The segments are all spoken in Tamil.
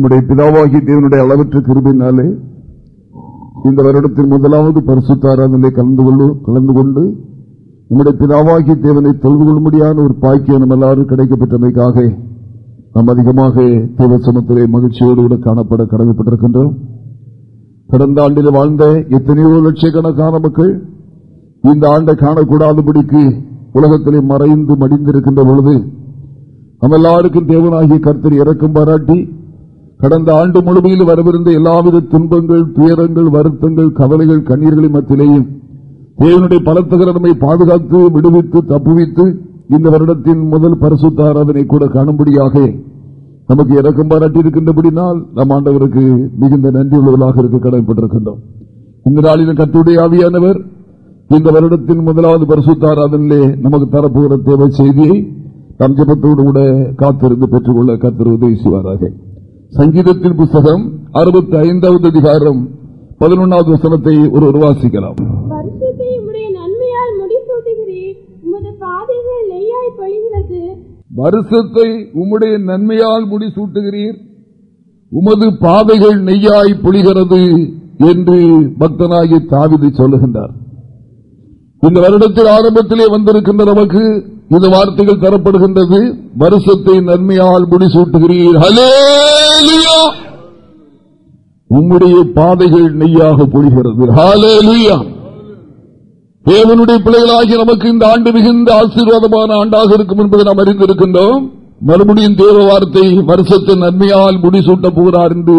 நம்முடைய பிதாவாகி தேவனுடைய அளவற்ற கிருபினாலே இந்த வருடத்தின் முதலாவது பரிசுத்தாராதனை கலந்து கொண்டு கலந்து கொண்டு நம்முடைய பிதாவாகி தேவனை தொழுது கொள்ளும்படியான ஒரு பாக்கியம் நம்ம எல்லாரும் கிடைக்கப்பட்டமைக்காக நாம் அதிகமாக தேவசமத்திலே மகிழ்ச்சியோடு கூட காணப்பட கடமைப்பட்டிருக்கின்றோம். கடந்த ஆண்டில் வாழ்ந்த எத்தனையோ லட்சக்கணக்கான மக்கள் இந்த ஆண்டை காணக்கூடாதபடிக்கு உலகத்திலே மறைந்து மடிந்திருக்கின்ற பொழுது நம்ம எல்லாருக்கும் தேவனாகிய கருத்தர் இறக்கும் பாராட்டி கடந்த ஆண்டு முழுமையில் வரவிருந்த எல்லாவித துன்பங்கள் துயரங்கள் வருத்தங்கள் கவலைகள் கண்ணீர்களின் மத்தியிலேயும் தேவனுடைய பலத்தகரமை பாதுகாத்து விடுவித்து தப்புவித்து இந்த வருடத்தின் முதல் பரிசுத்த ஆராதனை கூட காணும்படியாக நமக்கு இறக்கம் பாராட்டி இருக்கின்றபடினால் நம் ஆண்டவருக்கு மிகுந்த நன்றி இருக்க கடமைப்பட்டிருக்கின்றோம். இந்த நாளில் கத்துடைய ஆவியானவர் இந்த வருடத்தின் முதலாவது பரிசுத்த ஆராதனிலே நமக்கு தரப்புகிற தேவை செய்தியை தஞ்சபத்தோடு கூட காத்திருந்து பெற்றுக்கொள்ள கத்திர உதவி செய்வாராக. சங்கீதத்தின் புஸ்தகம் அறுபத்தி ஐந்தாவது அதிகாரம் பதினொன்றாவது வசனத்தை ஒரு வாசிக்கலாம். வருஷத்தை உம்முடைய நன்மையால் முடிசூட்டுகிறீர். உமது பாதைகள் நெய்யாய் பொழிகிறது. என்று பக்தனாகி தாவிதை சொல்லுகின்றார். இந்த வருடத்தில் ஆரம்பத்திலே வந்திருக்கின்ற நமக்கு இந்த வார்த்தைகள் தரப்படுகின்றது. வருஷத்தை நன்மையால் முடிசூட்டுகிறீர்கள் உம்முடைய பாதைகள் நெய்யாக பொழிகிறது. ஹalleluya தேவனுடைய பிள்ளைகளாகி நமக்கு இந்த ஆண்டு மிகுந்த ஆசீர்வாதமான ஆண்டாக இருக்கும் என்பதை நாம் அறிந்திருக்கின்றோம். மறுபடியும் தேவ வார்த்தை வருஷத்தின் நன்மையால் முடிசூட்டப் போகிறார் என்று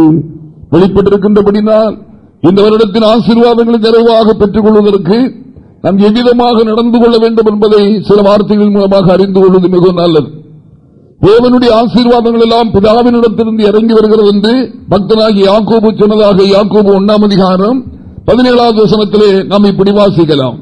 வெளிப்பட்டிருக்கின்றபடினால் இந்த வருடத்தின் ஆசீர்வாதங்களை நிறைவாக பெற்றுக் கொள்வதற்கு நாம் எவ்விதமாக நடந்து கொள்ள வேண்டும் என்பதை சில வார்த்தைகள் மூலமாக அறிந்து கொள்வது மிகவும் நல்லது. தேவனுடைய ஆசீர்வாதங்கள் எல்லாம் பிதாவினிடத்திலிருந்து இறங்கி வருகிறது என்று பக்தனாகி யாக்கோபு சொன்னதாக யாக்கோபு ஒன்னாம் அதிகாரம் பதினேழாவது வசனத்திலே நாம் இப்படி வாசிக்கலாம்.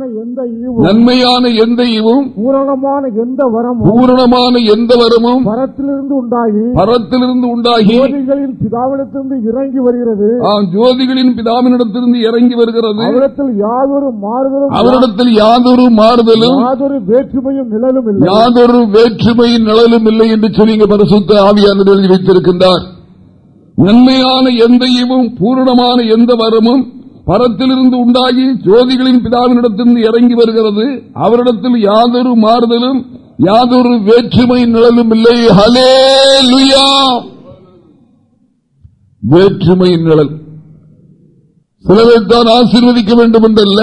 நன்மையான எந்த ஈவும் நன்மையான எந்த ஈவும் பூரணமான எந்த வரமும் பூரணமான எந்த வரமும் பரத்திலிருந்து உண்டாகி பரத்திலிருந்து உண்டாகி ஜோதிகளின் பிதாவிடத்திலிருந்து இறங்கி வருகிறது. ஆம், ஜோதிகளின் பிதாவினிடத்திலிருந்து இறங்கி வருகிறது. அவரிடத்தில் யாதொரு மாறுதலும் அவரிடத்தில் யாதொரு மாறுதலும் யாதொரு வேற்றுமையும் நிழலும் இல்லை. யாதொரு வேற்றுமையின் நிழலும் இல்லை என்று சொல்லி பரிசுத்த ஆவியானவர் எழுதி வைத்திருக்கின்றார். நன்மையான எந்த ஈவும் பூரணமான எந்த வரமும் பரத்திலிருந்து உண்டாகி ஜோதிகளின் பிதாவினிடத்திலிருந்து இறங்கி வருகிறது. அவரிடத்தில் யாதொரு மாறுதலும் யாதொரு வேற்றுமை நிழலும் இல்லை. ஹலே வேற்றுமை நிழல். சிலரைத்தான் ஆசீர்வதிக்க வேண்டும் என்றல்ல.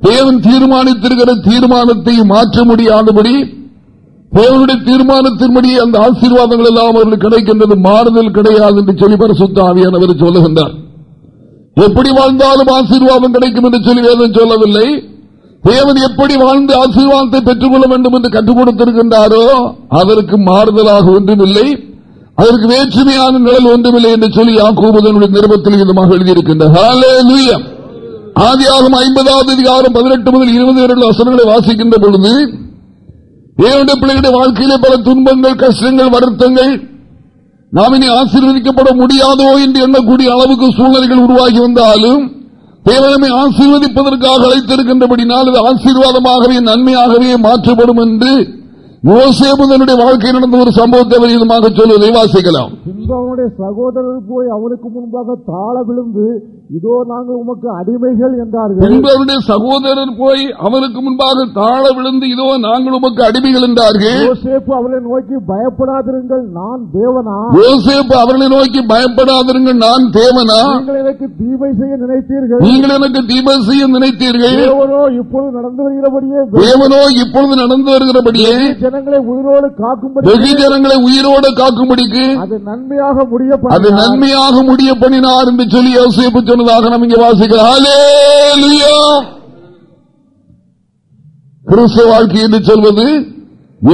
தேவன் தீர்மானித்திருக்கிற தீர்மானத்தை மாற்ற முடியாதபடி தேவனுடைய தீர்மானத்தின்படி அந்த ஆசீர்வாதங்கள் எல்லாம் அவர்களுக்கு கிடைக்கின்றது. மாறுதல் கிடையாது என்று சொல்லி பரிசுத்த ஆவியானவர் சொல்லுகின்றார். எப்படி வாழ்ந்தாலும் ஆசீர்வாதம் கிடைக்கும் என்று சொல்லி வேதம் சொல்லவில்லை. தேவன் எப்படி வாழ்ந்து ஆசீர்வாதத்தை பெற்றுக் கொள்ள வேண்டும் என்று கற்றுக் கொடுத்திருக்கின்றாரோ அதற்கு மாறுதலாக ஒன்றுமில்லை. அதற்கு வேற்றுமையான நிழல் ஒன்றுமில்லை என்று சொல்லி யாக்கோபதனுடைய நிருபத்தில் விதமாக எழுதியிருக்கின்றார். ஆதியாகும் ஐம்பதாவது அதிகாரம் பதினெட்டு முதல் இருபது இரண்டு வசனங்களை வாசிக்கின்ற பொழுது தேவனுடைய பிள்ளைகளுடைய வாழ்க்கையிலே பல துன்பங்கள் கஷ்டங்கள் வருத்தங்கள் நாம் இனி ஆசீர்வதிக்கப்பட முடியாதோ என்று எண்ணக்கூடிய அளவுக்கு சூழ்நிலைகள் உருவாகி வந்தாலும் தேவனமை ஆசீர்வதிப்பதற்காக அழைத்திருக்கின்றபடினால் அது ஆசீர்வாதமாகவே நன்மையாகவே மாற்றப்படும் என்று யோசேபுதனுடைய வாழ்க்கை நடந்த ஒரு சம்பவத்தை விதமாக சொல்வதை வாசிக்கலாம். சகோதரர் போய் அவனுக்கு முன்பாக தாழ விழுந்து இதோ நாங்கள் உமக்கு அடிமைகள் என்றார்கள். பின்பு அவருடைய சகோதரர் போய் அவனுக்கு முன்பாக தாழ விழுந்து இதோ நாங்கள் உமக்கு அடிமைகள் என்றார்கள். யோசேப்பு அவளை நோக்கி பயப்படாதிருங்கள் நான் தேவனா? யோசேப்பு அவர்களை நோக்கி பயப்படாதிருங்கள் நான் தேவனா? நீங்கள் எனக்கு தீமை செய்ய நினைத்தீர்கள். நீங்கள் எனக்கு தீபம் செய்ய நினைத்தீர்கள். தேவனோ இப்பொழுது நடந்து வருகிறபடியே தேவனோ இப்பொழுது நடந்து வருகிறபடியே. ஜனங்களை உயிரோடு காக்கும்படி வெகு ஜனங்களை உயிரோடு காக்கும்படிக்கு. அது நன்மையாக முடிய அது நன்மையாக முடிய பண்ணினார் என்று சொல்லி யோசிப்பு சொன்னதாக நாம் இங்கே வாசிக்கிறோம் ஹalleluya. கிறிஸ்தவ வாழ்க்கை என்று சொல்வது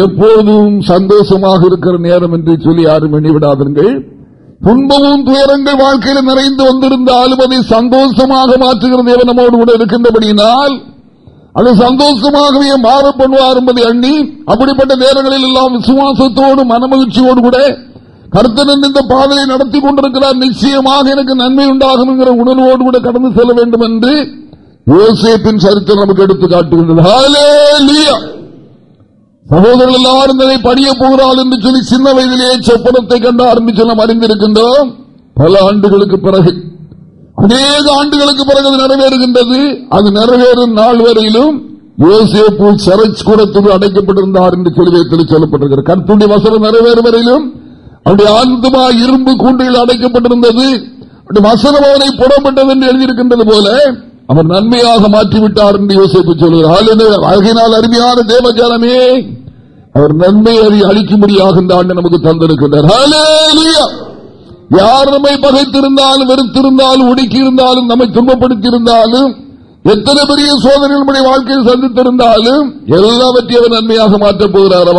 எப்போதும் சந்தோஷமாக இருக்கிற நேரம் என்று சொல்லி யாரும் எண்ணிவிடாதீர்கள் துன்பமும் துயரங்கள் வாழ்க்கையில் நிறைந்து வந்திருந்தாலும் அதை சந்தோஷமாக மாற்றுகிற தேவன் நம்மோடு கூட இருக்கின்றபடியினால் அது சந்தோஷமாகவே மாற பண்ணுவார் என்பதை எண்ணி அப்படிப்பட்ட நேரங்களில் எல்லாம் விசுவாசத்தோடு மனமகிழ்ச்சியோடு கூட கருத்தன் இந்த பாதையை நடத்தி கொண்டிருக்கிறார். நிச்சயமாக எனக்கு நன்மை உண்டாகும் என்கிற உணர்வோடு கூட கடந்து செல்ல வேண்டும் என்று யோசேப்பின் சரித்திரம் நமக்கு எடுத்து காட்டுகின்றது. சகோதரர்கள் எல்லாரும் அதை படிய போகிறாள் என்று சொல்லி சின்ன வயதிலேயே சொப்பனத்தை கண்டு என்று சொல்ல அறிந்திருக்கின்றோம். பல ஆண்டுகளுக்கு பிறகு அநேக ஆண்டுகளுக்கு பிறகு அது நிறைவேறுகின்றது. அது நிறைவேறும் நாள் வரையிலும் யோசேப்பு சரச் கூடத்துக்கு அடைக்கப்பட்டிருந்தார் என்று சொல்லி சொல்லப்பட்டிருக்கிறார் கருத்துடைய வசனம் நிறைவேறும் வரையிலும் அவருடைய ஆத்மா இரும்பு கூண்டில் அடைக்கப்பட்டிருந்தது. வசனம் அவனை புறப்பட்டது என்று எழுதியிருக்கின்றது போல அவர் நன்மையாக மாற்றிவிட்டார் என்று யோசிப்பு சொல்கிறார். ஆகினால் அருமையான தேவஜாலமே அவர் நன்மை அறி அளிக்கும்படியாக இந்த ஆண்டு நமக்கு தந்திருக்கின்றார். யார் நம்மை பகைத்திருந்தாலும் வெறுத்திருந்தாலும் ஒடுக்கியிருந்தாலும் நம்மை துன்பப்படுத்தியிருந்தாலும் எத்தனை பெரிய சோதனை நம்முடைய வாழ்க்கையில் சந்தித்திருந்தாலும் எல்லாவற்றையும் அவர் நன்மையாக மாற்றப் போகிறார்.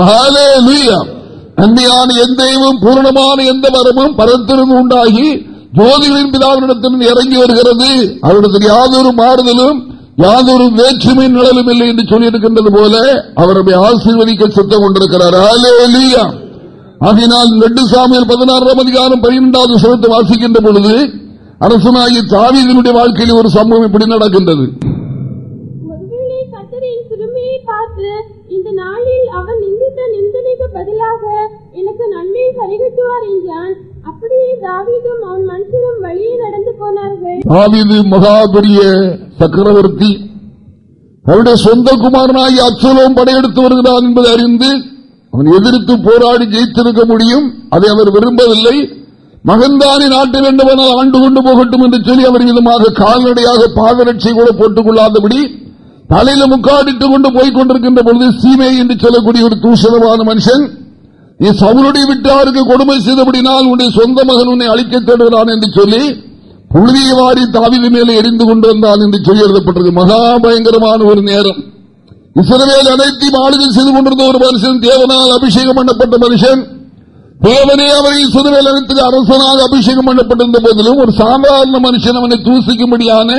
நன்மையான எந்த பூரணமான எந்த மரமும் பரத்திலிருந்து உண்டாகி ஜோதிகளின் பிதாவினிடத்திலிருந்து இறங்கி வருகிறது. அவரிடத்தில் யாதொரு மாறுதலும் யாதொரு வேற்றுமை நிழலும் இல்லை என்று சொல்லியிருக்கின்றது போல அவருடைய ஆசீர்வதிக்க சுத்தம் கொண்டிருக்கிறார். ஆகினால் ரெண்டு சாமியில் பதினாறாம் அதிகாரம் பன்னிரெண்டாவது சுரத்தை வாசிக்கின்ற பொழுது அரசனாகி தாவீதனுடைய வாழ்க்கையில் ஒரு சம்பவம் இப்படி நடக்கின்றது. இந்த நாளில் அவன் நிந்தித்த நிந்தனைக்கு பதிலாக எனக்கு நன்மை சரிகட்டுவார் என்றான். அப்படியே தாவீதும் அவன் மனுஷனும் வழியே நடந்து போனார்கள். தாவீது மகாபெரிய சக்கரவர்த்தி அவருடைய சொந்த குமாரனாகி அச்சலம் படையெடுத்து வருகிறான் என்பதை அறிந்து அவன் எதிர்த்து போராடி ஜெயித்திருக்க முடியும் அதை அவர் விரும்பவில்லை. மகந்தானி நாட்டில் வேண்டுமானால் ஆண்டு கொண்டு போகட்டும் என்று சொல்லி அவர் விதமாக கால்நடையாக பாதரட்சி கூட போட்டுக் கொள்ளாதபடி தலையில முக்காடிட்டுக் கொண்டு போய் கொண்டிருக்கின்ற பொழுது சீமை என்று சொல்லக்கூடிய ஒரு தூஷணமான மனுஷன் நீ சவுளுடைய விட்டாருக்கு கொடுமை செய்தபடினால் உன்னுடைய சொந்த மகன் உன்னை அழிக்க தேடுகிறான் என்று சொல்லி புழுதியை வாரி தாவித மேலே எரிந்து கொண்டு வந்தான் என்று சொல்லி எழுதப்பட்டிருக்கு மகா பயங்கரமான ஒரு நேரம். இசைவேல் அனைத்தையும் ஆளுகை செய்து கொண்டிருந்த ஒரு மனுஷன் தேவனால் அபிஷேகம் பண்ணப்பட்ட மனுஷன். தேவனே அவரை இசைவேல் அனைத்து அரசனாக அபிஷேகம் பண்ணப்பட்டிருந்த போதிலும் ஒரு சாதாரண மனுஷன் அவனை தூசிக்கும்படியான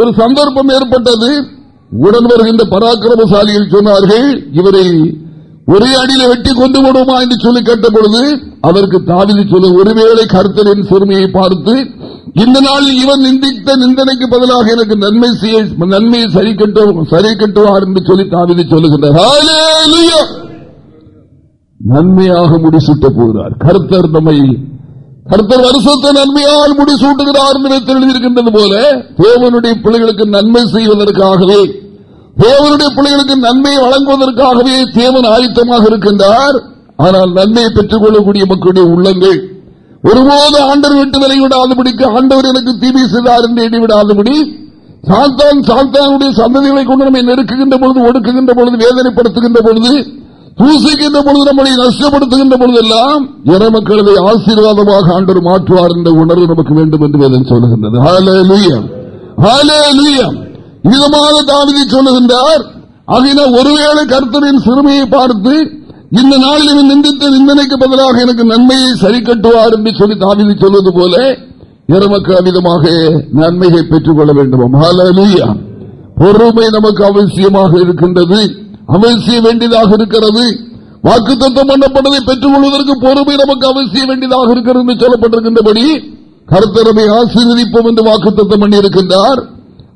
ஒரு சந்தர்ப்பம் ஏற்பட்டது. உடன் வருகின்ற பராக்கிரமசாலிகள் சொன்னார்கள் இவரை ஒரே அடியில வெட்டி கொண்டு விடுமா என்று சொல்லி கேட்ட பொழுது அதற்கு தாவிதி சொல்ல ஒருவேளை கருத்தரின் சிறுமியை பார்த்து இந்த நாளில் இவன் நிந்தித்த நிந்தனைக்கு பதிலாக எனக்கு நன்மை செய்ய நன்மையை சரி கட்டு சரி கட்டுவார் என்று சொல்லி தாவிதி சொல்லுகின்றார். நன்மையாக முடிசூட்ட போகிறார். கருத்தர் நம்மை கருத்தர் வருஷத்தை நன்மையால் முடிசூட்டுகிறார் என்று எழுதியிருக்கின்றது போல தேவனுடைய பிள்ளைகளுக்கு நன்மை செய்வதற்காகவே தேவனுடைய பிள்ளைகளுக்கு நன்மையை வழங்குவதற்காகவே தேவன் ஆயுத்தமாக இருக்கின்றார். ஆனால் நன்மையை பெற்றுக் கொள்ளக்கூடிய மக்களுடைய உள்ளங்கள் ஒருபோது ஆண்டர் விட்டு விலகிவிடாதபடிக்கு ஆண்டவர் எனக்கு தீமை செய்தார் என்று எண்ணிவிடாதபடி சாந்தான் சாந்தானுடைய சந்ததிகளை கொண்டு நம்மை நெருக்குகின்ற பொழுது ஒடுக்குகின்ற பொழுது வேதனைப்படுத்துகின்ற பொழுது பூசிக்கின்ற பொழுது நம்மளை நஷ்டப்படுத்துகின்ற பொழுதெல்லாம் இற மக்களவை ஆசீர்வாதமாக ஆண்டர் மாற்றுவார் என்ற உணர்வு நமக்கு வேண்டும் என்று வேதன் சொல்லுகின்றது. விதமாக தாவிதி சொல்லுகின்றார் ஆகின ஒருவேளை கருத்தரின் சிறுமையை பார்த்து இந்த நாளில் இவன் நிந்தித்த நிந்தனைக்கு பதிலாக எனக்கு நன்மையை சரி கட்டுவார் என்று சொல்லி தாவிதி சொல்வது போல இறமக்கு அமிதமாக நன்மையை பெற்றுக் கொள்ள வேண்டும் பொறுமை நமக்கு அவசியமாக இருக்கின்றது. அவசியம் வேண்டியதாக இருக்கிறது. வாக்கு தத்துவம் பண்ணப்பட்டதை பெற்றுக் கொள்வதற்கு பொறுமை நமக்கு அவசியம் வேண்டியதாக இருக்கிறது என்று சொல்லப்பட்டிருக்கின்றபடி கருத்தரமை ஆசீர்வதிப்போம் என்று வாக்கு தத்துவம் பண்ணியிருக்கின்றார்.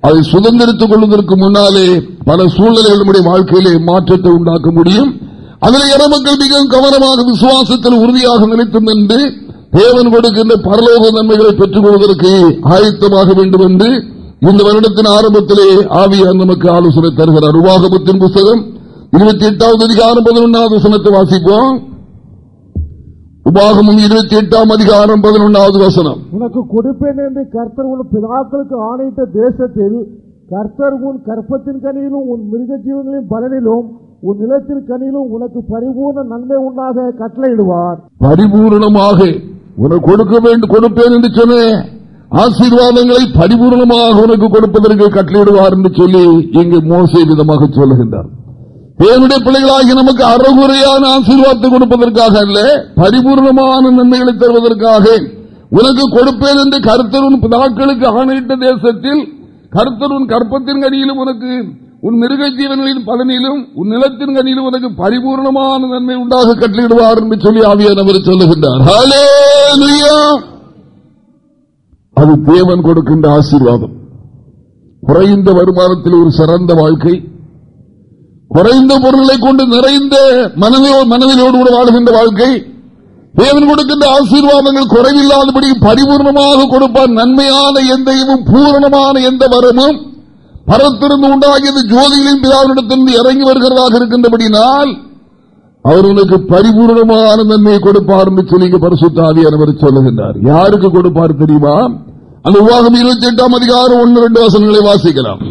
அதை சுதந்திரித்துக் கொள்வதற்கு முன்னாலே பல சூழ்நிலைகள் நம்முடைய வாழ்க்கையிலே மாற்றத்தை உண்டாக்க முடியும். அதில் இறமக்கள் மிகவும் கவனமாக விசுவாசத்தில் உறுதியாக நினைத்து நின்று தேவன் கொடுக்கின்ற பரலோக நன்மைகளை பெற்றுக் கொள்வதற்கு ஆயத்தமாக வேண்டும் என்று இந்த வருடத்தின் ஆரம்பத்திலே ஆவியார் நமக்கு ஆலோசனை தருகிறார். உருவாகபத்தின் புத்தகம் இருபத்தி எட்டாவது அதிகாரம் பதினொன்றாவது வசனத்தை வாசிப்போம். உபாகமும் இருபத்தி எட்டாம் அதிகாரம் பதினொன்றாவது வசனம். உனக்கு கொடுப்பேன் என்று கர்த்தர் உன் பிதாக்களுக்கு ஆணையிட்ட தேசத்தில் கர்த்தர் உன் கற்பத்தின் கனியிலும் உன் மிருக ஜீவங்களின் பலனிலும் உன் நிலத்தின் கனியிலும் உனக்கு பரிபூர்ண நன்மை உண்டாக கட்டளையிடுவார். பரிபூர்ணமாக உனக்கு கொடுக்க வேண்டும் கொடுப்பேன் என்று சொன்னேன் ஆசீர்வாதங்களை பரிபூர்ணமாக உனக்கு கொடுப்பதற்கு கட்டளையிடுவார் என்று சொல்லி இங்கு மோசை விதமாக சொல்லுகின்றார். தேவனுடைய பிள்ளைகளாகி நமக்கு அறகுறையான ஆசீர்வாதத்தை கொடுப்பதற்காக அல்ல பரிபூர்ணமான நன்மைகளை தருவதற்காக. உனக்கு கொடுப்பேன் என்று கருத்தருன் பிதாக்களுக்கு ஆணையிட்ட தேசத்தில் கருத்தருன் கற்பத்தின் கடியிலும் உனக்கு உன் மிருக ஜீவன்களின் பலனிலும் உன் நிலத்தின் கனியிலும் உனக்கு பரிபூர்ணமான நன்மை உண்டாக கட்டளிடுவார் என்று சொல்லி ஆவியானவர் சொல்லுகின்றார். அது தேவன் கொடுக்கின்ற ஆசீர்வாதம். குறைந்த வருமானத்தில் ஒரு சிறந்த வாழ்க்கை குறைந்த பொருளை கொண்டு நிறைந்த மனதிலோடு கூட வாழ்கின்ற வாழ்க்கை. தேவன் கொடுக்கின்ற ஆசீர்வாதங்கள் குறைவில்லாதபடி பரிபூர்ணமாக கொடுப்பார். நன்மையான எந்தையும் பூரணமான எந்த வரமும் பரத்திருந்து உண்டாகியது ஜோதிகளின் பிதாவினிடத்திலிருந்து இறங்கி வருகிறதாக இருக்கின்றபடினால் அவர்களுக்கு பரிபூர்ணமான நன்மையை கொடுப்பார் என்று சொல்லி பரிசுத்தாவியானவர் சொல்லுகின்றார். யாருக்கு கொடுப்பார் தெரியுமா? அந்த உவாகம் இருபத்தி எட்டாம் அதிகாரம் ஒன்று ரெண்டு வசனங்களை வாசிக்கலாம்.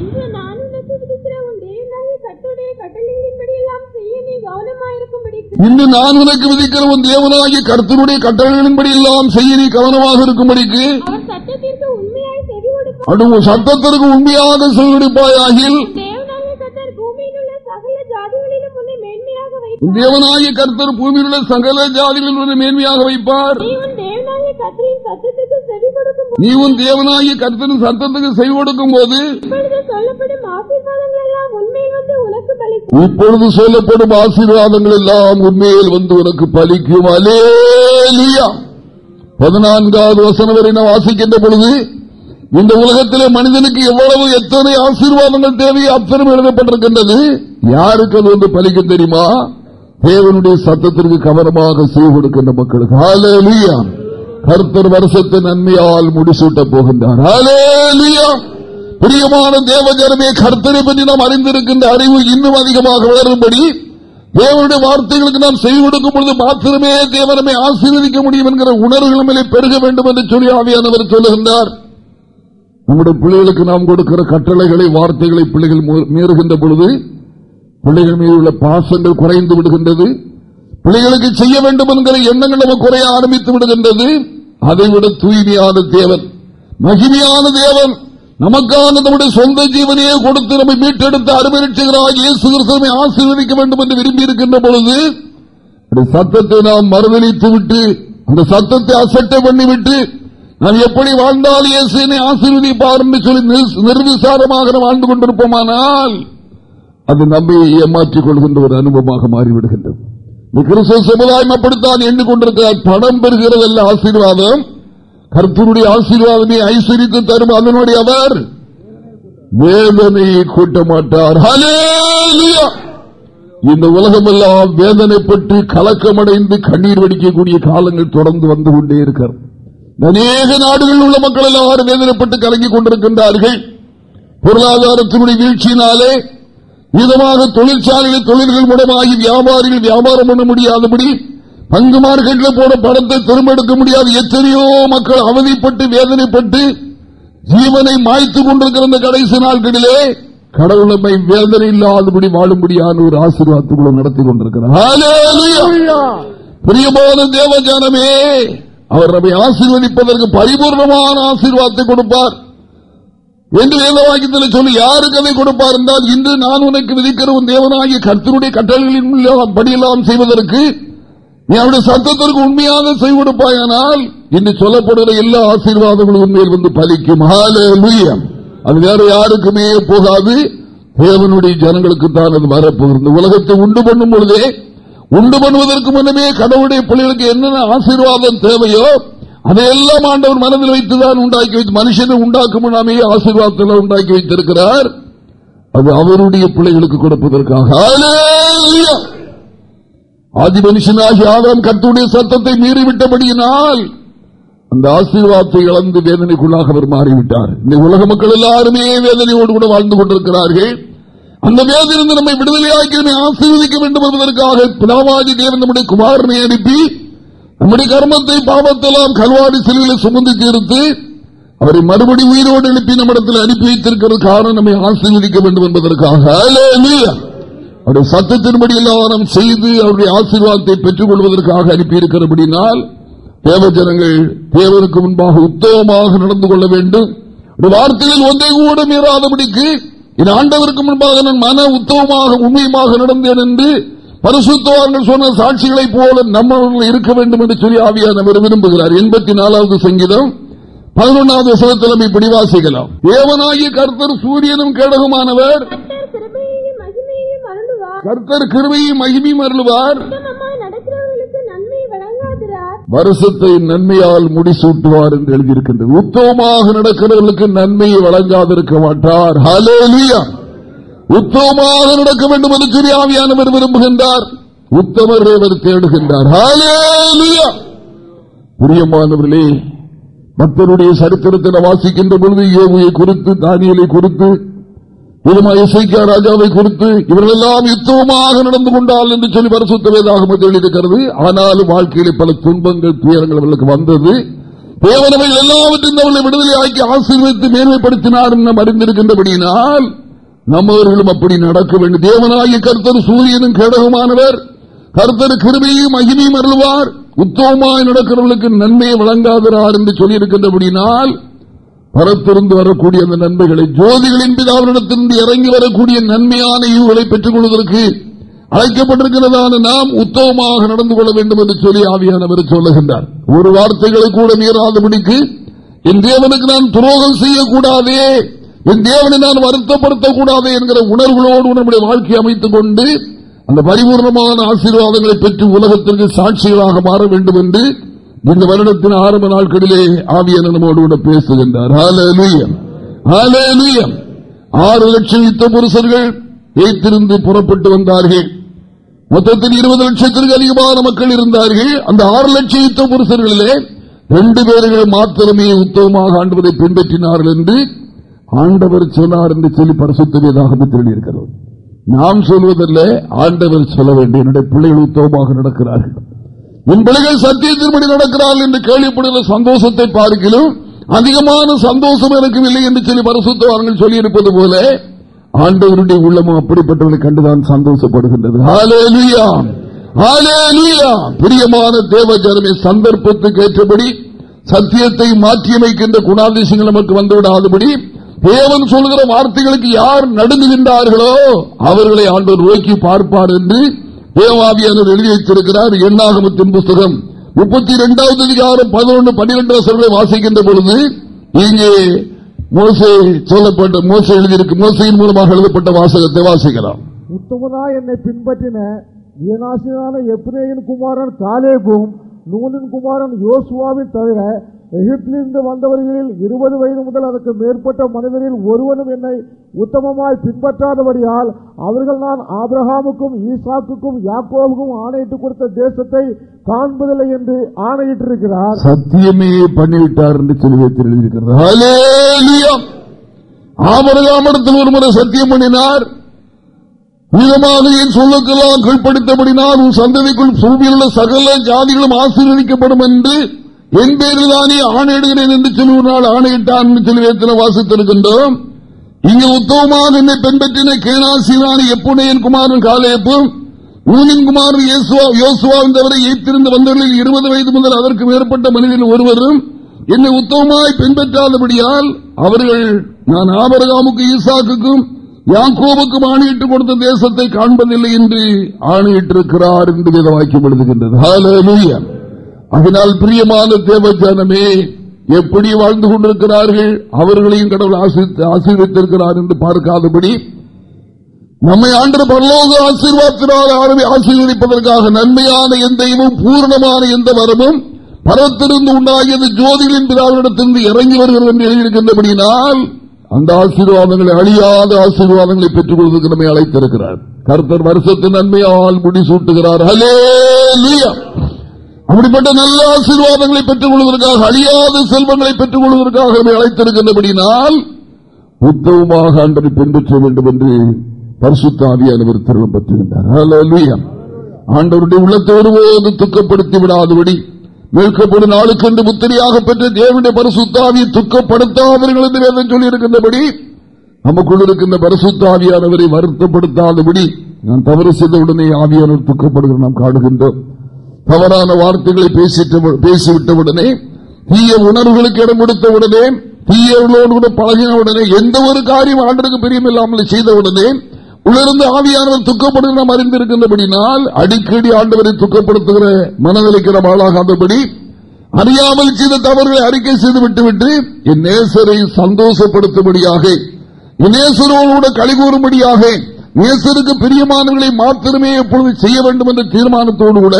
இன்று நான் உனக்கு விதிக்கிற உன் தேவனாகிய கர்த்தருடைய கட்டளைகளின்படி எல்லாம் செய்ய நீ கவனமாக இருக்கும்படிக்கு அடுத்த சட்டத்திற்கு உண்மையாக செய்வெடுப்பாயாகில் தேவனாகிய கர்த்தர் பூமியில் உள்ள சகல ஜாதிகளில் மேன்மையாக வைப்பார். கர்த்தரின் சத்தத்துக்கு செவி கொடுக்கும் நீ உன் தேவனாகிய கர்த்தரின் சத்தத்துக்கு செவி கொடுக்கும் போது இப்பொழுது சொல்லப்படும் ஆசீர்வாதங்கள் எல்லாம் உண்மையில் வந்து உனக்கு பலிக்கும். அலேலியா பதினான்காவது வசனம் வரை நான் வாசிக்கின்ற பொழுது இந்த உலகத்திலே மனிதனுக்கு எவ்வளவு எத்தனை ஆசீர்வாதங்கள் தேவையோ அத்தனை எழுதப்பட்டிருக்கின்றது. யாருக்கு அது வந்து பலிக்கும் தெரியுமா? தேவனுடைய சத்தத்திற்கு கவனமாக செய்து கொடுக்கின்ற மக்களுக்கு. கர்த்தர் வருஷத்தை நன்மையால் முடிசூட்ட போகின்றார். பிரியமான தேவ ஜனமே கர்த்தரை பற்றி நாம் அறிந்திருக்கின்ற அறிவு இன்னும் அதிகமாக வளரும்படி தேவனுடைய வார்த்தைகளுக்கு நாம் செய்து கொடுக்கும் பொழுது மாத்திரமே தேவனமே ஆசீர்வதிக்க முடியும் என்கிற உணர்வுகள் மேலே பெருக வேண்டும் என்று சொல்லி ஆவியானவர் சொல்லுகின்றார். நம்முடைய பிள்ளைகளுக்கு நாம் கொடுக்கிற கட்டளைகளை வார்த்தைகளை பிள்ளைகள் மீறுகின்ற பொழுது பிள்ளைகள் மீது உள்ள பாசங்கள் குறைந்து விடுகின்றது. பிள்ளைகளுக்கு செய்ய வேண்டும் என்கிற எண்ணங்கள் நமக்கு குறைய ஆரம்பித்து விடுகின்றது. அதைவிட தூய்மையான தேவன். மகிமையான தேவன். நமக்கான நம்முடைய சொந்த ஜீவனையே கொடுத்து நம்மை மீட்டெடுத்து அருமரிச்சுகிறார் ஆசீர்வதிக்க வேண்டும் என்று விரும்பி இருக்கின்ற பொழுது அந்த சத்தத்தை நாம் மறுதளித்து விட்டு அந்த சத்தத்தை அசட்டை பண்ணிவிட்டு நாம் எப்படி வாழ்ந்தால் இயேசுனை என்னை ஆசீர்வதிப்பார் என்று சொல்லி நிர்விசாரமாக வாழ்ந்து கொண்டிருப்போமானால் அது நம்மை ஏமாற்றிக் கொள்கின்ற ஒரு அனுபவமாக மாறிவிடுகின்றது. கிறிஸ்தவ சமுதாயம் அப்படித்தான் எண்ணிக்கொண்டிருக்கிறார். பணம் பெறுகிறதல்ல ஆசீர்வாதம். கர்த்தருடைய ஆசீர்வாதமே ஐஸ்வரித்து தரும் அதனுடைய அவர் வேதனையை கூட்ட மாட்டார் இந்த இந்த உலகமெல்லாம் வேதனைப்பட்டு கலக்கமடைந்து கண்ணீர் வடிக்கக்கூடிய காலங்கள் தொடர்ந்து வந்து கொண்டே இருக்கிறது. அநேக நாடுகளில் உள்ள மக்கள் எல்லாரும் வேதனைப்பட்டு கலங்கிக் கொண்டிருக்கின்றார்கள். பொருளாதாரத்தினுடைய வீழ்ச்சியினாலே இதமாக தொழிற்சாலைகள் தொழில்கள் மூலமாகி வியாபாரிகள் வியாபாரம் பண்ண முடியாதபடி பங்கு மார்க்கெட்டில் போன பணத்தை திரும்ப எடுக்க முடியாது. எத்தனையோ மக்கள் அவதிப்பட்டு வேதனைப்பட்டு ஜீவனை மாய்த்துக் கொண்டிருக்கிற இந்த கடைசி நாட்களிலே கடவுள் நம்மை வேதனை இல்லாதபடி வாழும்படியான ஒரு ஆசீர்வாதத்துக்குள்ள நடத்தி கொண்டிருக்கிறார்! பிரியமான தேவஜானமே அவர் நம்மை ஆசீர்வதிப்பதற்கு பரிபூர்ணமான ஆசீர்வாதத்தை கொடுப்பார். என்று வேதவாக்கியத்தில் சொல்லி யாருக்கு அதை கொடுப்பார் என்றால் இன்று நான் உனக்கு விதிக்கிற உன் தேவனாகிய கர்த்தருடைய கட்டளைகளின் படியெல்லாம் செய்வதற்கு நீ அவருடைய சத்தத்திற்கு உண்மையாக செய்து கொடுப்பாயானால் இன்று சொல்லப்படுகிற எல்லா ஆசீர்வாதங்களும் உண்மையில் வந்து பலிக்கும் அது வேற யாருக்குமே போகாது. தேவனுடைய ஜனங்களுக்கு தான் அது வரப்போகிறது. இந்த உலகத்தை உண்டு பண்ணும் பொழுதே உண்டு பண்ணுவதற்கு முன்னமே கடவுளுடைய பிள்ளைகளுக்கு என்னென்ன ஆசீர்வாதம் தேவையோ அதையெல்லாம் ஆண்டவர் மனதில் வைத்துதான் உண்டாக்கி வைத்து மனுஷனை உண்டாக்கும் முன்னாமே உண்டாக்கி வைத்திருக்கிறார். அது அவருடைய பிள்ளைகளுக்கு கொடுப்பதற்காக. ஆதி மனுஷனாகி ஆதாம் கத்துடைய சத்தத்தை மீறிவிட்டபடியினால் அந்த ஆசீர்வாதத்தை இழந்து வேதனைக்குள்ளாக அவர் மாறிவிட்டார். இந்த உலக மக்கள் எல்லாருமே வேதனையோடு கூட வாழ்ந்து கொண்டிருக்கிறார்கள். அந்த வேதனை நம்மை விடுதலையாக்கி ஆசீர்வதிக்க வேண்டும் என்பதற்காக பிதாவாதி தேவன் நம்முடைய குமாரனை அனுப்பி நம்முடைய கர்மத்தை பாவத்தெல்லாம் கல்வாடி சிலையில சுமந்து தீர்த்து அவரை மறுபடி உயிரோடு எழுப்பி நம்மிடத்தில் அனுப்பி வைத்திருக்கிறது காரணம் நம்மை ஆசீர்வதிக்க வேண்டும் என்பதற்காக. அவருடைய சத்தத்தின்படி எல்லாம் செய்து அவருடைய ஆசீர்வாதத்தை பெற்றுக் கொள்வதற்காக அனுப்பியிருக்கிறபடினால் தேவஜனங்கள் தேவனுக்கு முன்பாக உத்தமமாக நடந்து கொள்ள வேண்டும். ஒரு வார்த்தையில் ஒன்றை கூட மீறாதபடிக்கு என் ஆண்டவருக்கு முன்பாக நான் மன உத்தமமாக உண்மையுமாக நடந்தேன் என்று பரிசுத்தவான்கள் சொன்ன சாட்சிகளைப் போல நம்மவர்கள் இருக்க வேண்டும் என்று சொல்லி ஆவியானவர் விரும்புகிறார். எண்பத்தி நாலாவது சங்கீதம் பதினொன்றாவது வசனத்தில் இப்படி வாசிக்கலாம். தேவனாகிய கர்த்தர் சூரியனும் கேடகமானவர். கர்த்தர் கிருபையையும் மகிமையையும் அருளுவார் மகிமையும் அருள்வார். வருஷத்தை நன்மையால் முடிசூட்டுவார் என்று எழுதியிருக்கின்றது. உத்தமமாக நடக்கிறவர்களுக்கு நன்மையை வழங்காதிருக்க மாட்டார். ஹalleluya. உத்தமமாக நடக்க வேண்டும் என்று சொல்லி ஆவியானவர் விரும்புகின்றார். உத்தமர் அவர் தேடுகின்றார். பிரியமானவர்களே பக்தருடைய சரித்திரத்தை வாசிக்கின்ற பொழுது யோகுவை குறித்து தானியலை குறித்து இசைக்கா ராஜாவை குறித்து இவர்களெல்லாம் யுத்தமாக நடந்து கொண்டால் என்று சொல்லி பரிசுத்த வேதாக எழுதியிருக்கிறது. ஆனாலும் வாழ்க்கையில் பல துன்பங்கள் துயரங்கள் அவர்களுக்கு வந்தது. தேவனவை எல்லாவற்றையும் அவர்களை விடுதலை ஆக்கி ஆசீர்வதித்து மேன்மைப்படுத்தினார் என்று அறிந்திருக்கின்றபடியினால் நம்மவர்களும் அப்படி நடக்க வேண்டும். தேவனாகிய கருத்தர் சூரியனும் கேடகமானவர். கருத்தர் கிருமையும் மகிமையும் அருள்வார். உத்தவமாய் நடக்கிறவர்களுக்கு நன்மையை வழங்காதார் என்று சொல்லியிருக்கின்றபடினால் பரத்திருந்து வரக்கூடிய அந்த நன்மைகளை ஜோதிகளின் பிதாவினிடத்திலிருந்து இறங்கி வரக்கூடிய நன்மையான ஈவுகளை பெற்றுக் கொள்வதற்கு அழைக்கப்பட்டிருக்கிறதான நாம் உத்தவமாக நடந்து கொள்ள வேண்டும் என்று சொல்லி ஆவியானவர் சொல்லுகின்றார். ஒரு வார்த்தைகளை கூட மீறாதபடிக்கு என் தேவனுக்கு நான் துரோகம் செய்யக்கூடாதே. என் தேவனை நான் வருத்தப்படுத்தக்கூடாது என்கிற உணர்வுகளோடு நம்முடைய வாழ்க்கை அமைத்துக் கொண்டு அந்த பரிபூர்ணமான ஆசீர்வாதங்களை பெற்று உலகத்திற்கு சாட்சிகளாக மாற வேண்டும் என்று இந்த வருடத்தின் ஆரம்ப நாட்களிலே ஆவியன் நம்மோடு கூட பேசுகின்றார். ஆறு லட்சம் யுத்த புருஷர்கள் ஏற்றிருந்து புறப்பட்டு வந்தார்கள். மொத்தத்தில் இருபது லட்சத்திற்கு அதிகமான மக்கள் இருந்தார்கள். அந்த ஆறு லட்சம் யுத்த புருஷர்களிலே ரெண்டு பேர்கள் மாத்திரமே உத்தவமாக ஆண்டுவதை பின்பற்றினார்கள் என்று ஆண்டவர் சொன்னார் என்று சொல்லி பரிசுத்தவேதாக இருக்கிறது நாம் சொல்வதல்ல ஆண்டவர் சொல்ல வேண்டிய என்னுடைய பிள்ளைகள் உத்தவமாக நடக்கிறார்கள். என் பிள்ளைகள் சத்தியத்தின்படி நடக்கிறார்கள் என்று கேள்விப்படுகிற சந்தோஷத்தை பார்க்கலாம் அதிகமான சந்தோஷம் எனக்கு இல்லை என்று சொல்லி பரிசுத்தவார்கள் சொல்லியிருப்பது போல ஆண்டவருடைய உள்ளமும் அப்படிப்பட்டவர்களை கண்டுதான் சந்தோஷப்படுகின்றது. பிரியமான தேவ ஜனமே சந்தர்ப்பத்துக்கு ஏற்றபடி சத்தியத்தை மாற்றியமைக்கின்ற குணாதிசயங்கள் நமக்கு வந்துவிடாதபடி தேவன் சொல்கிற வார்த்தைகளுக்கு யார் நடுங்குகின்றார்களோ அவர்களை ஆண்டவர் நோக்கி பார்ப்பார் என்று தேவாவியானவர் எழுதி வைத்திருக்கிறார். எண்ணாகமத்தின் புஸ்தகம். முப்பத்தி இரண்டாவது அதிகாரம் பதினொன்று பன்னிரண்டு வருஷங்களை வாசிக்கின்ற பொழுது இங்கே மோசை சொல்லப்பட்ட மோசை எழுதியிருக்கு. மோசையின் மூலமாக எழுதப்பட்ட வாசகத்தை வாசிக்கிறார் உத்தமனா என்னை பின்பற்றின ஏனாசியான எப்ரேயின் குமாரன் காலேபும் நூலின் குமாரன் யோசுவாவின் தவிர எகிப்திலிருந்து வந்தவர்களில் இருபது வயது முதல் அதற்கு மேற்பட்ட மனிதரில் ஒருவனும் என்னை உத்தமமாய் பின்பற்றாதபடியால் அவர்கள் நான் ஆபிரஹாமுக்கும் ஈசாக்குக்கும் யாக்கோவுக்கும் ஆணையிட்டு கொடுத்த தேசத்தை காண்பதில்லை என்று ஆணையிட்டிருக்கிறார். சத்தியமே பண்ணிவிட்டார் என்று சொல்லி வைத்திருக்கிறது ஆபரகாமிடத்தில் ஒரு முறை சத்தியம் பண்ணினார். மீதமாக என் சொல்லுக்கெல்லாம் கீழ்ப்படுத்தபடினால் உன் சந்ததிக்குள் சூழ்நிலை சகல ஜாதிகளும் ஆசீர்வதிக்கப்படும் என்று என் பேரில் தானே ஆணையிடுகிறேன் என்று சொல்லி ஒரு நாள் ஆணையிட்டான் என்று சொல்லி வேத்தின வாசித்திருக்கின்றோம். இங்கு உத்தவமாக என்னை பின்பற்றின கேனாசிராணி என் குமாரன் காலேப்பும் ஊனின் குமாரன் யோசுவாவின் தவிர ஏற்றிருந்த வந்தவர்களில் இருபது வயது முதல் அதற்கு மேற்பட்ட மனிதர்கள் ஒருவரும் என்னை உத்தவமாய் பின்பற்றாதபடியால் அவர்கள் நான் ஆபரகாமுக்கு ஈசாக்குக்கும் யாக்கோவுக்கும் ஆணையிட்டு கொடுத்த தேசத்தை காண்பதில்லை என்று ஆணையிட்டிருக்கிறார் என்று வாக்கியம் அதனால் பிரியமான தேவஜானமே எப்படி வாழ்ந்து கொண்டிருக்கிறார்கள் அவர்களையும் கடவுள் ஆசீர்வித்திருக்கிறார் என்று பார்க்காதபடி நம்மை ஆண்டு பரலோக ஆசீர்வாதத்தினால் ஆசீர்வதிப்பதற்காக நன்மையான எந்தையும் பூர்ணமான எந்த வரமும் பரத்திலிருந்து உண்டாகியது ஜோதிகளின் பிதாவிடத்திலிருந்து இறங்கி வருகிறது என்று எழுதியிருக்கின்றபடியினால் அந்த ஆசீர்வாதங்களை அழியாத ஆசீர்வாதங்களை பெற்றுக் கொள்வதற்கு நம்மை அழைத்திருக்கிறார். கருத்தர் வருஷத்தின் நன்மையால் முடிசூட்டுகிறார். ஹலே அப்படிப்பட்ட நல்ல ஆசீர்வாதங்களை பெற்றுக் கொள்வதற்காக அழியாத செல்வங்களை பெற்றுக் கொள்வதற்காக அழைத்திருக்கின்றபடினால் உத்தவமாக அன்றனை பின்பற்ற வேண்டும் என்று பரிசுத்தாவியானவர் திருமணம் பெற்றுகின்றார் ஆண்டவருடைய உள்ளத்தை ஒருபோது துக்கப்படுத்தி விடாதபடி மீட்கப்படும் நாளுக்கென்று முத்திரையாக பெற்ற தேவனுடைய பரிசுத்தாவியை துக்கப்படுத்தாதவர்கள் என்று வேதம் சொல்லியிருக்கின்றபடி நமக்குள் இருக்கின்ற பரிசுத்தாவியானவரை வருத்தப்படுத்தாதபடி நான் தவறு செய்த உடனே ஆவியானவர் துக்கப்படுகிற நாம் காடுகின்றோம் தவறான வார்த்தைகளை பேசிவிட்ட உடனே தீய உணர்வுகளுக்கு இடம் கொடுத்த உடனே தீயவர்களோடு கூட பழகின உடனே எந்த ஒரு காரியம் ஆண்டருக்கு பிரியமில்லாமல் செய்த உடனே உள்ளிருந்து ஆவியானவர் துக்கப்படுகிற நாம் அறிந்திருக்கின்றபடினால் அடிக்கடி ஆண்டவரை துக்கப்படுத்துகிற மனநிலைக்கிற ஆளாகாதபடி அறியாமல் செய்த தவறுகளை அறிக்கை செய்து விட்டுவிட்டு என் நேசரை சந்தோஷப்படுத்தும்படியாக என் நேசரோடு கூட கழிகூறும்படியாக நேசருக்கு பிரியமானவர்களை மாத்திரமே எப்பொழுது செய்ய வேண்டும் என்ற தீர்மானத்தோடு கூட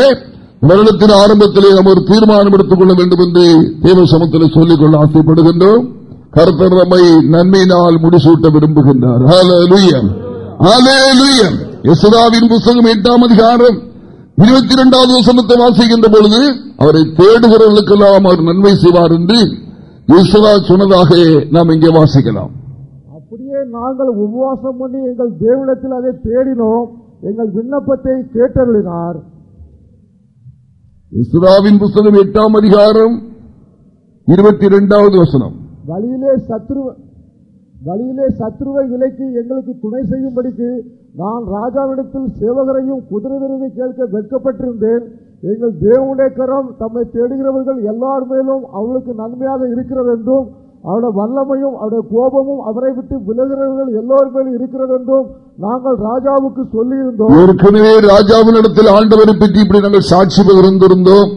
வருடத்தின் ஆரம்பத்திலே நாம் ஒரு தீர்மானம் எடுத்துக் கொள்ள வேண்டும் என்று தேவ சமத்தில் சொல்லிக்கொள்ள ஆசைப்படுகின்றோம். கருத்தர் நம்மை நன்மையினால் முடிசூட்ட விரும்புகின்றார். யசுராவின் புஸ்தகம் எட்டாம் அதிகாரம் இருபத்தி இரண்டாவது வசனத்தை வாசிக்கின்ற பொழுது அவரை தேடுகிறவர்களுக்கெல்லாம் அவர் நன்மை செய்வார் என்று இஸ்ரா சொன்னதாக நாம் இங்கே வாசிக்கலாம். அப்படியே நாங்கள் உபவாசம் பண்ணி எங்கள் தேவனத்தில் அதை தேடினோம். எங்கள் விண்ணப்பத்தை கேட்டருளினார். இஸ்ராவின் புஸ்தகம் எட்டாம் அதிகாரம் இருபத்தி இரண்டாவது வசனம். வழியிலே சத்ரு வழியிலே சத்ருவை விலைக்கு எங்களுக்கு துணை செய்யும்படிக்கு நான் ராஜாவிடத்தில் சேவகரையும் குதிரை கேட்க வெட்கப்பட்டிருந்தேன். எங்கள் தேவனுடைய கரம் தம்மை தேடுகிறவர்கள் எல்லார் மேலும் அவளுக்கு நன்மையாக இருக்கிறது என்றும் அவருடைய வல்லமையும் அவருடைய கோபமும் அவரை விட்டு விலகிறவர்கள் எல்லோர் மேலும் இருக்கிறது என்றும் நாங்கள் ராஜாவுக்கு சொல்லியிருந்தோம். ஏற்கனவே ராஜாவின் இடத்தில் ஆண்டவரை பற்றி இப்படி நாங்கள் சாட்சி பகிர்ந்திருந்தோம்.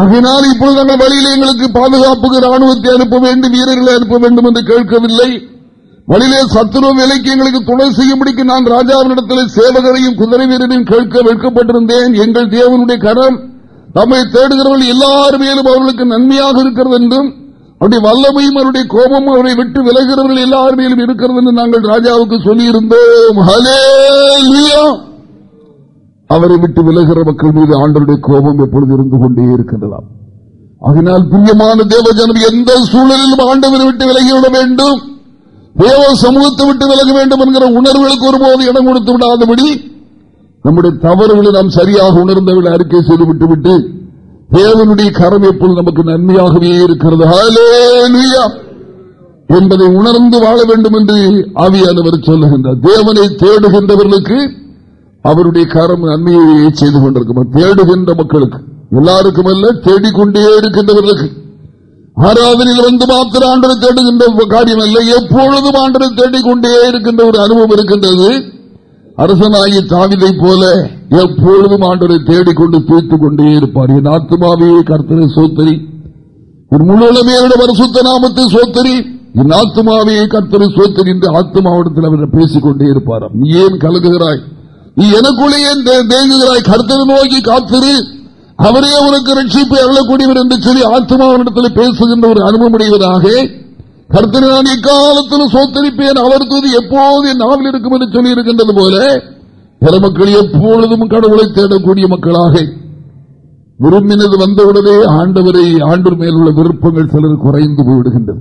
ஆகினால் இப்பொழுது அந்த வழியில் எங்களுக்கு பாதுகாப்புக்கு ராணுவத்தை அனுப்ப வேண்டும் வீரர்களை அனுப்ப வேண்டும் என்று கேட்கவில்லை. வழியிலே சத்துருவ வேலைக்கு எங்களுக்கு துணை செய்யும்படிக்கு நான் ராஜாவினிடத்தில் சேவகரையும் குதிரை வீரரையும் கேட்க வைக்கப்பட்டிருந்தேன் எங்கள் தேவனுடைய கரம் தம்மை தேடுகிறவர்கள் எல்லாருமே மேலும் அவர்களுக்கு நன்மையாக இருக்கிறது என்றும் அவருடைய வல்லமையும் அவருடைய கோபமும் அவரை விட்டு விலகிறவர்கள் எல்லார் மேலும் இருக்கிறது என்று நாங்கள் ராஜாவுக்கு சொல்லியிருந்தோம். அவரை விட்டு விலகிற மக்கள் மீது ஆண்டருடைய கோபம் எப்பொழுது இருந்து கொண்டே இருக்கின்றதாம். அதனால் பிரியமான தேவஜனம் எந்த சூழலிலும் ஆண்டவரை விட்டு விலகிவிட வேண்டும். தேவ சமூகத்தை விட்டு விலக வேண்டும் என்கிற உணர்வுகளுக்கு ஒருபோது இடம் கொடுத்து விடாதபடி நம்முடைய தவறுகளை நாம் சரியாக உணர்ந்தவர்களை அறிக்கை செய்து விட்டுவிட்டு தேவனுடைய கரம் எப்பொழுது நமக்கு நன்மையாகவே இருக்கிறது. என்பதை உணர்ந்து வாழ வேண்டும் என்று ஆவியானவர் சொல்லுகின்றார். தேவனை தேடுகின்றவர்களுக்கு அவருடைய கரம் நன்மையை செய்து கொண்டிருக்கும். தேடுகின்ற மக்களுக்கு எல்லாருக்கும் அல்ல தேடிக்கொண்டே இருக்கின்றவர்களுக்கு. ஆராதனையில் வந்து மாத்திர ஆண்டரை தேடுகின்ற காரியம் அல்ல. எப்பொழுதும் ஆண்டரை தேடிக்கொண்டே இருக்கின்ற ஒரு அனுபவம் இருக்கின்றது. அரசனாகி தாவிதை போல எப்பொழுதும் ஆண்டரை தேடிக்கொண்டு தூத்துக் கொண்டே இருப்பார். என் ஆத்மாவையே கர்த்தரை சோத்தரி. என் முழுமே வருசுத்த நாமத்தை சோத்தரி. என் ஆத்மாவையே கர்த்தரை சோத்தரி என்று ஆத்மாவிடத்தில் அவர் பேசிக் கொண்டே இருப்பாராம். நீ ஏன் கலங்குகிறாய்? நீ எனக்குள்ளே ஏன் தேங்குகிறாய்? கர்த்தரை நோக்கி காத்திரு. அவரே உனக்கு ரட்சிப்பை அருளக்கூடியவர் என்று சொல்லி ஆத்மாவிடத்தில் பேசுகின்ற ஒரு அனுபவமுடையவராக அடைவதாக நான் எக்காலத்தில் சோத்தரிப்பேன் அவர் தூது எப்போது என் நாவில் இருக்கும் என்று சொல்லி இருக்கின்றது போல பிற மக்கள் எப்பொழுதும் கடவுளை தேடக்கூடிய மக்களாக. விரும்பினது வந்தவுடனே ஆண்டவரை ஆண்டு மேலுள்ள விருப்பங்கள் சிலர் குறைந்து போய்விடுகின்றது.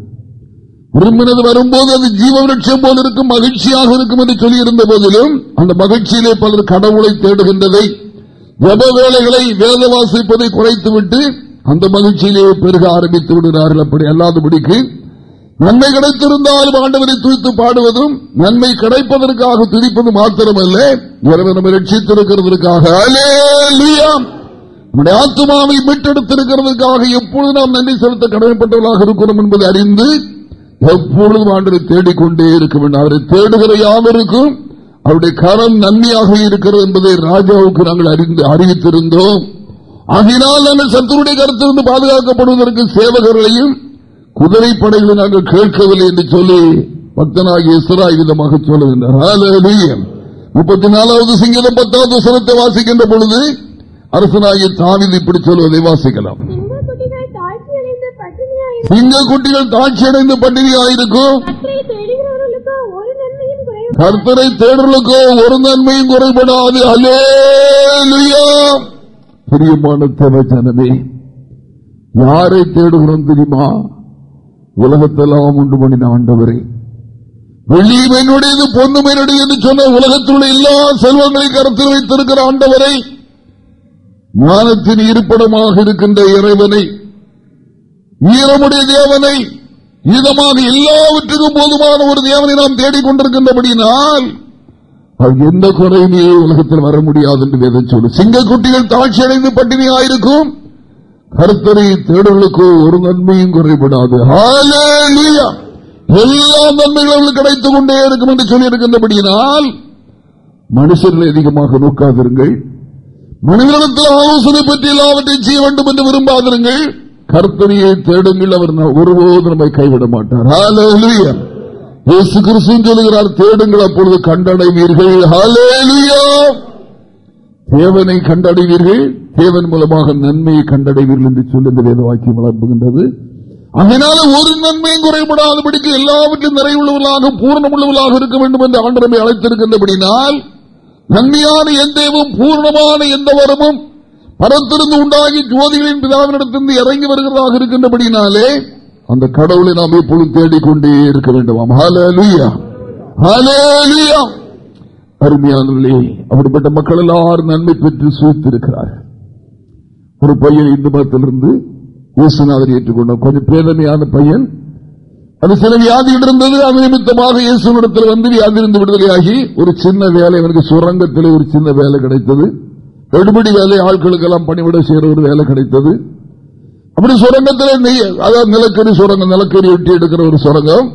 விரும்பினது வரும்போது அது ஜீவ ஜீவவிருட்சம் போல இருக்கும் மகிழ்ச்சியாக இருக்கும் என்று சொல்லியிருந்த போதிலும் அந்த மகிழ்ச்சியிலே பலர் கடவுளை தேடுகின்றதை ஜப வேலைகளை வேத வாசிப்பதை குறைத்துவிட்டு அந்த மகிழ்ச்சியிலேயே பெருக ஆரம்பித்து விடுகிறார்கள். அப்படி அல்லாதபடிக்கு நன்மை கிடைத்திருந்தாலும் ஆண்டவரை துய்த்து பாடுவதும் நன்மை கிடைப்பதற்காக துதிப்பது மாத்திரமல்ல. இறைவனை ரட்சித்திருக்கிறதற்காக நம்முடைய ஆத்மாவை மீட்டெடுத்திருக்கிறதுக்காக எப்பொழுது நாம் நன்றி செலுத்த கடமைப்பட்டவர்களாக இருக்கிறோம் என்பதை அறிந்து எப்பொழுதும் ஆண்டரை தேடிக்கொண்டே இருக்க வேண்டும். அவரை தேடுகிற யாவருக்கும் அவருடைய கரம் நன்மையாக இருக்கிறது என்பதை ராஜாவுக்கு நாங்கள் அறிந்து அறிவித்திருந்தோம். ஆகினால் நாங்கள் சத்துருடைய கருத்திலிருந்து பாதுகாக்கப்படுவதற்கு சேவகர்களையும் குதிரை படைகளை நாங்கள் கேட்கவில்லை என்று சொல்லி பக்தனாகிய இஸ்ராய் விதமாக சொல்லுகின்றார். முப்பத்தி நாலாவது சிங்கிதம் பத்தாவது சிரத்தை வாசிக்கின்ற பொழுது அரசனாகிய தாவில் இப்படி சொல்வதை வாசிக்கலாம். சிங்க குட்டிகள் தாட்சி அடைந்து பட்டினியாயிருக்கும். கர்த்தரை தேடலுக்கோ ஒரு நன்மையும் குறைபடாது. பிரியமான தேவஜனமே யாரை தேடுகிறோம் தெரியுமா? உலகத்தெல்லாம் உண்டு பண்ணின ஆண்டவரை. வெள்ளியும் என்னுடையது பொண்ணும் என்னுடைய என்று சொன்ன உலகத்தில் எல்லா செல்வங்களை கருத்தில் வைத்திருக்கிற ஆண்டவரை ஞானத்தின் இருப்பிடமாக இருக்கின்ற இறைவனை ஈரமுடைய தேவனை இதமாக எல்லாவற்றுக்கும் போதுமான ஒரு தேவனை நாம் தேடிக்கொண்டிருக்கின்றபடினால் எந்த குறையும் உலகத்தில் வர முடியாது என்று வேதம் சொல்லு சிங்கக்குட்டிகள் தாட்சி அடைந்து பட்டினியாயிருக்கும். கருத்தரை தேடலுக்கோ ஒரு நன்மையும் குறைபடாது. எல்லா நன்மைகளும் கிடைத்துக் கொண்டே இருக்கும் என்று சொல்லியிருக்கின்றபடியினால் மனுஷர்களை அதிகமாக நோக்காதிருங்கள். மனிதனிடத்தில் ஆலோசனை பற்றி எல்லாவற்றையும் செய்ய வேண்டும் என்று விரும்பாதிருங்கள். கர்த்தனையை தேடுங்கள் அவர் ஒருபோது நம்மை கைவிட மாட்டார். இயேசு கிறிஸ்துவன் சொல்லுகிறார் தேடுங்கள் அப்பொழுது கண்டடைவீர்கள். தேவனை கண்டடைவீர்கள். தேவன் மூலமாக நன்மையை கண்டடைவீர்கள் என்று சொல்லி இந்த வேத வாக்கியம் வளர்ப்புகின்றது. அதனால ஒரு நன்மையும் குறைபடாதபடிக்கு எல்லாவற்றும் நிறைவுள்ளவர்களாக பூர்ணமுள்ளவர்களாக இருக்க வேண்டும் என்று ஆண்டரமை அழைத்திருக்கின்றபடினால் நன்மையான எந்தவும் பூர்ணமான எந்த வரமும் பரத்திருந்து உண்டாகி ஜோதிகளின் பிதாவினிடத்திலிருந்து இறங்கி வருகிறதாக இருக்கின்றபடினாலே அந்த கடவுளை நாம் எப்பொழுதும் தேடிக்கொண்டே இருக்க வேண்டும் அருமையான அப்படிப்பட்ட மக்கள் எல்லாரும் நன்மை பெற்று சூழ்த்திருக்கிறார்கள் ஒரு பையன் இந்து மதத்திலிருந்து இயேசுநாதர் ஏற்றுக்கொண்டார் கொஞ்சம் பேதமையான பையன். அது சில வியாதிகள் இருந்தது. அது நிமித்தமாக இயேசுனிடத்தில் வந்து வியாதியிருந்து விடுதலையாகி ஒரு சின்ன வேலை எனக்கு சுரங்கத்தில் ஒரு சின்ன வேலை கிடைத்தது. எடுபடி வேலை ஆட்களுக்கெல்லாம் பணிவிட செய்யற ஒரு வேலை கிடைத்தது. அப்படி சுரங்கத்தில் அதாவது நிலக்கரி சுரங்கம் நிலக்கரி வெட்டி எடுக்கிற ஒரு சுரங்கம்.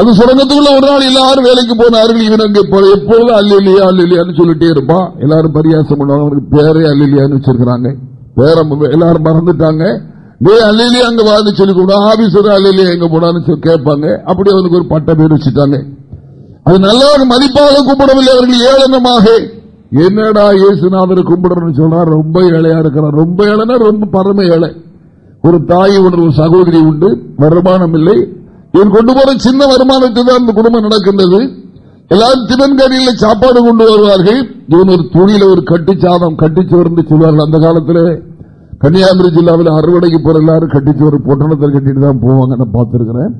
அது சுரங்கத்துக்குள்ள ஒரு நாள் எல்லாரும் வேலைக்கு போனார்கள். இவன் அங்கே எப்பொழுதும் அல்லு இல்லையான்னு சொல்லிட்டே இருப்பான். எல்லாரும் பரியாசம் பண்ணுவாங்க. அவனுக்கு பேரே அல்லியான்னு வச்சிருக்கிறாங்க. பேரம் எல்லாரும் மறந்துட்டாங்க. நீ அல்லிலே அங்க வான்னு சொல்லி கூட ஆபீசர் அல்லிலே எங்க போனான்னு கேட்பாங்க. அப்படி அவனுக்கு ஒரு பட்ட பேர் வச்சுட்டாங்க அது நல்ல மதிப்பாக கூப்பிடவில்லை அவர்கள் ஏளனமாக. என்னடா இயேசுநாதர் கும்பிடுறன்னு சொன்னா ரொம்ப ஏழையா இருக்கிறார். ரொம்ப ஏழைனா ரொம்ப பரம ஏழை. ஒரு தாய் ஒன்று ஒரு சகோதரி உண்டு. வருமானம் இல்லை. இவன் கொண்டு போற சின்ன வருமானத்தை தான் இந்த குடும்பம் நடக்கின்றது. எல்லாரும் திவன்கரியில் சாப்பாடு கொண்டு வருவார்கள். இவன் ஒரு துணியில ஒரு கட்டி சாதம் கட்டிச்சு வந்து சொல்வார்கள். அந்த காலத்தில் கன்னியாகுமரி ஜில்லாவில் அறுவடைக்கு போற எல்லாரும் கட்டிச்சு ஒரு பொட்டணத்தில் கட்டிட்டு தான் போவாங்க. நான் பார்த்திருக்கிறேன்.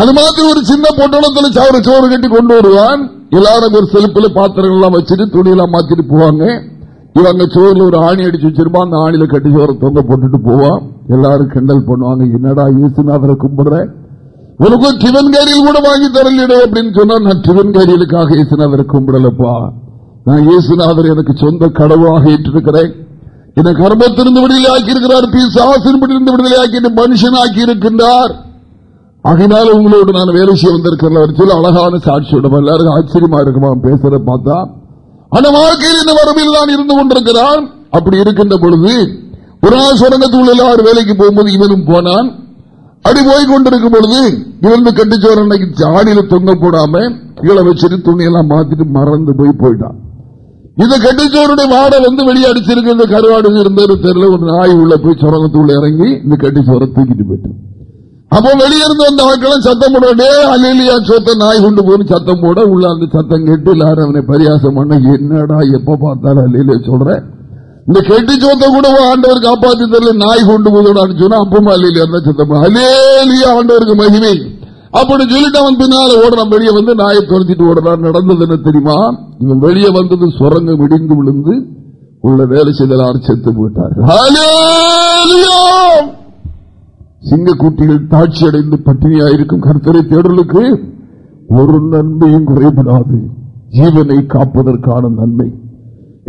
அது மாதிரி ஒரு சின்ன பொட்டணத்தில் சவர சோறு கட்டி கொண்டு வருவான். எல்லாரும் ஒரு செலுப்பில் பாத்திரங்கள்லாம் வச்சுட்டு துணியெல்லாம் மாத்திட்டு போவாங்க. இவங்க சோறுல ஒரு ஆணி அடிச்சு வச்சிருப்பான். அந்த ஆணியில கட்டி சோறு தொங்க போட்டுட்டு போவான். எல்லாரும் கிண்டல் பண்ணுவாங்க. என்னடா இயேசுநாதரை கும்பிடுறேன் உனக்கு டிவன்காரியில் கூட வாங்கி தரலிட அப்படின்னு சொன்னா நான் டிவன்காரியலுக்காக இயேசுநாதரை கும்பிடலப்பா. நான் இயேசுநாதர் எனக்கு சொந்த கடவுளாக ஏற்றிருக்கிறேன். என்னை கர்மத்திலிருந்து விடுதலை ஆக்கியிருக்கிறார் பிசாசின்படியிலிருந்து விடுதலை ஆக்கி மனுஷன் ஆக்கி இருக்கின்றார். அதனால உங்களோடு நான் வேலை செய்ய வந்திருக்கிறேன். சொல்லி அழகான சாட்சியோட எல்லாருக்கும் ஆச்சரியமா இருக்குமா? பேசுற பார்த்தா அந்த வாழ்க்கையில் இந்த வரம்பில் தான் இருந்து கொண்டிருக்கிறான். அப்படி இருக்கின்ற பொழுது ஒரு நாள் சுரங்கத்துள்ள எல்லாரும் வேலைக்கு போகும்போது இவனும் போனான். அப்படி போய் கொண்டிருக்கும் பொழுது விழுந்து கட்டிச்சோர் அன்னைக்கு ஜாடியில தொங்க போடாம கீழே வச்சிட்டு துணியெல்லாம் மாத்திட்டு மறந்து போய் போயிட்டான். இந்த கட்டிச்சோருடைய வாடை வந்து வெளியடிச்சிருக்கு இந்த கருவாடு இருந்தது தெரியல ஒரு நாய் உள்ள போய் சுரங்கத்துள்ள இறங்கி இந்த கட்டிச்சோரை தூக்கிட்டு போயிட்டு அப்போ வெளியிருந்து வந்த ஆட்களும் சத்தம் போட அலிலியா சொத்த நாய் கொண்டு போய் சத்தம் போட உள்ள அந்த சத்தம் கேட்டு எல்லாரும் அவனை பரியாசம் பண்ண என்னடா எப்ப பார்த்தாலும் அலிலியா சொல்றேன் இந்த கெட்டி சோத்த கூட ஆண்டவர் காப்பாத்தி தெரியல நாய் கொண்டு போதோடான்னு சொன்னா அப்பமா அலிலியா சத்தம் அலேலியா ஆண்டவருக்கு மகிமை. அப்படி சொல்லிட்டு அவன் பின்னால ஓடுறான். வெளியே வந்து நாயை துரத்திட்டு ஓடுறான். நடந்தது என்ன தெரியுமா? இவன் வெளியே வந்தது சுரங்கம் இடிந்து விழுந்து உள்ள வேலை செய்தலார் செத்து போயிட்டார். சிங்கக்குட்டிகள் தாட்சி அடைந்து பட்டினியாயிருக்கும் கருத்தரை தேடலுக்கு ஒரு நன்மையும் குறைபடாது. ஜீவனை காப்பதற்கான நன்மை.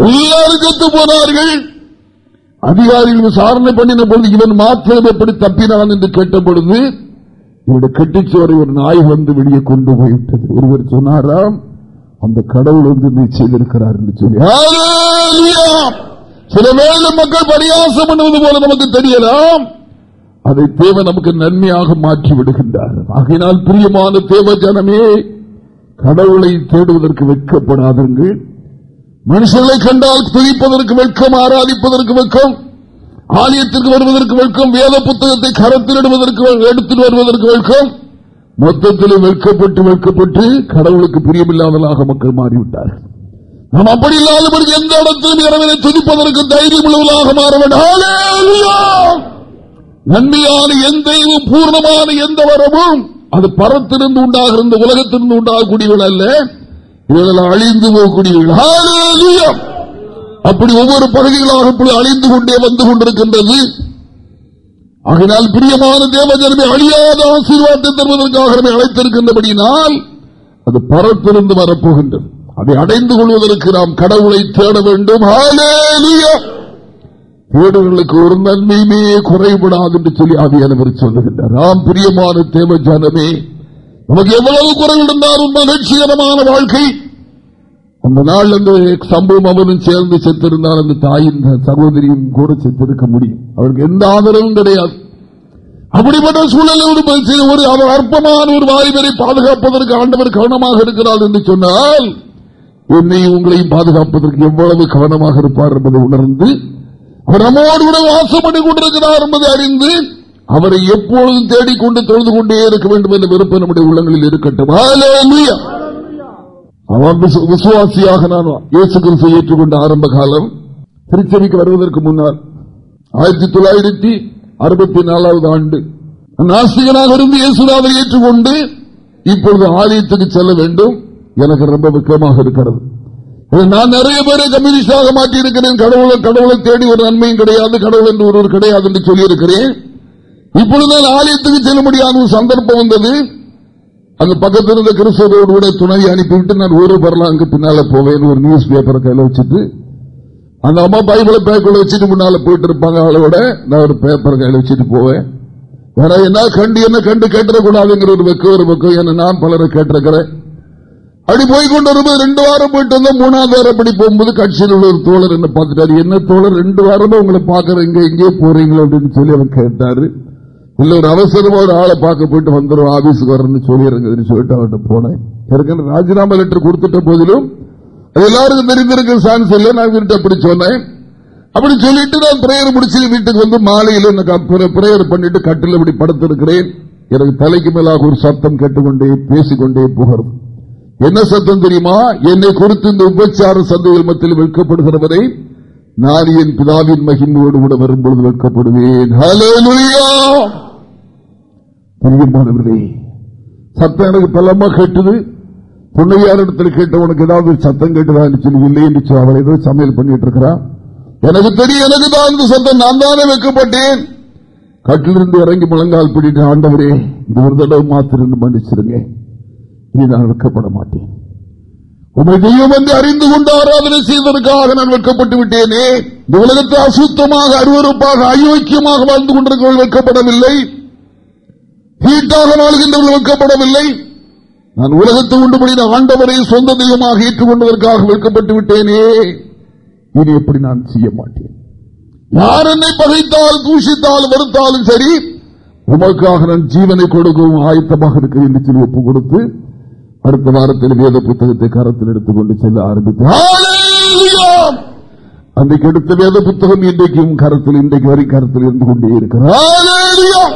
எல்லாரும் செத்து போனார்கள். அதிகாரிகள் விசாரணை பண்ணின பொழுது இவன் மாத்திரம் எப்படி தப்பினான் என்று கேட்ட பொழுது இவருடைய கட்டிச்சோரை ஒரு நாய் வந்து வெளியே கொண்டு போய்விட்டது. ஒருவர் சொன்னாராம் அந்த கடவுள் வந்து நீ செய்திருக்கிறார் என்று சொல்லி. சில வேலை மக்கள் பரியாசம் பண்ணுவது போல நமக்கு தெரியலாம். அதை தேவை நமக்கு நன்மையாக மாற்றி விடுகின்றார். ஆகையினால் பிரியமான தேவ ஜனமே கடவுளை தேடுவதற்கு வெட்கப்படாதீர்கள். மனுஷர்களை கண்டால் துதிப்பதற்கு வெட்கம் ஆராதிப்பதற்கு வெட்கம் ஆலயத்திற்கு வருவதற்கு வெட்கம் வேத புத்தகத்தை கரத்திலிடுவதற்கு எடுத்துட்டு வருவதற்கு வெட்கம். மொத்தத்தில் வெட்கப்பட்டு வெட்கப்பட்டு கடவுளுக்கு பிரியமில்லாதலாக மக்கள் மாறிவிட்டார்கள். நாம் அப்படி இல்லாதபடி எந்த இடத்திலும் இரவனை துதிப்பதற்கு தைரியம் உள்ளவர்களாக மாற வேண்டும் நன்மையான எந்த பூர்ணமான எந்த வரமும் அது பரத்திலிருந்து உண்டாகிற உலகத்திலிருந்து உண்டாகக்கூடியவள் அல்ல. இவர்கள் அழிந்து போகக்கூடிய அப்படி ஒவ்வொரு பகுதிகளாக அழிந்து கொண்டே வந்து கொண்டிருக்கின்றது. ஆகினால் பிரியமான தேவஜனமே அழியாத ஆசீர்வாதத்தை தருவதற்காக அழைத்திருக்கின்றபடியினால் அது பரத்திலிருந்து வரப்போகின்றது. அதை அடைந்து கொள்வதற்கு நாம் கடவுளை தேட வேண்டும். தேடுகளுக்கு ஒரு நன்மையுமே குறைபடாது என்று சொல்லி ஆவியானவர் சொல்லுகின்றார். நாம் பிரியமான தேவ நமக்கு எவ்வளவு குறைவு இருந்தாலும் மகிழ்ச்சிகரமான வாழ்க்கை. அந்த நாள் அந்த சம்பவம் அவனும் சேர்ந்து செத்திருந்தால் அந்த தாயின் சகோதரியும் கூட செத்திருக்க முடியும். அவருக்கு எந்த ஆதரவும் கிடையாது. அப்படிப்பட்ட சூழலில் ஒரு அவர் அற்பமான ஒரு வாலிபரை பாதுகாப்பதற்கு ஆண்டவர் கவனமாக இருக்கிறார் என்று சொன்னால் என்னையும் உங்களையும் பாதுகாப்பதற்கு எவ்வளவு கவனமாக இருப்பார் என்பதை உணர்ந்து அவர் நம்மோடு கூட வாசம் பண்ணி கொண்டிருக்கிறார் என்பதை அறிந்து அவரை எப்பொழுதும் தேடிக்கொண்டு தொழுது கொண்டே இருக்க வேண்டும் என்ற விருப்பம் நம்முடைய உள்ளங்களில் இருக்கட்டும். அவன் விசுவாசியாக நான் இயேசு கிறிஸ்து ஏற்றுக்கொண்ட ஆரம்ப காலம் திருச்செவிக்கு வருவதற்கு முன்னால் ஆயிரத்தி தொள்ளாயிரத்தி அறுபத்தி நாலாவது ஆண்டு நாஸ்திகனாக இருந்து இயேசுதாவை ஏற்றுக்கொண்டு இப்பொழுது ஆலயத்துக்கு செல்ல வேண்டும். எனக்கு ரொம்ப வெக்கமாக இருக்கிறது. நான் நிறைய பேரை கம்யூனிஸ்டாக மாற்றி இருக்கிறேன் கடவுளை கடவுளை தேடி ஒரு நன்மையும் கிடையாது கடவுள் என்று ஒருவர் கிடையாது என்று சொல்லியிருக்கிறேன். இப்பொழுது ஆலயத்துக்கு செல்ல முடியாத ஒரு சந்தர்ப்பம் வந்தது. அந்த பக்கத்தில் இருந்த கிறிஸ்தவரோடு கூட துணையை அனுப்பிவிட்டு நான் ஊரு வரலாம் அங்கு பின்னால போவேன் ஒரு நியூஸ் பேப்பரை கையில வச்சுட்டு அந்த அம்மா பைபிளை பேக்குள்ள வச்சுட்டு முன்னால போயிட்டு இருப்பாங்க அவளோட நான் ஒரு பேப்பரை கையில வச்சுட்டு போவேன். வேற என்ன கண்டு என்ன கண்டு கேட்டுறக்கூடாதுங்கிற ஒரு வெக்கம் ஒரு வெக்கம். என்ன நான் பலரை கேட்டிருக்கிறேன். அப்படி போய் கொண்டு வரும்போது ரெண்டு வாரம் போயிட்டு வந்தோம். மூணாவது வாரம் அப்படி போகும்போது கட்சியில் உள்ள ஒரு தோழர் என்ன பார்த்துட்டாரு. என்ன தோழர் ரெண்டு வாரமா உங்களை பாக்குறேன் இங்க இங்கே போறீங்களோ? அப்படின்னு சொல்லி அவன் கேட்டாரு. இல்ல ஒரு அவசரமா ஒரு ஆளை பார்க்க போயிட்டு வந்துடும் ஆபீஸுக்கு வரணும்னு சொல்லிடுறேங்கன்னு சொல்லிட்டு அவன்கிட்ட போனேன். ஏற்கனவே ராஜினாமா லெட்டர் கொடுத்துட்ட போதிலும் அது எல்லாருக்கும் தெரிந்திருக்க சான்ஸ் இல்லை நான் வீட்டு அப்படி சொன்னேன். அப்படி சொல்லிட்டு நான் பிரேயர் முடிச்சு வீட்டுக்கு வந்து மாலையில் பிரேயர் பண்ணிட்டு கட்டில் அப்படி படுத்திருக்கிறேன். எனக்கு தலைக்கு மேலாக ஒரு சத்தம் கேட்டுக்கொண்டே பேசிக்கொண்டே போகிறது என்ன சத்தம் தெரியுமா? என்னை குறித்து இந்த உபச்சார சந்தைகள் மத்தியில் வைக்கப்படுகிறவரை நான் என் பிதாவின் மகிழ்வோடு கூட வரும்பொழுது வைக்கப்படுவேன் பிரியமானவர்களே சத்தம் எனக்கு பலமா கேட்டது. புண்ணையாரிடத்தில் கேட்ட உனக்கு ஏதாவது சத்தம் கேட்டதா சொல்லி இல்லை என்று அவள் ஏதோ சமையல் பண்ணிட்டு இருக்கிறான் எனக்கு தெரியும் எனக்கு தான் இந்த சத்தம். நான் தானே வைக்கப்பட்டேன். கட்டிலிருந்து இறங்கி முழங்கால் பிடிட்டு ஆண்டவரே இந்த ஒரு தடவை மாத்திருந்து மன்னிச்சிருங்க. இனி நான் வைக்கப்பட மாட்டேன். உமை தெய்வம் என்று அறிந்து கொண்டு ஆராதனை செய்வதற்காக நான் வைக்கப்பட்டு விட்டேனே. இந்த உலகத்தை அசுத்தமாக அருவறுப்பாக அயோக்கியமாக வாழ்ந்து கொண்டிருக்கிறவர்கள் வைக்கப்படவில்லை. வீட்டாக நாளுகின்றவர்கள் வைக்கப்படவில்லை நான் உலகத்தை உண்டு உண்டுபடி ஆண்டவரை சொந்த தெய்வமாக ஏற்றுக்கொண்டதற்காக வைக்கப்பட்டு விட்டேனே. இனி எப்படி நான் செய்ய மாட்டேன்? யார் என்னை பகைத்தால் தூஷித்தால் வருத்தாலும் சரி உமக்காக நான் ஜீவனை கொடுக்கவும் ஆயத்தமாக இருக்கிறேன் என்று சொல்லி ஒப்பு கொடுத்து அடுத்த வாரத்தில் வேத புத்தகத்தை கரத்தில் எடுத்துக்கொண்டு செல்ல ஆரம்பித்தார் அன்றைக்கு எடுத்த வேத புத்தகம் இன்றைக்கும் கரத்தில் இன்றைக்கு வரை கரத்தில் இருந்து கொண்டே இருக்கிறார்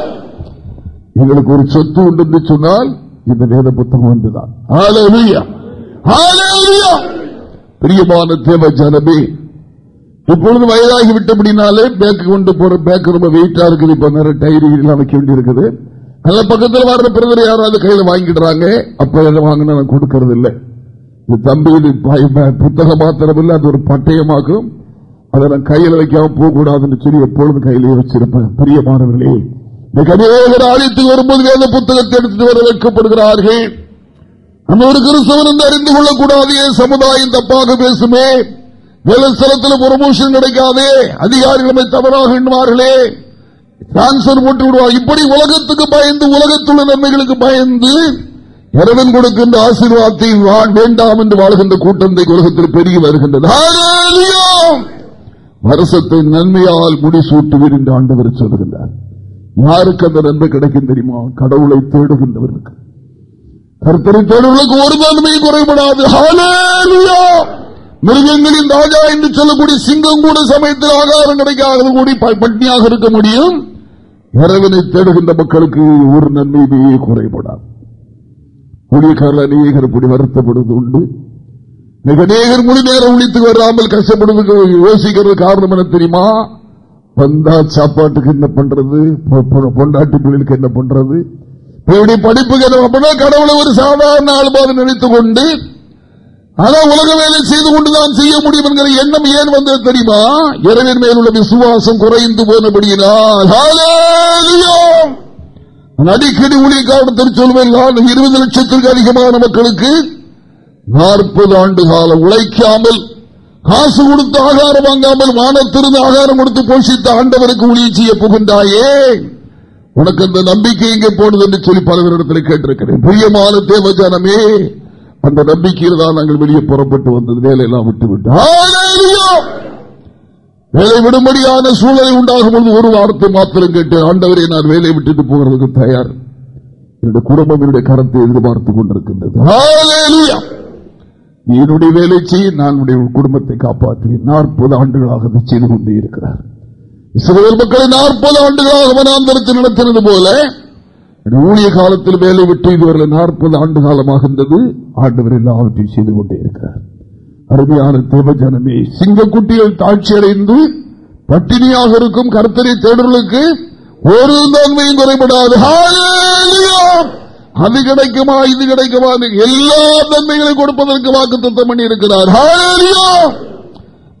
எங்களுக்கு ஒரு சொத்து உண்டு சொன்னால் இந்த வேத புத்தகம் ஒன்றுதான் பிரியமான தேவ ஜனமே இப்பொழுது வயதாகி விட்டபடினாலே பேக்கு கொண்டு போற பேக் ரொம்ப வெயிட்டா இருக்குது. இப்ப நிறைய டைரி அமைக்க வேண்டியிருக்குது. அந்த பக்கத்தில் வர்ற பிறகு யாராவது கையில வாங்கிடுறாங்க அப்ப எதை வாங்கினா நான் கொடுக்கறது இல்லை இது தம்பி புத்தகம் மாத்திரம் இல்லை அது ஒரு பட்டயமாக்கும் அதை நான் கையில வைக்காம போகக்கூடாதுன்னு சொல்லி எப்பொழுதும் கையிலேயே வச்சிருப்பேன். பிரியமானவர்களே ஆலயத்துக்கு வரும்போது வேத புத்தகத்தை எடுத்துட்டு வர வைக்கப்படுகிறார்கள். நம்ம ஒரு கிறிஸ்தவன் என்று அறிந்து கொள்ளக்கூடாது. சமுதாயம் தப்பாக பேசுமே? வேலை ஸ்தலத்தில் ப்ரமோஷன் கிடைக்காதே. அதிகாரிகளை தவறாக எண்ணுவார்களே. டிரான்ஸ்பர் போட்டு விடுவார். இப்படி உலகத்துக்கு பயந்து உலகத்துள்ள நன்மைகளுக்கு பயந்து இறைவன் கொடுக்கின்ற ஆசீர்வாதத்தை வேண்டாம் என்று வாழ்கின்ற கூட்டம் உலகத்தில் பெருகி வருகின்றது. வருஷத்தை நன்மையால் முடிசூட்டுவீர் என்று ஆண்டவர் சொல்கின்றார் யாருக்கு அந்த நன்மை கிடைக்கும் தெரியுமா? கடவுளை தேடுகின்றவர்களுக்கு. கருத்தரை தேடுவதற்கு ஒரு நன்மையும் குறைபடாது. மிருகங்களின் ராஜா என்று சொல்லக்கூடிய சிங்கம் கூட சமயத்தில் ஆகாரம் கிடைக்காத கூடி பட்டினியாக இருக்க முடியும். இறைவனை தேடுகின்ற மக்களுக்கு ஒரு நன்மையுமே குறைபடாது. ஊழியக்காரர் அநேகர் இப்படி வருத்தப்படுவது உண்டு. மிக நேகர் மொழி நேரம் ஒழித்து வராமல் கஷ்டப்படுவதற்கு யோசிக்கிறது காரணம் என தெரியுமா? வந்தா சாப்பாட்டுக்கு என்ன பண்றது? பொண்டாட்டி பிள்ளைகளுக்கு என்ன பண்றது? படிப்புக்கு என்ன கடவுளை ஒரு சாதாரண ஆளுபாடு நினைத்துக் கொண்டு ஆனா உலக வேலை செய்து கொண்டுதான் செய்ய முடியும் என்கிற எண்ணம் ஏன் வந்தது தெரியுமா? இறைவன் மேலுள்ள விசுவாசம் குறைந்து போனபடியினால். அடிக்கடி ஊழியக்காரத்தில் சொல்வேன் இருபது லட்சத்திற்கு அதிகமான மக்களுக்கு நாற்பது ஆண்டு காலம் உழைக்காமல் காசு கொடுத்து ஆகாரம் வாங்காமல் வானத்திருந்து ஆகாரம் கொடுத்து போஷித்த ஆண்டவருக்கு ஊழிய செய்ய போகின்றாயே உனக்கு அந்த நம்பிக்கை இங்கே போனது என்று சொல்லி பலவரிடத்தில் கேட்டிருக்கிறேன். பிரியமான தேவஜானமே அந்த நம்பிக்கையில் தான் நாங்கள் வெளியே புறப்பட்டு வந்தது. வேலையெல்லாம் விட்டு வேலை விடும்படியான சூழலை உண்டாகும் பொழுது ஒரு வாரத்தை மாத்திரம் கேட்டு ஆண்டவரை நான் வேலை விட்டுட்டு போகிறதுக்கு தயார். என்னுடைய குடும்பம் என்னுடைய கரத்தை எதிர்பார்த்துக் கொண்டிருக்கின்றது. என்னுடைய வேலை செய்ய நான் குடும்பத்தை காப்பாற்றுவேன். நாற்பது ஆண்டுகளாக செய்து கொண்டே இருக்கிறார். இஸ்ரேல் மக்களை நாற்பது ஆண்டுகளாக மனாந்தரத்தில் நடத்தினது போல ஊழிய காலத்தில் வேலை விட்டு இதுவரை நாற்பது ஆண்டு காலமாக இருந்தது ஆண்டவர் எல்லாவற்றையும் செய்து கொண்டே இருக்கிறார். அருமையான தேவ ஜனமே சிங்கக்குட்டிகள் தாட்சியடைந்து பட்டினியாக இருக்கும் கர்த்தரை தேடலுக்கு ஒரு நன்மையும் குறைபடாது. அது கிடைக்குமா இது கிடைக்குமா எல்லா நன்மைகளையும் கொடுப்பதற்கு வாக்கு திட்டம் பண்ணி இருக்கிறார்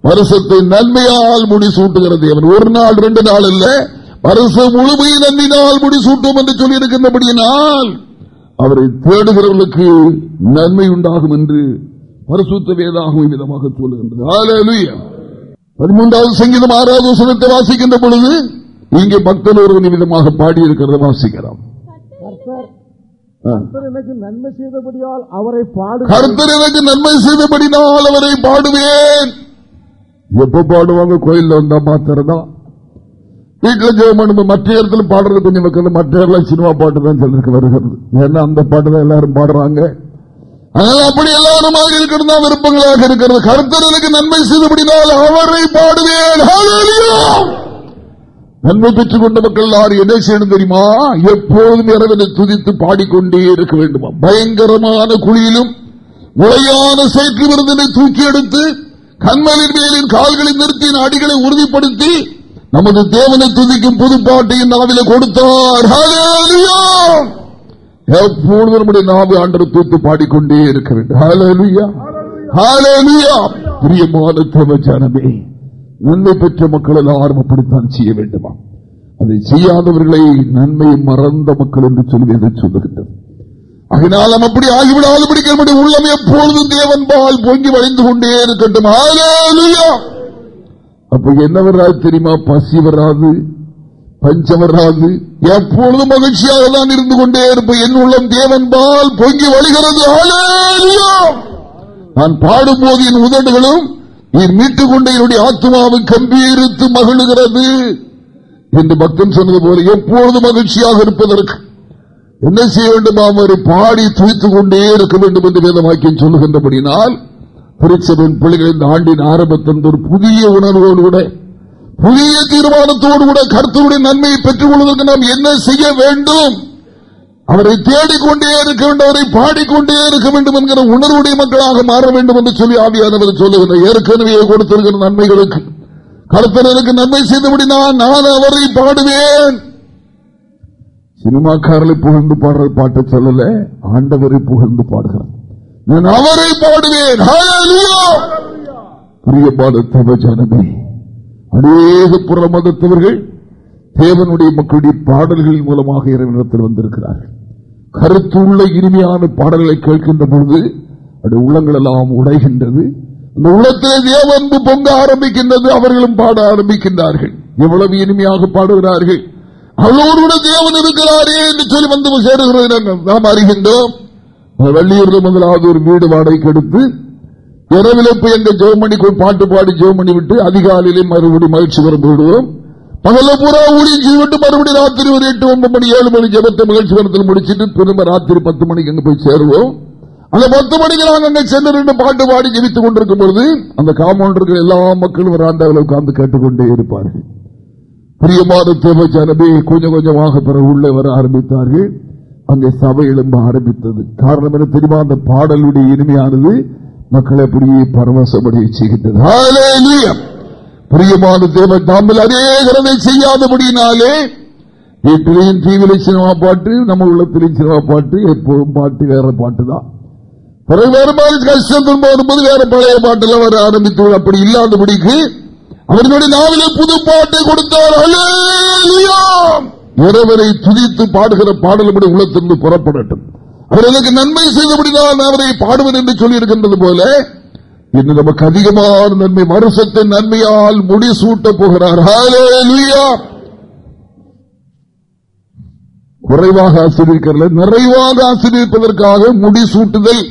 வருஷத்தை நன்மையால் முடிசூட்டுகிற தேவன். ஒரு நாள் ரெண்டு நாள் இல்ல வருஷம் முழுமையை நன்மையினால் முடிசூட்டும் என்று சொல்லி இருக்கின்றபடியினால் அவரை தேடுகிறவர்களுக்கு நன்மை உண்டாகும் என்று பரிசுத்த வேதாகும் விதமாக சொல்லுகின்றது. பதிமூன்றாவது சங்கீதம் ஆறாவது வசனத்தை வாசிக்கின்ற பொழுது இங்கே பக்தன் ஒருவன் விதமாக பாடியிருக்கிறத வாசிக்கிறோம் எனக்கு நன்மை செய்தபடியால் அவரை பாடு கருத்தர் எனக்கு நன்மை செய்தபடினால் அவரை பாடுவேன். எப்ப பாடுவாங்க? கோயில் வந்தா மாத்திரதான் வீட்டுல ஜெயம் மற்ற இடத்துல பாடுறது கொஞ்சம் மக்கள் மற்ற இடத்துல சினிமா பாட்டு தான் சொல்லிருக்கு வருகிறது. ஏன்னா அந்த பாட்டு தான் எல்லாரும் பாடுறாங்க. அதனால அப்படி எல்லாரும் இருக்கிறது தான் விருப்பங்களாக இருக்கிறது. கருத்தரனுக்கு நன்மை செய்தபடினால் அவரை பாடுவேன். நன்மை பெற்றுக் கொண்ட மக்கள் யார்? என்ன செய்யணும் தெரியுமா? எப்போதும் இறைவனை துதித்து பாடிக்கொண்டே இருக்க வேண்டுமா? பயங்கரமான குழியிலும் முறையான சேற்று விருந்தினை தூக்கி எடுத்து கண்மலின் மேலின் கால்களை நிறுத்தி அடிகளை உறுதிப்படுத்தி நமது தேவனை துதிக்கும் புதுப்பாட்டையும் நாவில கொடுத்தார். எப்பொழுது நம்முடைய நாவு ஆண்டர் தூத்து பாடிக்கொண்டே இருக்க வேண்டும். பிரியமான தேவ ஜனமே நன்மை பெற்ற மக்கள் எல்லாரும் அப்படித்தான் செய்ய வேண்டுமா? அதை செய்யாதவர்களை நன்மை மறந்த மக்கள் என்று சொல்வது சொல்லுகின்றது அதனால் நாம் அப்படி ஆகிவிடாது பிடிக்க உள்ளம் எப்பொழுதும் தேவன் பால் பொங்கி வளைந்து கொண்டே இருக்கட்டும். அப்ப என்ன வராது தெரியுமா? பசி வராது பஞ்சம் வராது எப்பொழுதும் மகிழ்ச்சியாக தான் இருந்து கொண்டே இருப்போம் என் உள்ளம் தேவன் பால் பொங்கி வழிகிறது. நான் பாடும்போது என் உதடுகளும் நீர் மீட்டுக் கொண்ட என்னுடைய ஆத்மாவை கம்பீரித்து மகிழுகிறது. என்று பக்தன் சொன்னது போல எப்பொழுது மகிழ்ச்சியாக இருப்பதற்கு என்ன செய்ய வேண்டும் அவர் பாடி துய்த்துக் கொண்டே இருக்க வேண்டும் என்று வேதமாக்கியம் சொல்லுகின்றபடினால் திருச்சபின் பிள்ளைகள் இந்த ஆண்டின் ஆரம்பத்தின் ஒரு புதிய உணர்வோடு கூட புதிய தீர்மானத்தோடு கூட கருத்துடைய நன்மையை பெற்றுக் கொள்வதற்கு நாம் என்ன செய்ய வேண்டும்? அவரை தேடிக்கொண்டே இருக்க வேண்டும் அவரை பாடிக்கொண்டே இருக்க வேண்டும் என்கிற உணர்வுடைய மக்களாக மாற வேண்டும் என்று சொல்லி ஆவியானவர் சொல்லுகின்ற ஏற்கனவே கொடுத்திருக்கிற நன்மைகளுக்கு. கருத்தனருக்கு நன்மை செய்தபடி நான் நான் அவரை பாடுவேன். சினிமாக்காரர்களை புகழ்ந்து பாடுற பாட்டை சொல்லல ஆண்டவரை புகழ்ந்து பாடுகிறார். நான் அவரை பாடுவேன். புரிய தவ ஜனமே அநேக புற மதத்தவர்கள் தேவனுடைய மக்களுடைய பாடல்கள் மூலமாக இறைவனத்தில் வந்திருக்கிறார்கள். கருத்துள்ள இனிமையான பாடல்களை கேட்கின்ற பொழுது அது உள்ளங்கள் எல்லாம் உடைகின்றது. அந்த உள்ளத்திலே தேவன்பு பொங்க ஆரம்பிக்கின்றது அவர்களும் பாட ஆரம்பிக்கின்றார்கள். எவ்வளவு இனிமையாக பாடுகிறார்கள். அவளோடு தேவன் இருக்கிறாரே என்று சொல்லி வந்து சேருகிறது நாம் அறிகின்றோம். வள்ளியூர்ல முதலாவது ஒரு வீடு வாடகைக்கு எடுத்து இரவில் போய் எங்க ஜோமணி பாட்டு பாடி ஜோமணி விட்டு அதிகாலையிலே மறுபடி மகிழ்ச்சி வரும் போடுவோம் பகல பூரா ஊழியம் செய்துவிட்டு மறுபடியும் ராத்திரி ஒரு எட்டு ஒன்பது மணி ஏழு மணி ஜபத்தை மகிழ்ச்சி வரத்தில் முடிச்சுட்டு திரும்ப ராத்திரி பத்து மணிக்கு அங்க போய் சேருவோம். அந்த பத்து மணிக்கு நாங்கள் அங்க சென்று ரெண்டு பாட்டு பாடி ஜெபித்துக் கொண்டிருக்கும் பொழுது அந்த காம்பவுண்டர்கள் எல்லா மக்களும் ராண்டாவில் உட்கார்ந்து கேட்டுக்கொண்டே இருப்பார்கள். பிரியமான தேவ ஜனமே கொஞ்சம் கொஞ்சமாக பிறகு உள்ளே வர ஆரம்பித்தார்கள். அங்கே சபை எழும்ப ஆரம்பித்தது. காரணம் என தெரியுமா? அந்த பாடலுடைய இனிமையானது மக்களை அப்படியே பரவசமடைய செய்கின்றது. பிரியமான தேவன் தாமல் அநேகரனை செய்யாதபடினாலே வீட்டிலையும் டிவியில சினிமா பாட்டு நம்ம உள்ளத்திலையும் சினிமா பாட்டு எப்போதும் பாட்டு வேற பாட்டு தான். பிறகு வேற மாதிரி கஷ்டம் வரும்போது வேற பழைய பாட்டுல வர ஆரம்பித்து அப்படி இல்லாதபடிக்கு அவர்களுடைய நாவிலே புது பாட்டை கொடுத்தார். இறைவரை துதித்து பாடுகிற பாடலுடைய உள்ளத்திலிருந்து புறப்படட்டும். அவர் எனக்கு நன்மை செய்தபடிதான் அவரை பாடுவது என்று சொல்லி இருக்கின்றது போல இன்னும் நமக்கு அதிகமான நன்மை மறுசத்தின் நன்மையால் முடிசூட்ட போகிறார். குறைவாக ஆசிரியர்கள் நிறைவாக ஆசிரியப்பதற்காக முடிசூட்டுதல்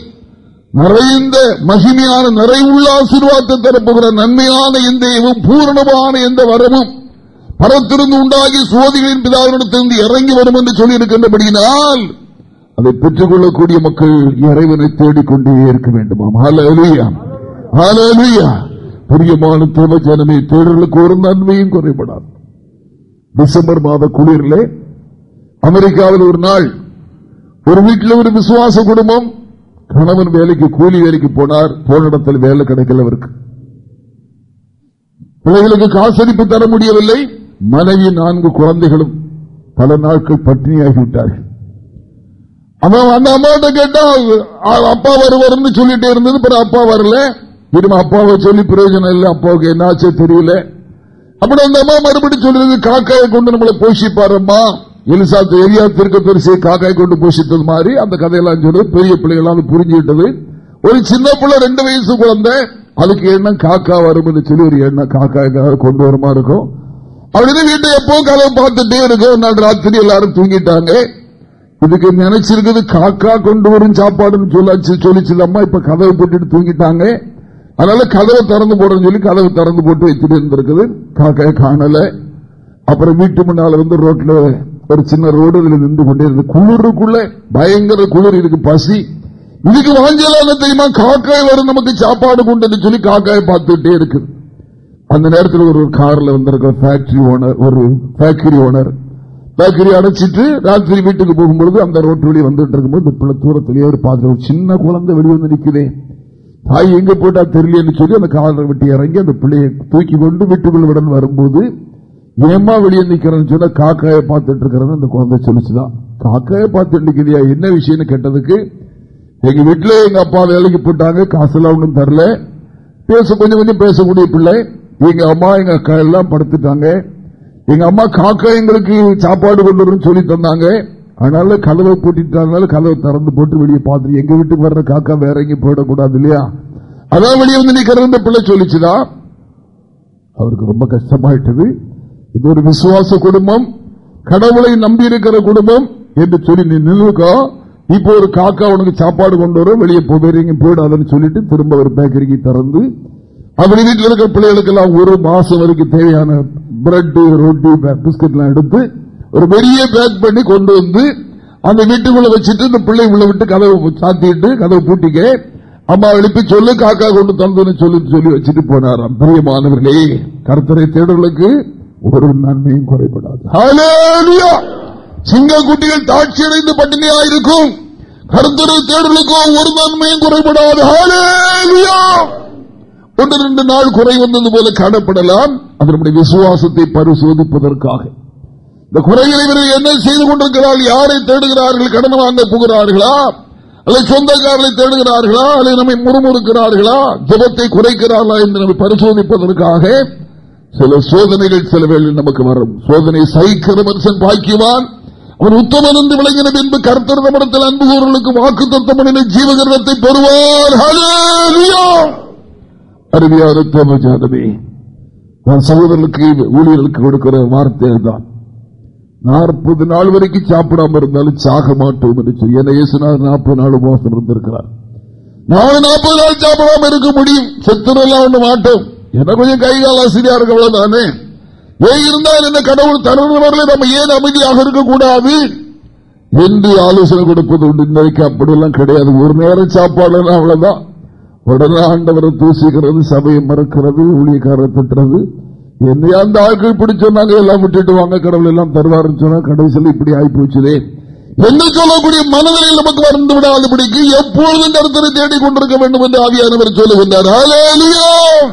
நிறைந்த மகிமையான நிறைவுள்ள ஆசீர்வாதத்தை தரப்போகிற நன்மையான எந்த பூரணமான எந்த வரமும் பரத்திருந்து உண்டாகி சோதிகளின் பிதாவினிடத்திலிருந்து இறங்கி வரும் என்று சொல்லியிருக்கின்றபடியினால் அதை பெற்றுக் கொள்ளக்கூடிய மக்கள் இறைவனை தேடிக்கொண்டே இருக்க வேண்டுமாம். பிரியமான தேவ தேடலுக்கு ஒரு நன்மையும் குறைபடாது. டிசம்பர் மாத குளிரிலே அமெரிக்காவில் ஒரு நாள் ஒரு வீட்டில் ஒரு விசுவாச குடும்பம் கணவன் வேலைக்கு கூலி வேலைக்கு போனார் போன இடத்தில் வேலை கிடைக்கல அவருக்கு. பிள்ளைகளுக்கு காசரிப்பு தர முடியவில்லை மனைவி நான்கு குழந்தைகளும் பல நாட்கள் பட்டினியாகிவிட்டார்கள். அவன் அந்த அம்மாட்ட கேட்டா அப்பா வருவார்னு சொல்லிட்டே இருந்தது பிறகு அப்பா வரல. திரும்ப அப்பாவை சொல்லி பிரயோஜனம் இல்லை அப்பாவுக்கு என்னாச்சே தெரியல. அப்படி அந்த அம்மா மறுபடியும் சொல்றது காக்காயை கொண்டு நம்மளை போஷிப்பாரம்மா. எலிசா எரியா திருக்க பெருசியை காக்காய் கொண்டு போஷித்தது மாதிரி அந்த கதையெல்லாம் சொல்றது பெரிய பிள்ளைகளால் புரிஞ்சுக்கிட்டது. ஒரு சின்ன பிள்ளை ரெண்டு வயசு குழந்தை அதுக்கு எண்ணம் காக்கா வரும் சொல்லி ஒரு எண்ணம் காக்கா கொண்டு வருமா இருக்கும். அப்படின்னு வீட்டை எப்போ கதவை பார்த்துட்டே இருக்கும். நாள் ராத்திரி எல்லாரும் தூங்கிட்டாங்க. இதுக்கு நினைச்சிருக்கிறது காக்கா கொண்டு வரும் சாப்பாடுன்னு சொல்லாச்சு சொல்லிச்சு. அம்மா இப்ப கதவை போட்டுட்டு தூங்கிட்டாங்க. அதனால கதவை திறந்து போடுறேன்னு சொல்லி கதவை திறந்து போட்டு வச்சுட்டு இருந்திருக்குது. காக்காய காணல. அப்புறம் வீட்டு முன்னால வந்து ரோட்ல ஒரு சின்ன ரோடு இதுல நின்று கொண்டே இருந்து குளிருக்குள்ள பயங்கர குளிர் இருக்கு பசி. இதுக்கு வாஞ்சலான தெரியுமா? காக்காய் வரும் நமக்கு சாப்பாடு கொண்டு சொல்லி காக்காயை பார்த்துட்டே இருக்குது அந்த நேரத்தில் ஒரு கார்ல வந்திருக்க ஃபேக்டரி ஓனர் ஒரு ஃபேக்டரி ஓனர் பேக்கரி அடைச்சிட்டு ராத்திரி வீட்டுக்கு போகும்பொழுது அந்த ரோட்டு வழி வந்துட்டு இருக்கும்போது பிள்ளை தூரத்திலேயே ஒரு பாத்திரம் ஒரு சின்ன குழந்தை வெளியே வந்து நிற்குதே தாய் எங்க போட்டா தெரியலன்னு சொல்லி அந்த காலை விட்டு இறங்கி அந்த பிள்ளையை தூக்கி கொண்டு வீட்டுக்குள்ளவுடன் வரும்போது ஏமா வெளியே நிக்கிறேன்னு சொன்னா காக்காய பார்த்துட்டு இருக்கிறது அந்த குழந்தை சொல்லிச்சுதான் காக்காய பார்த்துட்டு நிற்கிறியா என்ன விஷயம்னு கேட்டதுக்கு எங்க வீட்டுல எங்க அப்பா வேலைக்கு போட்டாங்க காசெல்லாம் ஒன்றும் தரல. பேச கொஞ்சம் கொஞ்சம் பேசக்கூடிய பிள்ளை. எங்க அம்மா எங்க அக்கா எல்லாம் படுத்துட்டாங்க. எங்க அம்மா காக்கா எங்களுக்கு சாப்பாடு கொண்டு வரும் சொல்லி தந்தாங்க. அதனால கதவை பூட்டிட்டாங்க கதவை திறந்து போட்டு வெளியே பார்த்து எங்க வீட்டுக்கு வர்ற காக்கா வேற எங்க போயிடக்கூடாது இல்லையா? அதான் வெளியே வந்து நிக்கிற பிள்ளை சொல்லிச்சுதான் அவருக்கு ரொம்ப கஷ்டமாயிட்டது. இது ஒரு விசுவாச குடும்பம். கடவுளை நம்பி இருக்கிற குடும்பம் என்று சொல்லி நீ நின்றுக்கோ இப்போ ஒரு காக்கா உனக்கு சாப்பாடு கொண்டு வரும் வெளியே போகிறீங்க போயிடாதுன்னு சொல்லிட்டு திரும்ப ஒரு பேக்கரிக்கு திறந்து அவர் வீட்டில் இருக்கிற பிள்ளைகளுக்கு எல்லாம் ஒரு மாசம் வரைக்கும் தேவையான பிரெட் ரொட்டி பிஸ்கட் எல்லாம் எடுத்து ஒரு பெரிய பேக் பண்ணி கொண்டு வந்து அந்த வீட்டுக்குள்ள வச்சுட்டு இந்த பிள்ளை உள்ள விட்டு கதவு சாத்திட்டு கதவு பூட்டிக்க அம்மா எழுப்பி சொல்லு காக்கா கொண்டு தந்துன்னு சொல்லி சொல்லி வச்சுட்டு போனாராம். பிரியமானவர்களே கருத்தரை தேடலுக்கு ஒரு நன்மையும் குறைபடாது. சிங்க குட்டிகள் தாட்சி அடைந்து பட்டினியா இருக்கும். கருத்தரை தேடலுக்கும் ஒரு நன்மையும் குறைபடாது. ஒன்று ரெண்டு நாள் குறை வந்தது போல காணப்படலாம். அதனுடைய விசுவாசத்தை பரிசோதிப்பதற்காக. இந்த குறைகளை இவர்கள் என்ன செய்து கொண்டிருக்கிறார்கள் யாரை தேடுகிறார்கள்? கடன் வாங்க போகிறார்களா அல்லது சொந்தக்காரர்களை தேடுகிறார்களா? அல்லது நம்மை முறுமுறுக்கிறார்களா? ஜபத்தை குறைக்கிறார்களா என்று நம்ம பரிசோதிப்பதற்காக சில சோதனைகள் சில வேலை நமக்கு வரும். சோதனை சகிக்கிற மனுஷன் பாக்கியவான். அவன் உத்தமன் என்று விளங்கின பின்பு கர்த்தர் நம்மிடத்தில் அன்புகூர்களுக்கு வாக்கு தத்தமனின ஜீவகரணத்தை பெறுவார். அருமையான தேவஜானமே நான் ஊழியர்களுக்கு கொடுக்கிற வார்த்தை தான். நாற்பது நாள் வரைக்கும் சாப்பிடாம இருந்தாலும் சாக மாட்டோம் என்று சொல்லி என்ன நாற்பது நாள் உபவாசம் இருந்திருக்கிறார். நாலு நாற்பது நாள் சாப்பிடாம இருக்க முடியும். செத்துரெல்லாம் ஒண்ணு மாட்டோம். என்ன கொஞ்சம் கைகால் ஆசிரியா இருக்க அவ்வளவுதானே ஏன் இருந்தால் என்ன கடவுள் தருணவர்களை நம்ம ஏன் அமைதியாக இருக்கக்கூடாது? என்று ஆலோசனை கொடுப்பது உண்டு. இன்றைக்கு அப்படியெல்லாம் கிடையாது. ஒரு நேரம் சாப்பாடு அவ்வளவுதான். உடனே ஆண்டவரை தூசிக்கிறது சபையை மறக்கிறது ஊழியக்காரரை திட்டுறது. என்னையா அந்த ஆட்கள் இப்படி சொன்னாங்க எல்லாம் விட்டுட்டு வாங்க கடவுள் எல்லாம் தருவாருன்னு சொன்னா கடைசியில் இப்படி ஆகி போச்சுதே என்ன சொல்லக்கூடிய மனதில் நமக்கு வந்து விடாதபடிக்கு எப்பொழுதும் கருத்தரை தேடிக் கொண்டிருக்க வேண்டும் என்று ஆவியானவர் சொல்லுகின்றார்.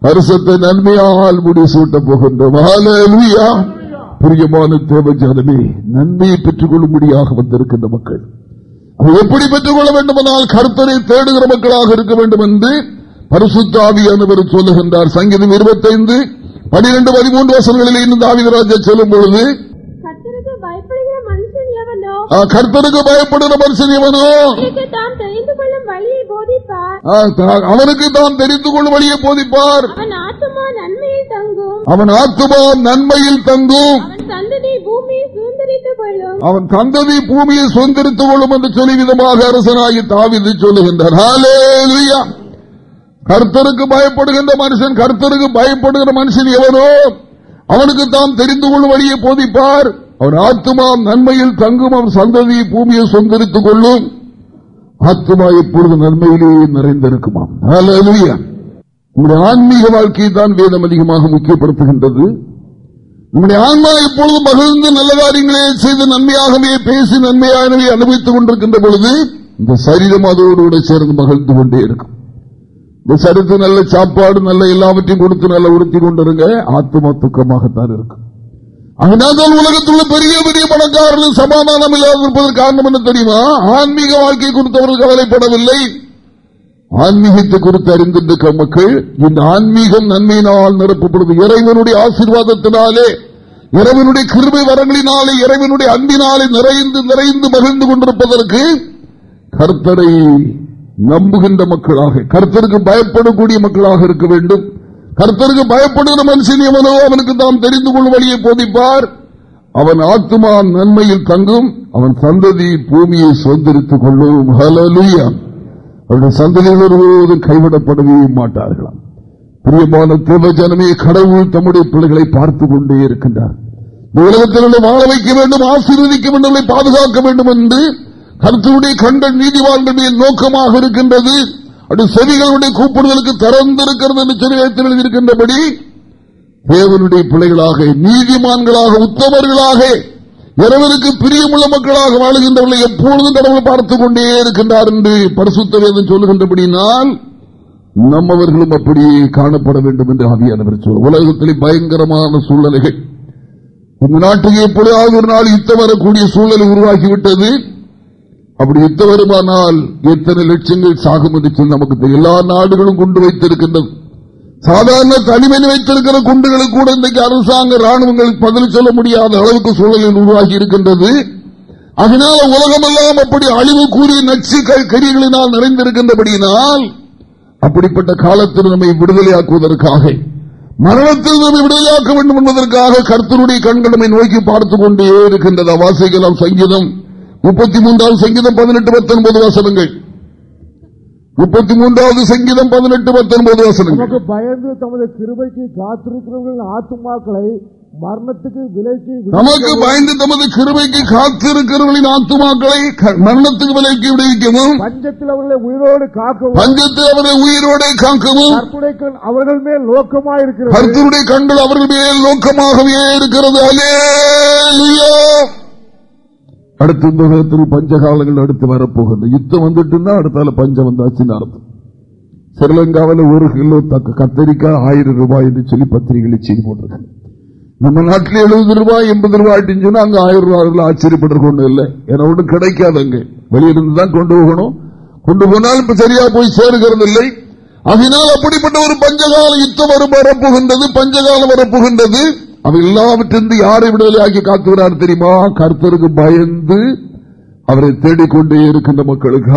வருஷத்தை நன்மையால் முடி சூட்ட போகின்றோம். பிரியமான தேவஜானமே நன்மையை பெற்றுக் கொள்ளும்படியாக வந்திருக்கின்ற மக்கள். எப்படி பெற்றுக் கொள்ள வேண்டும் என்றால் கருத்தரை தேடுகிற மக்களாக இருக்க வேண்டும் என்று பரிசுத்தாவியானவர் சொல்லுகின்றார். சங்கீதம் இருபத்தைந்து பனிரெண்டு பதிமூன்று வருஷங்களில் இருந்து ஆவிதராஜா சொல்லும் பொழுது கர்த்தருக்கு பயப்படுகிற மனுஷன் எவனோ? அவனுக்கு தான் தெரிந்து கொள்ளும் வழியை போதிப்பார். அவன் ஆத்துமா நன்மையில் தங்கும். அவன் சந்ததி பூமியை சுதந்திரித்துக் கொள்ளும். என்று சொல்லி விதமாக அரசனாகி தாவிது சொல்லுகின்றார். கர்த்தருக்கு பயப்படுகின்ற மனுஷன் கர்த்தருக்கு பயப்படுகிற மனுஷன் எவனோ? அவனுக்கு தான் தெரிந்து கொள்ளும் வழியை போதிப்பார். அவன் ஆத்மா நன்மையில் தங்கும் அவன் சந்ததி பூமியை சொந்தரித்துக் கொள்ளும். ஆத்மா எப்பொழுது நன்மையிலேயே நிறைந்திருக்குமாம். நம்முடைய ஆன்மீக வாழ்க்கையை தான் வேதம் அதிகமாக முக்கியப்படுத்துகின்றது. நம்முடைய ஆன்மா எப்பொழுது மகிழ்ந்து நல்ல காரியங்களே செய்து நன்மையாகவே பேசி நன்மையாகவே அனுபவித்துக் கொண்டிருக்கின்ற பொழுது இந்த சரீரம் அதோடு சேர்ந்து மகிழ்ந்து கொண்டே இருக்கும். இந்த சரித்து நல்ல சாப்பாடு நல்ல எல்லாவற்றையும் கொடுத்து நல்ல உறுத்தி கொண்டிருங்க. ஆத்மா துக்கமாகத்தான் இருக்கும். அதனால்தான் உலகத்துள்ள பெரிய பெரிய பணக்காரர்கள் சமாதானம் இல்லாத இருப்பதற்கு காரணம் என்ன தெரியுமா? ஆன்மீக வாழ்க்கை கொடுத்தவர்கள் கவலைப்படவில்லை. ஆன்மீகத்தை குறித்து அறிந்திருக்க மக்கள் இந்த ஆன்மீகம் நன்மையினால் நிரப்பப்படுது. இறைவனுடைய ஆசீர்வாதத்தினாலே இறைவனுடைய கிருமை வரங்களினாலே இறைவனுடைய அன்பினாலே நிறைந்து நிறைந்து மகிழ்ந்து கொண்டிருப்பதற்கு கர்த்தரை நம்புகின்ற மக்களாக கர்த்தருக்கு பயப்படக்கூடிய மக்களாக இருக்க வேண்டும். கர்த்தருக்கு பயப்படுகிற மனுஷன் எவனோ அவனுக்கு தாம் தெரிந்து கொள்ளும் வழியை போதிப்பார். அவன் ஆத்மா நன்மையில் தங்கும் அவன் சந்ததி பூமியை சுதந்திரித்துக் கொள்ளும். அவருடைய சந்ததிகள் ஒருவரும் கைவிடப்படவே மாட்டார்களாம். பிரியமான தேவஜனமே கடவுள் தம்முடைய பிள்ளைகளை பார்த்துக் கொண்டே இருக்கின்றார். உலகத்தினுடைய வாழ வைக்க வேண்டும் ஆசீர்வதிக்க வேண்டும் பாதுகாக்க வேண்டும் என்று கருத்துடைய கண்ட நீதிவான்கள் நோக்கமாக இருக்கின்றது. அப்படி செவிகளுடைய கூப்பிடுதலுக்கு திறந்திருக்கிறது என்று சொல்லி எழுதியிருக்கின்றபடி தேவனுடைய பிள்ளைகளாக நீதிமான்களாக உத்தமர்களாக இறைவனுக்கு பிரியமுள்ள மக்களாக வாழுகின்றவர்களை எப்பொழுதும் கடவுள் பார்த்துக் கொண்டே இருக்கின்றார் என்று பரிசுத்தவேதம் சொல்லுகின்றபடினால் நம்மவர்களும் அப்படியே காணப்பட வேண்டும் என்று ஆவியானவர் சொல். உலகத்தில் பயங்கரமான சூழ்நிலைகள். இந்த நாட்டுக்கு எப்பொழுதாவது ஒரு நாள் யுத்தம் வரக்கூடிய சூழ்நிலை உருவாக்கிவிட்டது அப்படி யுத்த வருமானால் எத்தனை லட்சங்கள் சாகும் என்று நமக்கு எல்லா நாடுகளும் கொண்டு வைத்திருக்கின்றது சாதாரண தனிமணி வைத்திருக்கிற குண்டுகளுக்கு கூட இன்றைக்கு அரசாங்க ராணுவங்களுக்கு பதில் சொல்ல முடியாத அளவுக்கு சூழலில் உருவாகி இருக்கின்றது. அதனால உலகமெல்லாம் அப்படி அழிவு கூறிய நச்சு கரிகளினால் நிறைந்திருக்கின்றபடியினால் அப்படிப்பட்ட காலத்தில் நம்மை விடுதலையாக்குவதற்காக மரணத்தில் நம்மை விடுதலையாக்க வேண்டும் என்பதற்காக கர்த்தருடைய கண்கள் நம்மை நோக்கி பார்த்துக் கொண்டே இருக்கின்றது. வாசிக்கலாம் சங்கீதம். முப்பத்தி மூன்றாவது சங்கீதம் பதினெட்டு பத்தொன்பது வசனங்கள். முப்பத்தி மூன்றாவது சங்கீதம் பதினெட்டு பத்தொன்பது வசனம் நமக்கு பயந்து தமது கிருபைக்கு காத்திருக்கிறவர்கள் ஆத்துமாக்களை மரணத்துக்கு விலைக்கு நமக்கு பயந்து தமது கிருபைக்கு காத்திருக்கிறவர்களின் ஆத்துமாக்களை மரணத்துக்கு விலைக்கு விடுவிக்கவும். பஞ்சத்தில் அவர்களை உயிரோடு காக்கவும். பஞ்சத்தில் அவர்களை உயிரோடு காக்கவும். அவர்கள் மேல் நோக்கமாக இருக்கிறது. கண்கள் அவர்கள் மேல் நோக்கமாகவே இருக்கிறது. அலே அடுத்த இந்த உலகத்தில் பஞ்சகாலங்கள் அடுத்து வரப்போகிறது யுத்தம் வந்துட்டு அடுத்தால பஞ்சம் வந்தாச்சுன்னு அர்த்தம். ஸ்ரீலங்காவில் ஒரு கிலோ தக்க கத்தரிக்காய் ஆயிரம் ரூபாய் என்று சொல்லி பத்திரிகைகளை செய்து போட்டிருக்காங்க. நம்ம நாட்டில் எழுபது ரூபாய் எண்பது ரூபாய் சொன்னா அங்க ஆயிரம் ரூபாய் ஆச்சரியப்படுறது ஒண்ணு இல்லை. ஏன்னா ஒன்றும் கிடைக்காது அங்க. வெளியிலிருந்து தான் கொண்டு போகணும். கொண்டு போனாலும் சரியா போய் சேருகிறது இல்லை. அதனால் அப்படிப்பட்ட ஒரு பஞ்சகால யுத்தம் வரும் வரப்போகின்றது பஞ்சகாலம் வரப்போகின்றது. அவர் எல்லாவற்றிலிருந்து யாரை விடுதலையாக்கி காத்துகிறார் தெரியுமா? கர்த்தருக்கு பயந்து அவரை தேடிக்கொண்டே இருக்கின்ற மக்களுக்கு.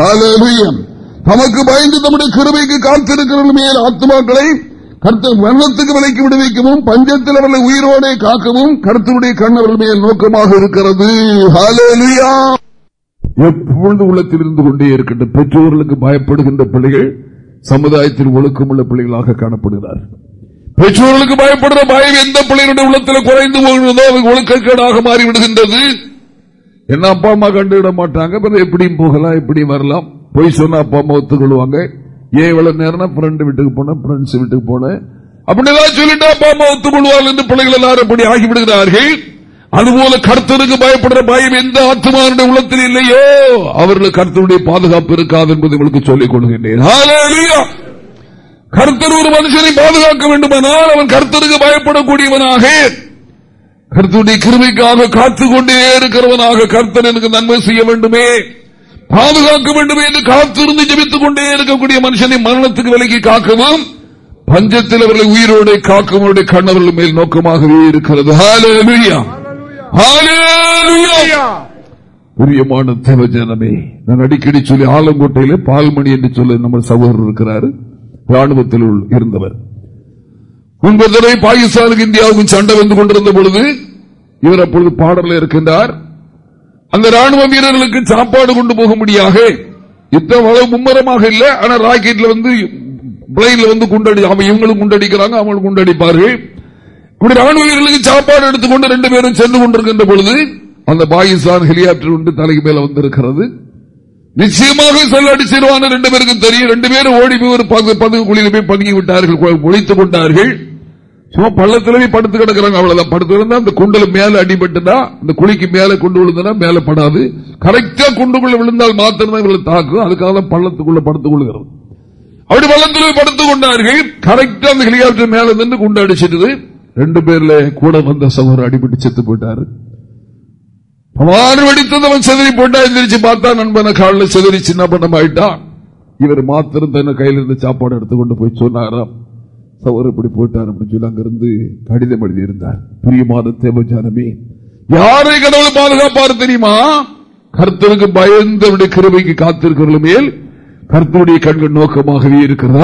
தமக்கு பயந்து தம்முடைய கிருமைக்கு காத்திருக்கிற மேல் ஆத்மாக்களை கருத்து வெள்ளத்துக்கு விலைக்கு விடுவிக்கவும் பஞ்சத்தில் அவர்களை உயிரோடே காக்கவும் கருத்துடைய கண்ணவர்கள் மேல் நோக்கமாக இருக்கிறது. எப்பொழுது உள்ளத்தில் இருந்து கொண்டே இருக்கின்ற பெற்றோர்களுக்கு பயப்படுகின்ற பிள்ளைகள் சமுதாயத்தில் ஒழுக்கமுள்ள பிள்ளைகளாக காணப்படுகிறார்கள். பெற்றோர்களுக்கு பயப்படுற பயம் எந்த பிள்ளைகளுடைய உள்ளத்தில் குறைந்து போகிறதோ அவங்க ஒழுக்கக்கேடாக மாறிவிடுகின்றது. என்ன அப்பா அம்மா கண்டுவிட மாட்டாங்க. எப்படியும் போகலாம் எப்படி வரலாம். பொய் சொன்னா அப்பா அம்மா ஒத்துக்கொள்வாங்க. ஏன் இவ்வளவு நேரம் ஃப்ரெண்டு வீட்டுக்கு போனேன் ஃப்ரெண்ட்ஸ் வீட்டுக்கு போனேன். அப்படிதான் சொல்லிட்டு அப்பா அம்மா ஒத்துக்கொள்வார்கள் என்று பிள்ளைகள் எல்லாரும் அப்படி ஆகிவிடுகிறார்கள். அதுபோல கர்த்தருக்கு பயப்படுற பயம் எந்த ஆத்மாவுடைய உள்ளத்தில் இல்லையோ அவர்களுக்கு கர்த்தருடைய பாதுகாப்பு இருக்காது என்பதை உங்களுக்கு சொல்லிக் கொள்கின்றேன். கர்த்தர் ஒரு மனுஷனை பாதுகாக்க வேண்டுமானால் அவன் கர்த்தருக்கு பயப்படக்கூடியவனாக கர்த்தருடைய கிருமிக்காக காத்துக்கொண்டே இருக்கிறவனாக கர்த்தர் எனக்கு நன்மை செய்ய வேண்டுமே பாதுகாக்க வேண்டுமே என்று காத்திருந்து ஜபித்துக் கொண்டே இருக்கக்கூடிய மனுஷனை மரணத்துக்கு விலகி காக்கவும் பஞ்சத்தில் அவர்களை உயிரோடு காக்கும் அவருடைய கண்ணவர்கள் மேல் நோக்கமாகவே இருக்கிறது. பிரியமான தேவஜனமே நான் அடிக்கடி சொல்லி ஆலங்கோட்டையில பால்மணி என்று சொல்லி நம்ம சகோதரர் இருக்கிறாரு. ராணுவத்தில் இருந்தவர். முன்பு தடவை பாகிஸ்தானுக்கு இந்தியாவுக்கும் சண்டை வந்து கொண்டிருந்த பொழுது இவர் அப்பொழுது பாடலில் இருக்கின்றார் அந்த ராணுவ வீரர்களுக்கு சாப்பாடு கொண்டு போக முடியாக இத்தனை மும்மரமாக இல்லை ஆனா ராக்கெட்ல வந்து பிளைன்ல வந்து குண்டடி அவன் இவங்களும் குண்டடிக்கிறாங்க அவங்களும் குண்டடிப்பார்கள். இப்படி ராணுவ வீரர்களுக்கு சாப்பாடு எடுத்துக்கொண்டு ரெண்டு பேரும் சென்று கொண்டிருக்கின்ற பொழுது அந்த பாகிஸ்தான் ஹெலிகாப்டர் ஒன்று தலைக்கு மேல வந்திருக்கிறது. நிச்சயமாக செல்ல அடிச்சிருவான ரெண்டு பேருக்கும் தெரியும். ரெண்டு பேரும் ஓடி போய் ஒரு பதுகு குழியில் போய் பதுங்கி விட்டார்கள் ஒழித்துக் கொண்டார்கள். சும்மா பள்ளத்துல படுத்து கிடக்குறாங்க. அவ்வளவுதான். படுத்து கிடந்தா அந்த குண்டல மேல அடிபட்டுனா அந்த குழிக்கு மேல கொண்டு விழுந்தனா மேல படாது. கரெக்டா குண்டுக்குள்ள விழுந்தால் மாத்திரம்தான் இவங்களை தாக்கும். அதுக்காக பள்ளத்துக்குள்ள படுத்துக் கொள்கிறது அப்படி பள்ளத்தில் படுத்துக் கொண்டார்கள். கரெக்டா அந்த ஹெலிகாப்டர் மேல நின்று குண்டு அடிச்சிட்டு ரெண்டு பேர்ல கூட வந்த சகோதரர் அடிபட்டு செத்து போயிட்டாரு. அவன் வெடித்தவன் செதறி போட்டா எந்திரிச்சு பார்த்தா நண்பன காலில் செதறி சின்ன பண்ணம் ஆயிட்டான் இவர் மாத்திரம் தன்னை கையில் இருந்து சாப்பாடு எடுத்துக்கொண்டு போய் சொன்னாராம். சவர் இப்படி போயிட்டார் அப்படின்னு சொல்லி அங்கிருந்து கடிதம் எழுதியிருந்தார். பிரியமான தேவஜானமே யாரை கடவுள் பாதுகாப்பாரு தெரியுமா? கர்த்தருக்கு பயந்தவருடைய கிருமைக்கு காத்திருக்கிறவர்கள் மேல் கர்த்தருடைய கண்கள் நோக்கமாகவே இருக்கிறது.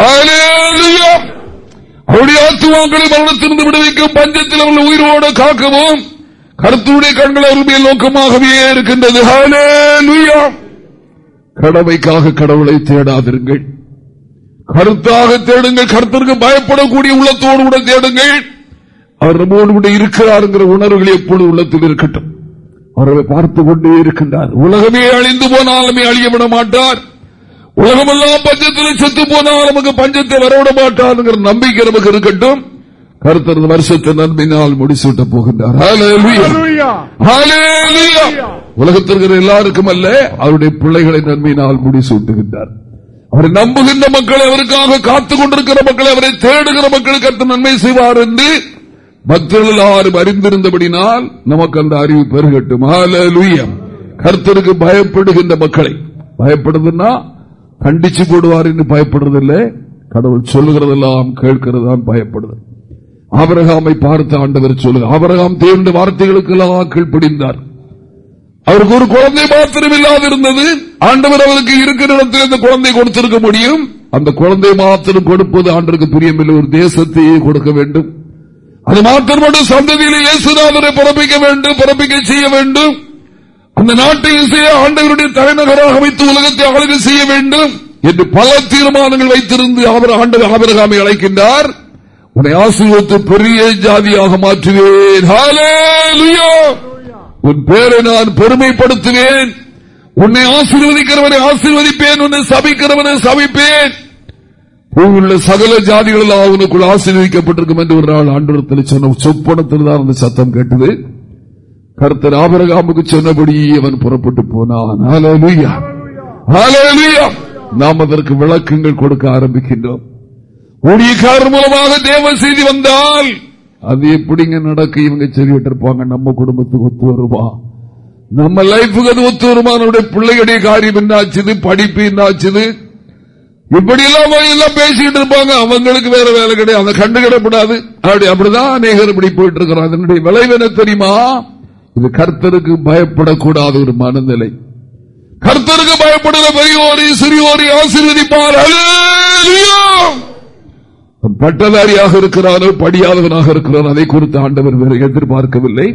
அவருடைய ஆத்துவாக்களை மரணத்திலிருந்து விடுவிக்கும் பஞ்சத்தில் அவர்கள் உயிரோடு காக்கவும் கருத்துடைய கண்கள் அவர்கள் நோக்கமாகவே இருக்கின்றது. கடமைக்காக கடவுளை தேடாதிருங்கள். கருத்தாக தேடுங்கள். கருத்திற்கு பயப்படக்கூடிய உள்ளத்தோடு கூட தேடுங்கள். அவர் நம்மோடு கூட இருக்கிறார் உணர்வுகள் எப்பொழுது உள்ளத்தில் இருக்கட்டும். அவர்களை பார்த்துக் கொண்டே இருக்கின்றார். உலகமே அழிந்து போனாலுமே அழியவிட மாட்டார். உலகமெல்லாம் பஞ்சத்தில் செத்து போனால் நமக்கு பஞ்சத்தை வரவிட மாட்டார் நம்பிக்கை நமக்கு இருக்கட்டும். கருத்தரது வருஷத்தை நன்மையினால் முடிசூட்ட போகின்றார். உலகத்திற்கு எல்லாருக்கும் அல்ல அவருடைய பிள்ளைகளை நன்மையினால் முடிசூட்டுகின்றார். அவரை நம்புகின்ற மக்கள் அவருக்காக காத்துக் கொண்டிருக்கிற மக்களை அவரை தேடுகிற மக்களுக்கு அர்த்தம் நன்மை செய்வார் என்று பக்தர்கள் எல்லாரும் அறிந்திருந்தபடினால் நமக்கு அந்த அறிவு பெருகட்டும். கர்த்தருக்கு பயப்படுகின்ற மக்களை பயப்படுதுன்னா கண்டிச்சு போடுவார் என்று பயப்படுறதில்லை. கடவுள் சொல்லுகிறதெல்லாம் கேட்கிறதான் பயப்படுது. ஆபரகாமை பார்த்து ஆண்டவர் சொல்லு ஆபரகாம் தேர்ந்த வார்த்தைகளுக்கு எல்லாம் கீழ்ப்படிந்தார் அவருக்கு ஒரு குழந்தை மாத்திரம் இல்லாதிருந்தது. ஆண்டவர் அவருக்கு இருக்கிற இடத்தில் அந்த குழந்தை கொடுத்திருக்க முடியும். அந்த குழந்தை மாத்திரம் கொடுப்பது ஆண்டருக்கு பிரியமில்லை. ஒரு தேசத்தையே கொடுக்க வேண்டும். அது மாத்திரமோடு சந்ததியிலே இயேசுநாதரை பிறப்பிக்க வேண்டும் பிறப்பிக்க செய்ய வேண்டும். அந்த நாட்டை இசைய ஆண்டவருடைய தலைநகராக வைத்து உலகத்தை ஆளுகை செய்ய வேண்டும் என்று பல தீர்மானங்கள் வைத்திருந்து அவர் ஆண்டவர் ஆபரகாமை அழைக்கின்றார். உன்னை ஆசீர்வத்து பெரிய ஜாதியாக மாற்றுவேன். உன் பேரை நான் பெருமைப்படுத்துவேன் உன்னை ஆசீர்வதிக்கிறவனை ஆசீர்வதிப்பேன். உன்னை சபிக்கிறவனை சபிப்பேன். உள்ள சகல ஜாதிகளெல்லாம் அவனுக்குள் ஆசீர்வதிக்கப்பட்டிருக்கும் என்று ஒரு நாள் ஆண்டு சொன்ன சொப்பனத்தில் தான் அந்த சத்தம் கேட்டது. கருத்தர் ஆபரகாமுக்கு சொன்னபடி அவன் புறப்பட்டு போனான். நாம் அதற்கு விளக்கங்கள் கொடுக்க ஆரம்பிக்கின்றோம். ஊழியக்காரர் மூலமாக தேவ செய்தி வந்தால் அது எப்படிங்க நடக்க? இவங்க சொல்லிட்டு இருப்பாங்க நம்ம குடும்பத்துக்கு ஒத்து வருவா நம்ம லைஃபுக்கு அது ஒத்து வருமா? நம்முடைய பிள்ளைகளுடைய காரியம் என்னாச்சுது? படிப்பு என்னாச்சுது? இப்படி எல்லாம் எல்லாம் பேசிட்டு இருப்பாங்க. அவங்களுக்கு வேற வேலை கிடையாது. அதை கண்டுகிடப்படாது. அப்படி அப்படிதான் அநேகர் இப்படி போயிட்டு இருக்கிறான் அதனுடைய விளைவு என்ன தெரியுமா? இது கர்த்தருக்கு பயப்படக்கூடாத ஒரு மனநிலை. கர்த்தருக்கு பயப்படுகிற பெரியோரை சிறியோரை ஆசீர்வதிப்பார். பட்டதாரியாக இருக்கிறாரோ படியாதவனாக இருக்கிறான் அதை குறித்து ஆண்டவர் வேறு எதிர்பார்க்கவில்லை.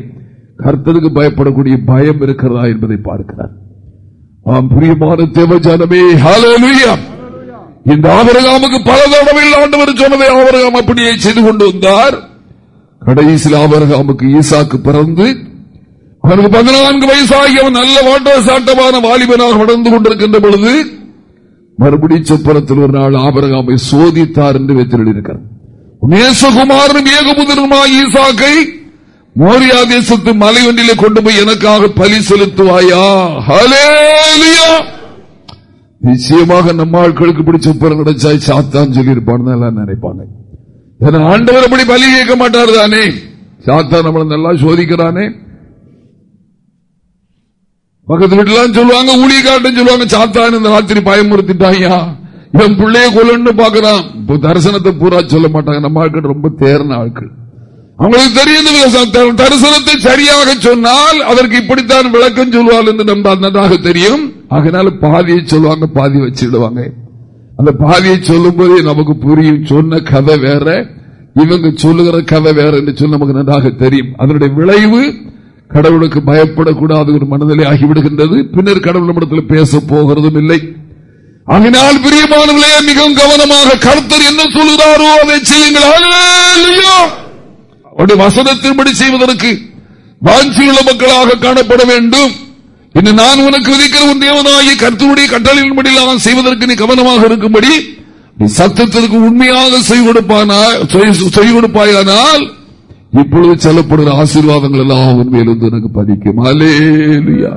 கர்த்தருக்கு பயப்படக்கூடிய பயம் இருக்கிறதா என்பதை பார்க்கிறார். ஆம் பிரியமான தேவஜானமே இந்த ஆபரகாமுக்கு பல தடவையில் ஆண்டவர் சொன்னதை ஆபரகாம் அப்படியே செய்து கொண்டு வந்தார். கடைசியில் ஆபரகாமுக்கு ஈசாக்கு பிறந்து அவனுக்கு பதினான்கு வயசாகி அவன் நல்ல வாட்ட சாட்டமான வாலிபனாக வளர்ந்து கொண்டிருக்கின்ற பொழுது மறுபடி சொப்பனத்தில் ஒரு நாள் ஆபரகாமை சோதித்தார் என்று வைத்திருக்கிறார் நேசகுமாரனும் ஏகமுதனுமா ஈசாக்கை மோரியா தேசத்து மலை ஒன்றிலே கொண்டு போய் எனக்காக பலி செலுத்துவாயா? நிச்சயமாக நம்ம ஆட்களுக்கு பிடிச்ச பிறகு கிடைச்சா சாத்தான் சொல்லி இருப்பான்னு நினைப்பாங்க. ஆண்டவர் அப்படி பலி கேட்க மாட்டார் தானே? சாத்தா நம்மளை நல்லா சோதிக்கிறானே? பக்கத்து வீட்டுலாம் சொல்லுவாங்க ஊழியக்காரன் சொல்லுவாங்க சாத்தான் இந்த ராத்திரி பயமுறுத்திட்டாயா இவன் பிள்ளைய கொல்லன்னு பாக்குறான் தரிசனத்தை பூரா சொல்ல மாட்டாங்க. நம்ம ஆட்கள் ரொம்ப தேர்ன ஆட்கள். அவங்களுக்கு தெரியும் தரிசனத்தை சரியாக சொன்னால் அதற்கு இப்படித்தான் விளக்கம் சொல்லுவாள் என்று நம்ம நன்றாக தெரியும். அதனால பாதியை சொல்லுவாங்க பாதி வச்சிடுவாங்க அந்த பாதியை சொல்லும் போதே நமக்கு புரியும். சொன்ன கதை வேற. இவங்க சொல்லுகிற கதை வேற என்று சொல்லி நமக்கு நன்றாக தெரியும். அதனுடைய விளைவு கடவுளுக்கு பயப்படக்கூடாத ஒரு மனநிலை ஆகிவிடுகின்றது. பின்னர் கடவுள் நம்மிடத்தில் பேச போகிறதும் இல்லை. அதனால் பிரியமானவர்களே மிகவும் கவனமாக கருத்தர் என்ன சொல்கிறாரோ அதை செய்யுங்கள். வசனத்தின்படி செய்வதற்கு வாஞ்சியுள்ள மக்களாக காணப்பட வேண்டும். இன்று நான் உனக்கு விதிக்கிற உன் தேவனாகி கருத்துடைய கட்டளையின்படி செய்வதற்கு நீ கவனமாக இருக்கும்படி நீ சத்தத்திற்கு உண்மையாக செய் கொடுப்பானால் செய் கொடுப்பாயானால் இப்பொழுது செல்லப்படுகிற ஆசீர்வாதங்கள் எல்லாம் உண்மையிலிருந்து எனக்கு பதிக்கும். அலேலியா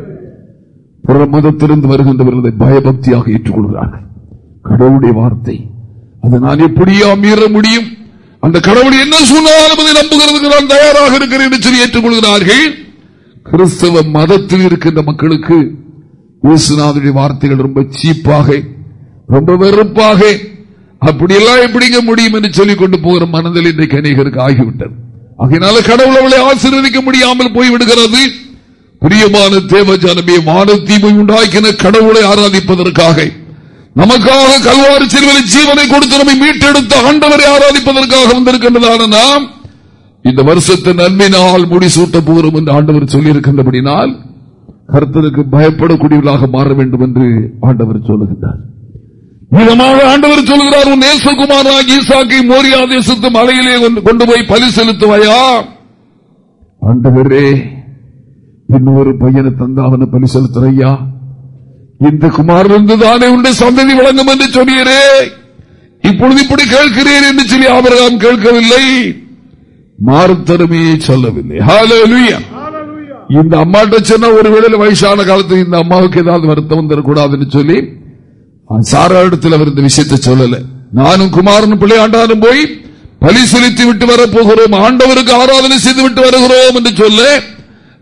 புற மதத்திலிருந்து வருகின்றவர்களை பயபக்தியாக ஏற்றுக்கொள்கிறார்கள் கடவுளுடைய வார்த்தை. அதை நான் எப்படியா மீற முடியும்? அந்த கடவுள் என்ன சொன்னாலும் அதை நம்புகிறதுக்கு நான் தயாராக இருக்கிறேன் என்று சொல்லி ஏற்றுக்கொள்கிறார்கள். கிறிஸ்தவ மதத்தில் இருக்கின்ற மக்களுக்கு இயேசுநாதனுடைய வார்த்தைகள் ரொம்ப சீப்பாக ரொம்ப வெறுப்பாக அப்படியெல்லாம் எப்படிங்க முடியும் என்று சொல்லிக் கொண்டு போகிற மனதில் இன்றைக்கு அநேகருக்கு ஆகிவிட்டது. அதனால கடவுள் அவளை ஆசீர்வதிக்க முடியாமல் போய்விடுகிறது. பிரியமான தேவ ஜனமே வானத்தீமை உண்டாக்கின கடவுளை ஆராதிப்பதற்காக. நமக்காக கல்வாறு சிறுவனை ஜீவனை கொடுத்து நம்மை மீட்டெடுத்த ஆண்டவரை ஆராதிப்பதற்காக வந்திருக்கின்றதான நாம் இந்த வருஷத்தை நன்மையினால் முடிசூட்ட போகிறோம் என்று ஆண்டவர் சொல்லியிருக்கின்றபடினால் கருத்தருக்கு பயப்படக்கூடியவர்களாக மாற வேண்டும் என்று ஆண்டவர் சொல்லுகின்றார். இதமாக ஆண்டவர் சொல்கிறார் உன் நேசகுமாராக ஈசாக்கை மோரியா தேசத்து மலையிலே கொண்டு போய் பலி செலுத்துவாயா? ஆண்டவரே இன்னொரு பையனை தந்தா அவனை பலி செலுத்துறையா இந்த குமாரிலிருந்து தானே உண்டு சந்ததி வழங்கும் என்று சொன்னீரே. இப்பொழுது இப்படி கேட்கிறேன் என்று சொல்லி ஆபரகாம் கேட்கவில்லை. மாறுத்தருமே சொல்லவில்லை. இந்த அம்மாட்ட சொன்ன ஒரு வேளையில் வயசான காலத்தில் இந்த அம்மாவுக்கு ஏதாவது வருத்தம் வந்துடக்கூடாதுன்னு சொல்லி சாராடத்தில் அவர் இந்த விஷயத்தை சொல்லல. நானும் குமாரன் பிள்ளையாண்டானும் போய் பலி செலுத்தி விட்டு வரப்போகிறோம். ஆண்டவருக்கு ஆராதனை செய்து விட்டு வருகிறோம் என்று சொல்ல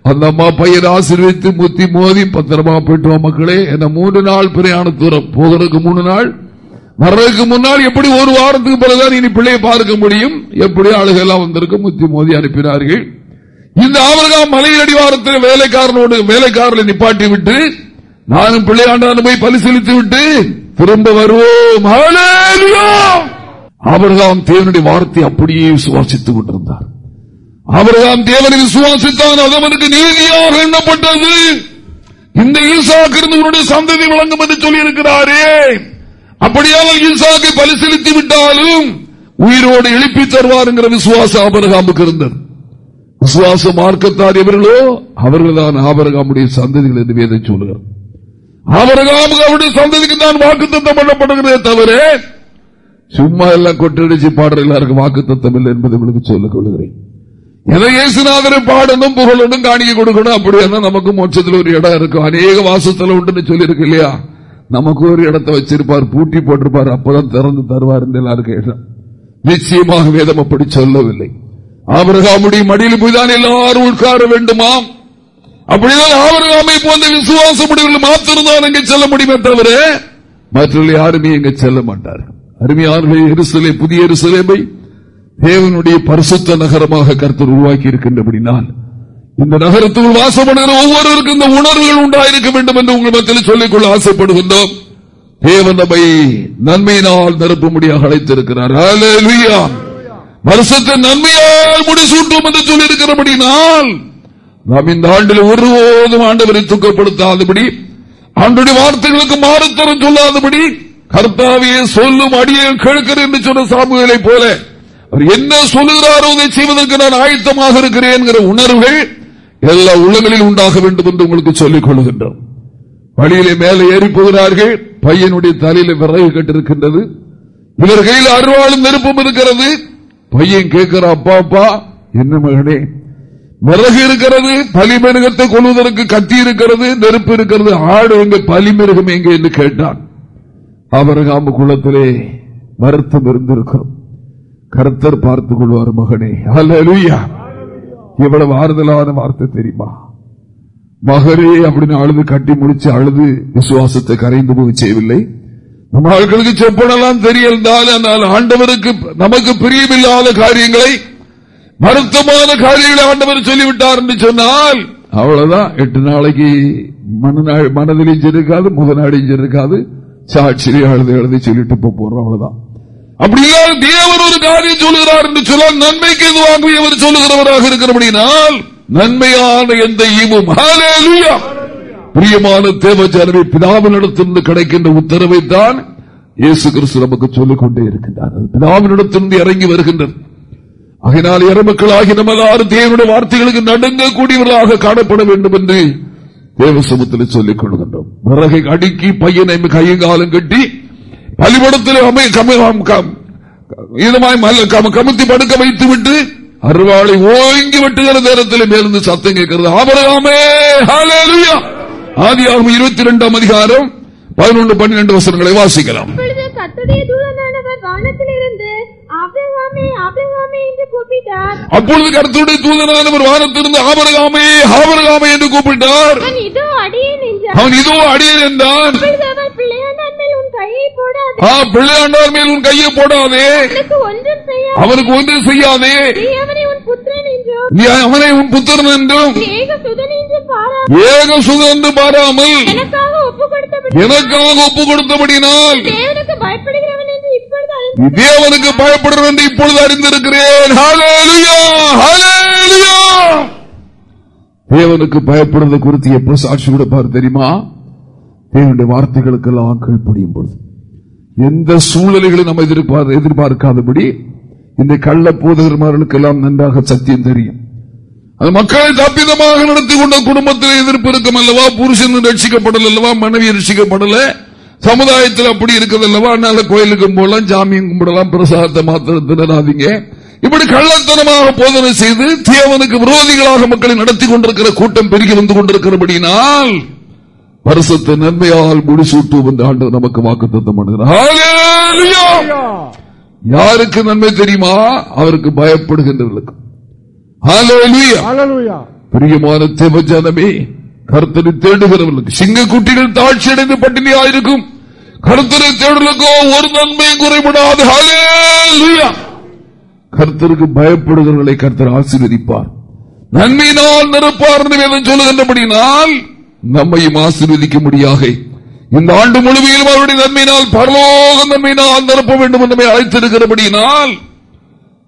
அந்த அம்மா பையன் ஆசீர்வித்து முத்தி மோதி பத்திரமா போயிட்டு மக்களே. என்ன மூன்று நாள் பிரயாண தூரம். போகிறதுக்கு மூணு நாள். வர்றதுக்கு முன்னால் எப்படி ஒரு வாரத்துக்கு பிறகுதான் இனி பிள்ளையை பார்க்க முடியும்? எப்படி ஆளுகெல்லாம் வந்திருக்கு முத்தி மோதி அனுப்பினார்கள். இந்த ஆவரகாம் மலையில் அடிவாரத்தில் வேலைக்காரனோடு வேலைக்காரனை நிப்பாட்டி விட்டு நானும் பிள்ளையாண்டான போய் பரிசீலித்து விட்டு திரும்ப வருவோம். அவர்தான் தேவனுடைய வார்த்தை அப்படியே விசுவாசித்துக் கொண்டிருந்தார். அவர்தான் தேவனை விசுவாசித்தான் அது அவனுக்கு நீதியாக எண்ணப்பட்டது. இந்த ஈசாக்கிருந்து உன்னுடைய சந்ததி வழங்கும் என்று சொல்லியிருக்கிறாரே. அப்படியால் ஈசாக்கை பரிசீலித்து விட்டாலும் உயிரோடு எழுப்பி தருவார் என்கிற விசுவாசம் ஆபரகாமுக்கு இருந்தது. விசுவாச மார்க்கத்தார் எவர்களோ அவர்கள்தான் ஆபரகாமுடைய சந்ததிகள் என்று வேதம் சொல்லுகிறார் ஆபரகாமுக்கு அவருடைய சந்ததிக்கு தான் வாக்கு தத்தம் பண்ணப்படுகிறதே தவிர சும்மா எல்லாம் கொட்டடிச்சு பாடுற எல்லாருக்கும் வாக்கு தத்தம் இல்லை என்பதை உங்களுக்கு சொல்லிக் கொள்கிறேன். எதை இயேசுநாதரை பாடணும் புகழணும் காணிக்க கொடுக்கணும் அப்படியா நமக்கு மோட்சத்தில் ஒரு இடம் இருக்கும். அநேக வாசத்தில் உண்டு சொல்லியிருக்கு இல்லையா? நமக்கு ஒரு இடத்தை வச்சிருப்பார் பூட்டி போட்டிருப்பார் அப்பதான் திறந்து தருவார் என்று எல்லாரும் கேட்டார் நிச்சயமாக வேதம் அப்படி சொல்லவில்லை. ஆபரகாமுடைய மடியில் போய்தான் எல்லாரும் உட்கார வேண்டுமா அப்படிதான் ஆபரகாமை போன்ற விசுவாச முடிவுகள் மாத்திருந்தான் அங்கே செல்ல முடியுமே தவிர மற்றவர்கள் யாருமே இங்கு செல்ல மாட்டார்கள். அருமையானவர்கள் எருசலே புதிய எருசலேமை தேவனுடைய பரிசுத்த நகரமாக கருத்து உருவாக்கி இருக்கின்றபடினால் இந்த நகரத்துக்குள் வாசப்படுகிற ஒவ்வொருவருக்கும் இந்த உணர்வுகள் உண்டாயிருக்க வேண்டும் என்று உங்கள் மத்தியில் சொல்லிக்கொள்ள ஆசைப்படுகின்றோம். தேவன் நம்மை நன்மையினால் நிரப்பும்படியாக அழைத்திருக்கிறார். வருஷத்தை நன்மையால் முடிசூட்டும் என்று சொல்லியிருக்கிறபடினால் நாம் இந்த ஆண்டில் ஒருபோதும் ஆண்டவரை துக்கப்படுத்தாதபடி ஆண்டுடைய வார்த்தைகளுக்கு மாறுத்தரம் சொல்லாதபடி கர்த்தாவியை சொல்லும் அடியை கேட்கிறேன் என்று சொன்ன சாமுகளை போல அவர் என்ன சொல்லுகிறாரோ அதை செய்வதற்கு நான் ஆயத்தமாக இருக்கிறேன் என்கிற உணர்வுகள் எல்லா உள்ளங்களில் உண்டாக வேண்டும் என்று உங்களுக்கு சொல்லிக் கொள்கின்றோம். வழியிலே மேலே ஏறி போகிறார்கள் பையனுடைய தலையில விறகு கட்டிருக்கின்றது இவர் கையில் அருவாளும் நெருப்பும் இருக்கிறது பையன் கேட்கிற அப்பா அப்பா என்ன மகனே விறகு இருக்கிறது பலிமிருகத்தை கொள்வதற்கு கத்தி இருக்கிறது நெருப்பு இருக்கிறது ஆடு எங்க பலிமிருகம் எங்க என்று கேட்டான். அவரகாம குளத்திலே வருத்தம் இருந்திருக்கிறோம். கருத்தர் பார்த்துக் கொள்வார் மகனே. அல்ல இவ்வளவு ஆறுதலான வார்த்தை தெரியுமா? மகரே அப்படின்னு அழுது கட்டி முடிச்சு அழுது விசுவாசத்தை கரைந்து போக செய்யவில்லை. நம்ம ஆட்களுக்கு செப்பனெல்லாம் தெரியந்தால் ஆனால் ஆண்டவருக்கு நமக்கு பிரியமில்லாத காரியங்களை வருத்தமான காரியங்களை ஆண்டவர் சொல்லிவிட்டார் என்று சொன்னால் அவ்வளவுதான். எட்டு நாளைக்கு மனதிலையும் இருக்காது முதநாடியும் இருக்காது சாட்சியை எழுதி எழுதி சொல்லிட்டு போறோம் அவ்வளவுதான். அப்படியா தேவர் ஒரு காரியம் சொல்லுகிறார் என்று சொன்னால் நன்மைக்கு எதுவாக இவர் சொல்லுகிறவராக இருக்கிறபடினால் நன்மையான எந்த ஈமும் பிரியமான தேவஜானவை பிதாவினிடத்திலிருந்து கிடைக்கின்ற உத்தரவை தான் இயேசு கிறிஸ்து நமக்கு சொல்லிக் கொண்டே இருக்கின்றார் பிதாவினிடத்திலிருந்து இறங்கி வருகின்றது. அதனால் இறமக்களாகி நமதாறு தேவனுடைய வார்த்தைகளுக்கு நடுங்கக்கூடியவர்களாக காணப்பட வேண்டும் என்று தேவசமத்தில் சொல்லிக் கொள்கின்றோம். விறகை அடுக்கி பையனை கையங்காலம் கட்டி பலிபடத்தில் கமுத்தி படுக்க வைத்து விட்டு அருவாளை ஓங்கி வெட்டுகிற நேரத்தில் மேலிருந்து சத்தம் கேட்கிறது. ஆபரகாமே ஆதி ஆகும் இருபத்தி ரெண்டாம் அதிகாரம் பதினொன்று பன்னிரண்டு வசனங்களை வாசிக்கலாம். அப்பொழுது கருத்துடைய தூதனானவர் வானத்திலிருந்து ஆபரகாமே ஆபரகாமே என்று கூப்பிட்டார். அவன் இதோ அடியேன் என்றான் பிள்ளையாண்டார் மேல் உன் கையை போடாதே. அவனுக்கு ஒன்றும் செய்யாதே. நீ அவனை உன் புத்திரன் என்றும். ஏக சுதன் பாராமல். எனக்காக ஒப்பு கொடுத்தபடினால் தேவனுக்கு பயப்படுகிறவன் என்று இப்பொழுது அறிந்து நீ தேவனுக்கு பயப்படுறது என்று இப்பொழுது அறிந்திருக்கிறேன். தேவனுக்கு பயப்படுறது குறித்து எப்ப சாட்சி கொடுப்பார் தெரியுமா? தேவனுடைய வார்த்தைகளுக்கெல்லாம் கீழ்ப்படியும் பொழுது. எந்த சூழ்நிலைகளும் நம்ம எதிர்பார் எதிர்பார்க்காதபடி இந்த கள்ள போதகர்மார்களுக்கெல்லாம் நன்றாக சத்தியம் தெரியும். அது மக்களை தப்பிதமாக நடத்தி கொண்ட குடும்பத்தில் எதிர்ப்பு இருக்கும் அல்லவா? புருஷன் ரட்சிக்கப்படல அல்லவா? மனைவி ரட்சிக்கப்படல? சமுதாயத்தில் அப்படி இருக்கிறது அல்லவா? அதனால கோயிலுக்கு போடலாம் ஜாமியம் கும்பிடலாம் பிரசாதத்தை மாத்திரம் திணறாதீங்க இப்படி கள்ளத்தனமாக போதனை செய்து தேவனுக்கு விரோதிகளாக மக்களை நடத்தி கொண்டிருக்கிற கூட்டம் பெருகி வந்து கொண்டிருக்கிறபடினால் வருஷத்தை நன்மையால் முடிசூட்டும் என்று ஆண்டு நமக்கு வாக்கு தத்தம் யாருக்கு நன்மை தெரியுமா? அவருக்கு பயப்படுகின்றவர்களுக்கு. Hallelujah. Hallelujah. பிரியமான தேவஜானமே கருத்தரை தேடுகிறவர்களுக்கு சிங்க குட்டிகள் தாட்சி அடைந்து பட்டினியாயிருக்கும். கருத்தரை தேடலுக்கோ ஒரு நன்மையும் குறைபடாது. கருத்தருக்கு கர்த்தருக்கு பயப்படுகிறவர்களை கர்த்தர் ஆசீர்வதிப்பார். நன்மையினால் நிரப்பார் என்று சொல்லுகின்றபடினால் நம்மையும் ஆசீர்வதிக்க முடியாக இந்த ஆண்டு முழுமையிலும் அவருடைய நன்மையினால் பரலோக நன்மையினால் நிரப்ப வேண்டும் என்று அழைத்திருக்கிறபடியினால்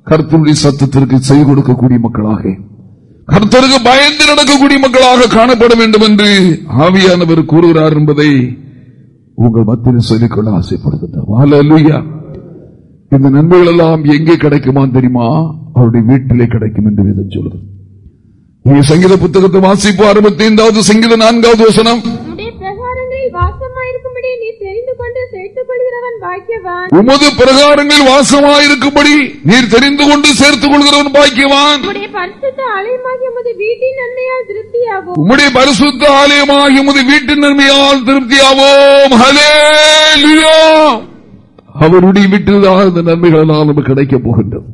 கருத்துடைய சத்தத்திற்கு செய்து கொடுக்கக்கூடிய மக்களாக. கர்த்தருக்கு பயந்து நடக்கக்கூடிய மக்களாக காணப்பட வேண்டும் என்று ஆவியானவர் கூறுகிறார் என்பதை உங்கள் மத்தியில் சொல்லிக்கொள்ள ஆசைப்படுகின்றார் இந்த நன்மைகள் எல்லாம் எங்கே கிடைக்குமா தெரியுமா? அவருடைய வீட்டிலே கிடைக்கும் என்று விதம் சொல்லுது நீங்க சங்கீத புத்தகத்தை வாசிப்பு அறுபத்தி ஐந்தாவது சங்கீத நான்காவது வசனம். உமது பிரகாரங்களில் வாசமாயிருக்கும்படி நீர் தெரிந்து கொண்டு சேர்த்துக் கொள்கிறவன் பாக்கியவான். உம்முடைய பரிசுத்த ஆலயமாகி உமது வீட்டின் நன்மையால் திருப்தியாவோம். அவருடைய வீட்டில் தான் இந்த நன்மைகள் எல்லாம் நமக்கு கிடைக்கப் போகின்றது.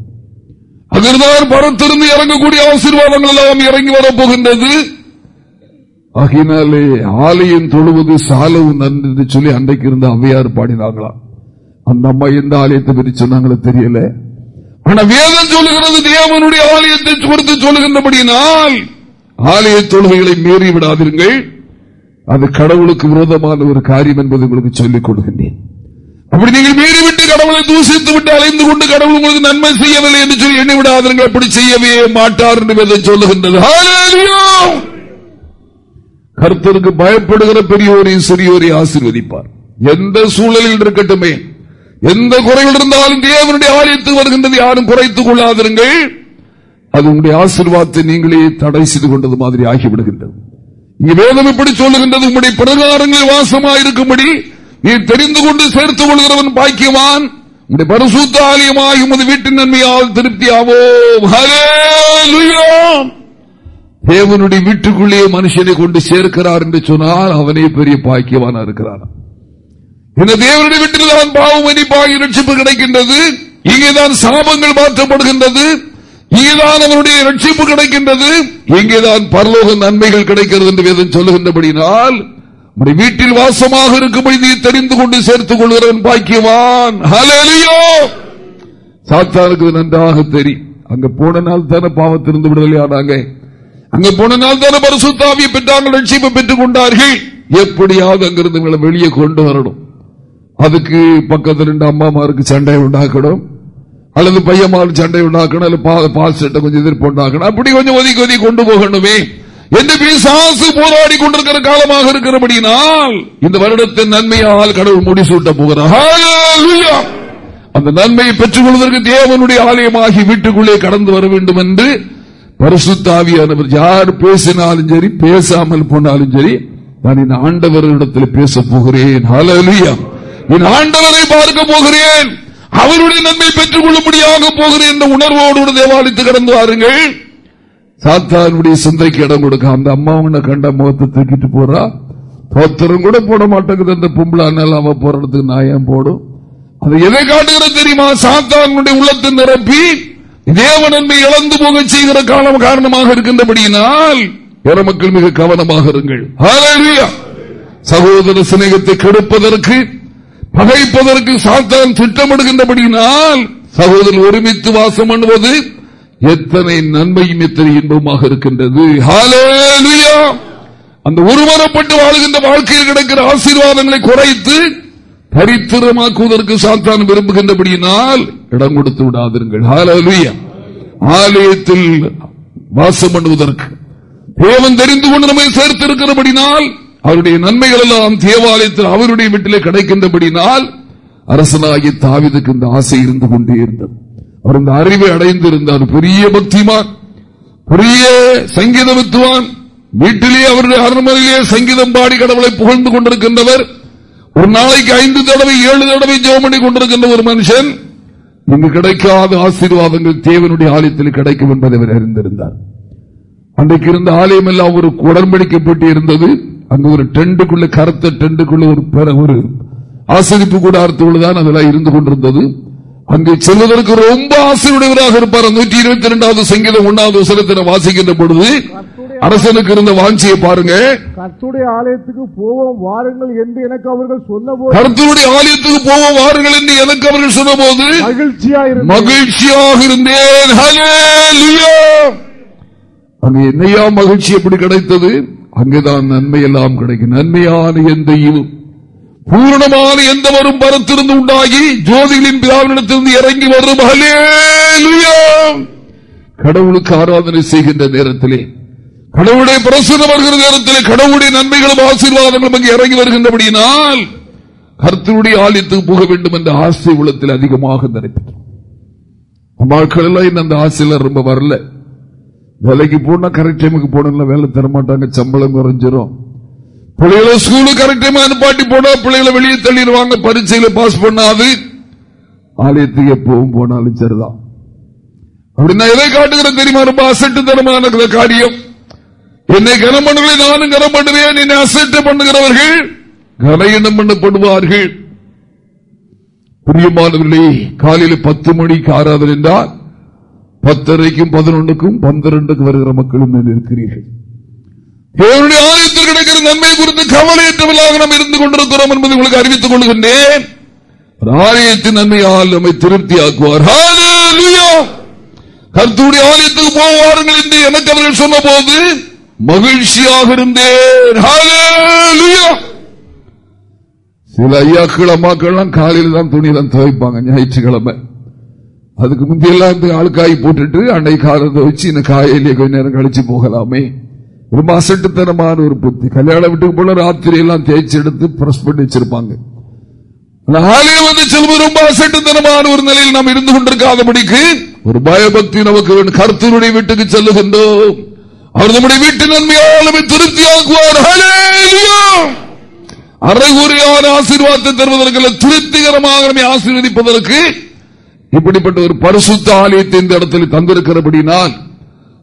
அதில்தான் பரத்திருந்து இறங்கக்கூடிய ஆசீர்வாதங்கள் எல்லாம் இறங்கி வரப் போகின்றது. ஆகினாலே ஆலயம் தொழுவது சாலவு நன்று சொல்லி அன்றைக்கு இருந்த அவ்வையார் பாடினாங்களாம் அந்த அம்மா எந்த ஆலயத்தை பற்றி சொன்னாங்களோ தெரியல. ஆனா வேதம் சொல்லுகிறது தேவனுடைய ஆலயத்தை கொடுத்து சொல்லுகின்றபடியினால் ஆலய தொழுகைகளை மீறி விடாதீர்கள். அது கடவுளுக்கு விரோதமான ஒரு காரியம் என்பதை உங்களுக்கு சொல்லிக் கொடுக்கின்றேன். அப்படி நீங்கள் மீறிவிட்டு கடவுளை தூசித்து விட்டு அலைந்து கொண்டு கடவுள் உங்களுக்கு நன்மை செய்யவில்லை என்று சொல்லி எண்ணி விடாதீர்கள். அப்படி செய்யவே மாட்டார் என்று சொல்லுகின்றது. கர்த்தருக்கு பயப்படுகிற பெரியோரையும் சிறியோரையும் ஆசீர்வதிப்பார். எந்த சூழலில் இருக்கட்டுமே எந்த குறைகள் இருந்தாலும் தேவனுடைய ஆலயத்துக்கு வருகின்றது யாரும் குறைத்துக் கொள்ளாதிருங்கள். அது உங்களுடைய ஆசீர்வாதத்தை நீங்களே தடை செய்து கொண்டது மாதிரி ஆகிவிடுகின்றது. இங்கு வேதம் இப்படி சொல்லுகின்றது உங்களுடைய பிரகாரங்களில் வாசமாயிருக்கும்படி நீ தெரிந்து கொண்டு சேர்த்துக் கொள்கிறவன் பாக்கியவான். உங்களுடைய பரிசுத்த ஆலயமாகி உமது வீட்டின் நன்மையால் திருப்தியாவோம். ஹalleluya. தேவனுடைய வீட்டுக்குள்ளேயே மனுஷனை கொண்டு சேர்க்கிறார் என்று சொன்னால் அவனே பெரிய பாக்கியவான இருக்கிறான். இந்த தேவனுடைய வீட்டில் தான் பாவம் ரட்சிப்பு கிடைக்கின்றது. இங்கேதான் சாபங்கள் மாற்றப்படுகின்றது. இங்கேதான் அவனுடைய ரட்சிப்பு கிடைக்கின்றது. இங்கேதான் பரலோக நன்மைகள் கிடைக்கிறது என்று வேதம் சொல்லுகின்றபடினால் உடைய வீட்டில் வாசமாக இருக்கும்படி நீ தெரிந்து கொண்டு சேர்த்துக் கொள்கிறவன் பாக்கியவான். சாத்தானுக்கு நன்றாக தெரியும். அங்க போன நாள் தானே பாவத்திருந்து விடுதலை ஆனாங்க அங்க போன நாள் தானே பரிசுத்தாவியை பெற்றாங்க ரட்சிப்பை பெற்றுக் கொண்டார்கள். எப்படியாவது அங்கிருந்து இவங்களை வெளியே கொண்டு வரணும். அதுக்கு பக்கத்தில் ரெண்டு அம்மாமாருக்கு சண்டை உண்டாக்கணும். அல்லது பையன்மாருக்கு சண்டை உண்டாக்கணும் அல்லது பால் சட்டை கொஞ்சம் எதிர்ப்பு உண்டாக்கணும். அப்படி கொஞ்சம் ஒதுக்கி ஒதுக்கி கொண்டு போகணுமே. என்று பிசாசு போராடி கொண்டிருக்கிற காலமாக இருக்கிறபடியினால் இந்த வருடத்தின் நன்மையால் கடவுள் முடிசூட்ட போகிறார். அந்த நன்மையை பெற்றுக் கொள்வதற்கு தேவனுடைய ஆலயமாகி வீட்டுக்குள்ளே கடந்து வர வேண்டும் என்று பரிசுத்தாவியானவர் யார் பேசினாலும் சரி பேசாமல் போனாலும் சரி நான் என் ஆண்டவரிடத்தில் பேச போகிறேன். என் ஆண்டவரை பார்க்க போகிறேன். அவருடைய நன்மை பெற்றுக் கொள்ளும்படியாக போகிறேன் என்ற உணர்வோடு தேவாலயத்து கடந்து வாருங்கள். சாத்தானுடைய சிந்தைக்கு இடம் கொடுக்க. அந்த அம்மாவனை கண்ட முகத்தை தூக்கிட்டு போறா. தோத்திரம் கூட போட மாட்டேங்குது. அந்த பொம்பளானால அவ போறதுக்கு நான் ஏன் போடும்? அது எதை காட்டுகிறது தெரியுமா? சாத்தானுடைய உள்ளத்தை நிரப்பி தேவ நன்மை இழந்து போக செய்கிற காலம் காரணமாக இருக்கின்றபடியினால் பிற மக்கள் மிக கவனமாக இருங்கள். சகோதர சிநேகத்தை கெடுப்பதற்கு பகைப்பதற்கு சாத்தான் திட்டமிடுகின்றபடியினால் சகோதரர் ஒருமித்து வாசம் பண்ணுவது எத்தனை நன்மையும் எத்தனை இன்பமாக இருக்கின்றது. அந்த ஒருமரப்பட்டு வாழ்கின்ற வாழ்க்கையில் கிடைக்கிற ஆசீர்வாதங்களை குறைத்து தரித்திரமாக்குவதற்கு சாத்தான் விரும்புகின்றபடியினால் இடம் கொடுத்து விடாதீர்கள் ஆலயத்தில் வாசம் பண்ணுவதற்கு. தேவன் தெரிந்து கொண்டு நம்மை சேர்த்திருக்கிறபடினால் அவருடைய நன்மைகள் எல்லாம் தேவாலயத்தில் அவருடைய வீட்டிலே கிடைக்கின்றபடினால் அரசனாகி தாவிதுக்கு இந்த ஆசை இருந்து கொண்டே இருந்தது. அவர் இந்த அறிவை அடைந்திருந்தார். பெரிய பக்திமான் பெரிய சங்கீத வித்துவான் வீட்டிலேயே அவருடைய அரண்மனையிலே சங்கீதம் பாடி கடவுளை புகழ்ந்து கொண்டிருக்கின்றவர். ஒரு நாளைக்கு ஐந்து தடவை ஏழு தடவை ஜெவம் பண்ணி கொண்டிருக்கின்ற ஒரு மனுஷன் இங்கு கிடைக்காத ஆசீர்வாதங்கள் தேவனுடைய ஆலயத்தில் கிடைக்கும் என்பதை அவர் அறிந்திருந்தார். அன்றைக்கு இருந்த ஆலயம் எல்லாம் ஒரு உடன்படிக்கப்பட்டு இருந்தது. அங்கு ஒரு டெண்டுக்குள்ள கருத்த டெண்டுக்குள்ள ஒரு ஒரு ஆசிரிப்பு கூட அர்த்தம் அதெல்லாம் இருந்து கொண்டிருந்தது. அங்கு செல்வதற்கு ரொம்ப ஆசையுடையவராக இருப்பார். நூற்றி இருபத்தி இரண்டாவது சங்கீதம் ஒன்னாவது வசனத்தின வாசிக்கின்ற பொழுது அரசனுக்கு இருந்த வாஞ்சியை பாருங்க. கர்த்துடைய ஆலயத்துக்கு போவோம் வாருங்கள் என்று எனக்கு அவர்கள் சொன்னபோது கர்த்தருடைய ஆலயத்துக்கு போவோம் வாருங்கள் என்று எனக்கு அவர்கள் சொன்னபோது மகிழ்ச்சியாக மகிழ்ச்சியாக இருந்தேன். அங்கு என்னையா மகிழ்ச்சி எப்படி கிடைத்தது? அங்குதான் நன்மை எல்லாம் கிடைக்கும். நன்மையான எந்த பூரணமான எந்த வரும் பரத்திலிருந்து உண்டாகி ஜோதிகளின் பிதாவினிடத்திலிருந்து இறங்கி வரும். கடவுளுக்கு ஆராதனை செய்கின்ற நேரத்திலே கடவுளுடைய பிரசுரம் வருகிற நேரத்தில் கடவுளுடைய நன்மைகளும் ஆசீர்வாதங்களும் அங்கே இறங்கி வருகின்றபடியினால் கருத்துடைய ஆலயத்துக்கு போக வேண்டும் என்ற ஆசை உள்ளத்தில் அதிகமாக நடைபெற்றது மக்கள் எல்லாம் அந்த ஆசையில ரொம்ப வரல. வேலைக்கு போனா கரெக்ட் டைமுக்கு போன வேலை தரமாட்டாங்க சம்பளம் குறைஞ்சிரும். பிள்ளைகளை ஸ்கூலு கரெக்ட் டைம் அனுப்பாட்டி போனா பிள்ளைகளை வெளியே தள்ளிடுவாங்க பரீட்சையில பாஸ் பண்ணாது. ஆலயத்துக்கு எப்பவும் போனாலும் சரிதான். அப்படின்னா எதை காட்டுகிறேன் தெரியுமா? ரொம்ப அசட்டு தரமான காரியம். என்னை கனம் பண்ணுவதை நானும் கனம் பண்ணுவேன் என்னை அசட்டு பண்ணுகிறவர்கள் கலையினம் பண்ணப்படுவார்கள். பிரியமானவர்களே காலையில் பத்து மணிக்கு ஆறாவது என்றால் பத்தரைக்கும் பதினொன்றுக்கும் பன்னிரண்டுக்கும் வருகிற மக்களும் இருக்கிறீர்கள். தேவனுடைய ஆலயத்தில் கிடைக்கிற நன்மை குறித்து கவலையற்றவர்களாக நாம் இருந்து கொண்டிருக்கிறோம் என்பதை உங்களுக்கு அறிவித்துக் கொள்கின்றேன். ஆலயத்தின் நன்மையால் நம்மை திருப்தியாக்குவார். கருத்துடைய ஆலயத்துக்கு போவார்கள் என்று எனக்கு அவர்கள் சொன்ன போது மகிழ்ச்சியாக இருந்தேன். சில ஐயாக்கள் அம்மாக்கள்லாம் காலையில் தான் துணியெல்லாம் துவைப்பாங்க. ஞாயிற்றுக்கிழமை. அதுக்கு முந்தையெல்லாம் ஆளுக்காய் போட்டுட்டு அன்னை காலத்தை வச்சு இந்த காயிலே கொஞ்ச நேரம் கழிச்சு போகலாமே. ரொம்ப அசட்டுத்தனமான ஒரு புத்தி. கல்யாண வீட்டுக்கு போல ராத்திரி எல்லாம் தேய்ச்சி எடுத்து பிரஸ் பண்ணி வச்சிருப்பாங்க. வந்து செல்வது ரொம்ப அசட்டுத்தனமான ஒரு நிலையில் நாம் இருந்து கொண்டிருக்காதபடிக்கு ஒரு பயபக்தி நமக்கு கருத்தினுடைய வீட்டுக்கு செல்லுகின்றோம். அவர் நம்முடைய வீட்டு நன்மையால் திருப்தியாக்குவார் அரைகுறையான ஆசீர்வாதத்தை தருவதற்கு திருப்திகரமாக நம்மை ஆசீர்வதிப்பதற்கு இப்படிப்பட்ட ஒரு பரிசுத்த ஆலயத்தை இந்த இடத்தில் தந்திருக்கிறபடினால்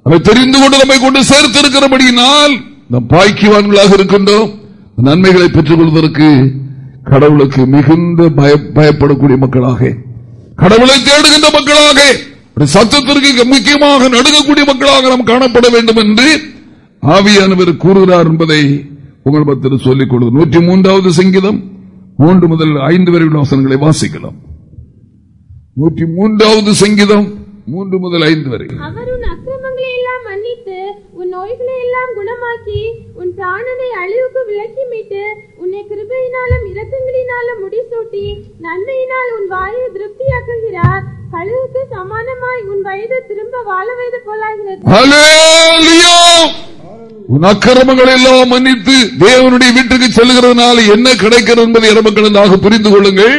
அதை தெரிந்து கொண்டு நம்மை கொண்டு சேர்த்திருக்கிறபடியினால் நம் பாய்க்குவான்களாக இருக்கின்றோம். நன்மைகளை பெற்றுக் கொள்வதற்கு கடவுளுக்கு மிகுந்த பயப்படக்கூடிய மக்களாக கடவுளை தேடுகின்ற மக்களாக சத்தத்திற்கு முக்கியமாக நடுங்கக்கூடிய மக்களாக நாம் காணப்பட வேண்டும் என்று ஆவியானவர் கூறுகிறார் என்பதை உங்கள் பத்தில் சொல்லிக் கொடுத்து நூற்றி மூன்றாவது சங்கீதம். மூன்று முதல் ஐந்து வரை வசனங்களை வாசிக்கலாம். நூற்றி மூன்றாவது சங்கீதம். மூன்று முதல் ஐந்து வரை. அவர் எல்லாம் மன்னித்து உன் நோய்களை எல்லாம் குணமாக்கி உன் பிராணனை அழிவுக்கு விலக்கி மீட்டு உன்னை கிருபையினாலும் இரக்கங்களினாலும் முடிசூட்டி நன்மையினால் உன் வாயை திருப்தியாக்குகிறார். கழுவுக்கு சமானமாய் உன் வயது திரும்ப வாழ வயது போலாகிறது. உன் அக்கிரமங்கள் எல்லாம் மன்னித்து தேவனுடைய வீட்டுக்கு செல்கிறதுனால என்ன கிடைக்கிறது என்பதை இறமக்கள் புரிந்து கொள்ளுங்கள்.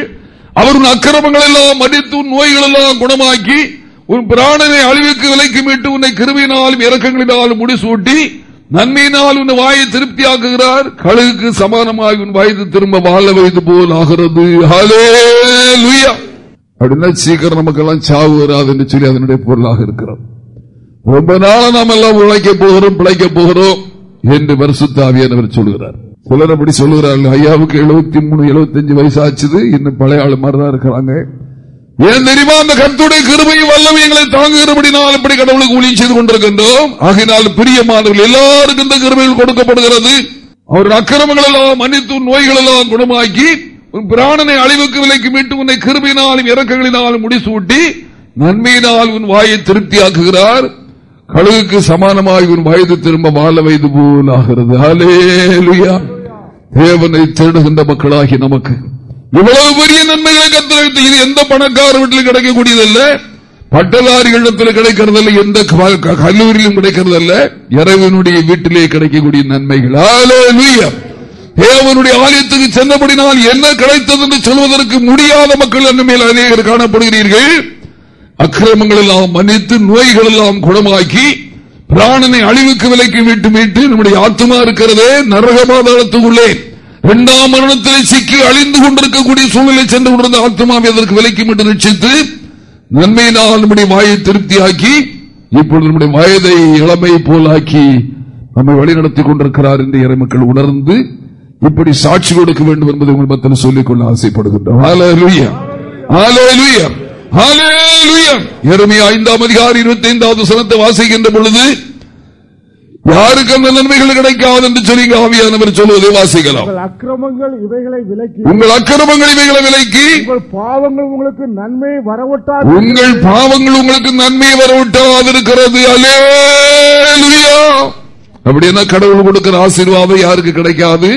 அவர் உன் அக்கிரமங்கள் எல்லாம் மன்னித்து உன் நோய்கள் எல்லாம் குணமாக்கி உன் பிராணனை அழிவுக்கு விலைக்கு மீட்டு உன்னை கிருமியினாலும் இறக்கங்களினாலும் முடிசூட்டி நன்மையினால் உன் வாயை திருப்தியாக்குகிறார். கழுகுக்கு சமானமாக உன் வயது திரும்ப வாழ வயது போல் ஆகிறது. அப்படின்னா சீக்கிரம் நமக்கெல்லாம் சாவு வராது என்று சொல்லி அதனுடைய பொருளாக இருக்கிறோம். ரொம்ப நாள நாம் எல்லாம் உழைக்க போகிறோம் பிழைக்க போகிறோம் என்று வருஷத்தாவியானவர் சொல்கிறார் சிலர் அப்படி சொல்லுகிறார்கள் ஐயாவுக்கு எழுபத்தி மூணு எழுபத்தி அஞ்சு வயசாச்சுது இன்னும் பழைய ஆளு மாதிரிதான் இருக்கிறாங்க. ஏன் தெரியுமா? அந்த கருத்துடைய கிருமையும் வல்லவை எங்களை தாங்குகிறபடினால் இப்படி கடவுளுக்கு ஊழியம் செய்து கொண்டிருக்கின்றோம். ஆகினால் பிரியமானவர்கள் எல்லாருக்கும் இந்த கிருமைகள் கொடுக்கப்படுகிறது. அவருடைய அக்கிரமங்கள் எல்லாம் மன்னித்து நோய்கள் எல்லாம் குணமாக்கி உன் பிராணனை அழிவுக்கு விலைக்கு மீட்டு உன்னை கிருமினாலும் இறக்கங்களினாலும் முடிசூட்டி நன்மையினால் உன் வாயை திருப்தியாக்குகிறார். கழுகுக்கு சமானமாக உன் வயது திரும்ப வாழ வயது போல் ஆகிறது தேவனை தேடுகின்ற மக்களாகி நமக்கு. இவ்வளவு பெரிய நன்மைகளை கத்திரத்து இது எந்த பணக்கார வீட்டில் கிடைக்கக்கூடியதல்ல. பட்டதாரிகளிடத்தில் கிடைக்கிறதல்ல எந்த கல்லூரியிலும் கிடைக்கிறதல்ல. இறைவனுடைய வீட்டிலே கிடைக்கக்கூடிய நன்மைகள். தேவனுடைய ஆலயத்துக்கு சென்றபடினால் என்ன கிடைத்தது என்று சொல்வதற்கு முடியாத மக்கள் நன்மையில் அநேகர் காணப்படுகிறீர்கள். அக்கிரமங்கள் எல்லாம் மன்னித்து நோய்கள் எல்லாம் குணமாக்கி பிராணனை அழிவுக்கு விலைக்கு மீட்டு மீட்டு நம்முடைய ஆத்மா இருக்கிறதே நரகமாதாளத்துக்குள்ளே இரண்டாம் மரணத்திலே சிக்கி அழிந்து கொண்டிருக்கக்கூடிய சூழ்நிலை சென்று கொண்டிருந்த ஆத்மாவை அதற்கு விலைக்கு மட்டும் நிச்சயித்து நன்மையினால் நம்முடைய வாயை திருப்தியாக்கி இப்பொழுது நம்முடைய வயதை இளமை போலாக்கி நம்மை வழிநடத்தி கொண்டிருக்கிறார் என்று இறைமக்கள் உணர்ந்து இப்படி சாட்சி கொடுக்க வேண்டும் என்பதை உங்கள் மத்தியில் சொல்லிக்கொள்ள ஆசைப்படுகின்றோம். ஐந்தாம் அதிகாரி இருபத்தி ஐந்தாவது சனத்தை வாசிக்கின்ற பொழுது யாருக்கு அந்த நன்மைகள் கிடைக்காது என்று சொல்லி ஆவியானவர் சொல்வதை வாசிக்கலாம். அக்கிரமங்கள் இவைகளை விலக்கி உங்கள் அக்கிரமங்கள் இவைகளை விலக்கி உங்கள் பாவங்கள் உங்களுக்கு நன்மை வரவிட்டாது உங்கள் பாவங்கள் உங்களுக்கு நன்மை வரவிட்டாது இருக்கிறது அப்படின்னா கடவுள் கொடுக்கிற ஆசீர்வாதம் யாருக்கு கிடைக்காது?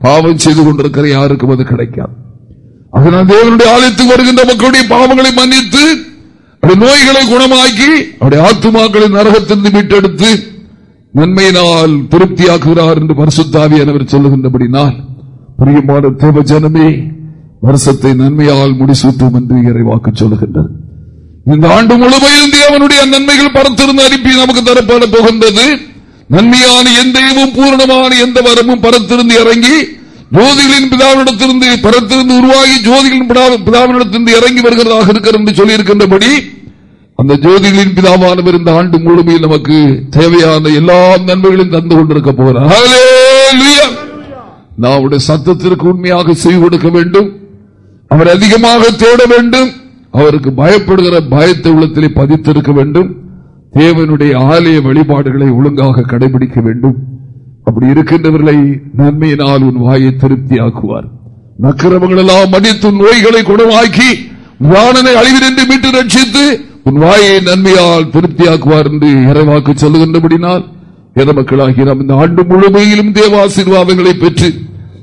பாவம் செய்து கொண்டிருக்கிற யாருக்கும் அது கிடைக்காது. அதனால் தேவனுடைய ஆலயத்துக்கு வருகின்ற மக்களுடைய பாவங்களை மன்னித்து நோய்களை குணமாக்கி அவருடைய ஆத்துமாக்களை நரகத்திலிருந்து மீட்டெடுத்து நன்மையினால் திருப்தியாக்குகிறார் என்று வருஷத்தாவி எனவர் சொல்லுகின்றபடினால் பிரியமான தேவ ஜனமே வருஷத்தை நன்மையால் முடிசூட்டும் என்று இறைவாக்கு சொல்லுகின்றது. இந்த ஆண்டு முழுமையில் தேவனுடைய நன்மைகள் பரத்திருந்த அனுப்பி நமக்கு தரப்பட போகின்றது. நன்மையான எந்த பூரணமான எந்த வரமும் பரத்திருந்து இறங்கி ஜோதிகளின் பிதாவிடத்திலிருந்து பரத்திருந்து உருவாகி ஜோதிகளின் பிதாவினிடத்திலிருந்து இறங்கி வருகிறதாக இருக்கிறது என்று சொல்லியிருக்கின்றபடி அந்த ஜோதிகளின் பிதாவானவர் இந்த ஆண்டு முழுமையில் நமக்கு தேவையான எல்லா நன்மைகளையும் தந்து கொண்டிருக்க போகிறார். நம்முடைய சத்தத்திற்கு உண்மையாக செய்து கொடுக்க வேண்டும். அவர் அதிகமாக தேட வேண்டும். அவருக்கு பயப்படுகிற பயத்தை உள்ளத்திலே பதித்திருக்க வேண்டும். தேவனுடைய ஆலய வழிபாடுகளை ஒழுங்காக கடைபிடிக்க வேண்டும். அப்படி இருக்கின்றவர்களை நன்மையினால் உன் வாயை திருப்தியாக்குவார். நக்கிரமங்கள் எல்லாம் மன்னித்து நோய்களை குணமாக்கி வானனை அழிவினின்று மீட்டு ரட்சித்து உன் வாயை நன்மையால் திருப்தியாக்குவார் என்று இறைவாக்கு சொல்லுகின்றபடினால் மக்களாகி நாம் இந்த ஆண்டு முழுமையிலும் தேவாசீர்வாதங்களை பெற்று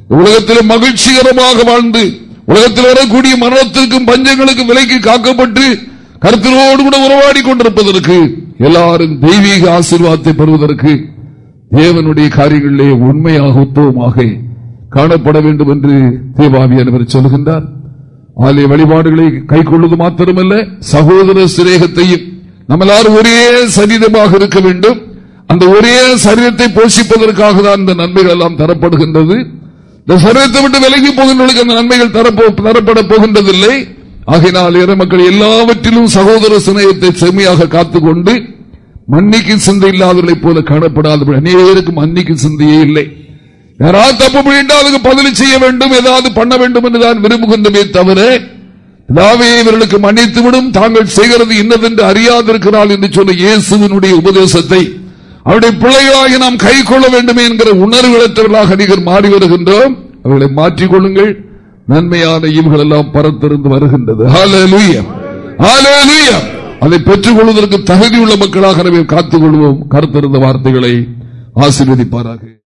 உலகத்திலும் மகிழ்ச்சிகரமாக வாழ்ந்து உலகத்தில் வரக்கூடிய மரணத்திற்கும் பஞ்சங்களுக்கும் விலைக்கு காக்கப்பட்டு கருத்திலோடு கூட உறவாடி கொண்டிருப்பதற்கு எல்லாரும் தெய்வீக ஆசீர்வாதத்தை பெறுவதற்கு தேவனுடைய காரியங்களிலே உண்மையாக உத்தவமாக காணப்பட வேண்டும் என்று தேவாவியானவர் சொல்கின்றார் ஆலய வழிபாடுகளை கை கொள்வது மாத்திரமல்ல சகோதர சிநேகத்தையும். நம்மளால் ஒரே சரீரமாக இருக்க வேண்டும். அந்த ஒரே சரீரத்தை போஷிப்பதற்காக தான் இந்த நன்மைகள் எல்லாம் தரப்படுகின்றது. இந்த சரீரத்தை விட்டு விலகி போகின்றவர்களுக்கு அந்த நன்மைகள் தரப்பட போகின்றதில்லை. ஆகினால் இற மக்கள் எல்லாவற்றிலும் சகோதர சிநேகத்தை செம்மையாக காத்துக்கொண்டு மன்னிக்கு சிந்தை இல்லாதவர்களைப் போல காணப்படாத அநேகருக்கு மன்னிக்கும் சிந்தையே இல்லை. யாராவது தப்பு பண்ணிட்டால் அதுக்கு பதில் செய்ய வேண்டும் ஏதாவது பண்ண வேண்டும் என்று தான் விரும்புகின்றமே தவிர இவர்களுக்கு மன்னித்துவிடும். தாங்கள் செய்கிறது இன்னதென்று அறியாதிருக்கிறாள் என்று சொன்ன இயேசுவனுடைய உபதேசத்தை அவருடைய பிள்ளைகளாக நாம் கை கொள்ள வேண்டுமே என்கிற உணர்வுகளற்றவர்களாக அநேகர் மாறி வருகின்றோம். அவர்களை மாற்றிக் கொள்ளுங்கள். நன்மையான இவர்கள் எல்லாம் பரத்திருந்து வருகின்றது. அதை பெற்றுக் கொள்வதற்கு தகுதியுள்ள மக்களாக காத்துக் கொள்வோம். கருத்திருந்த வார்த்தைகளை ஆசீர்வதிப்பார்கள்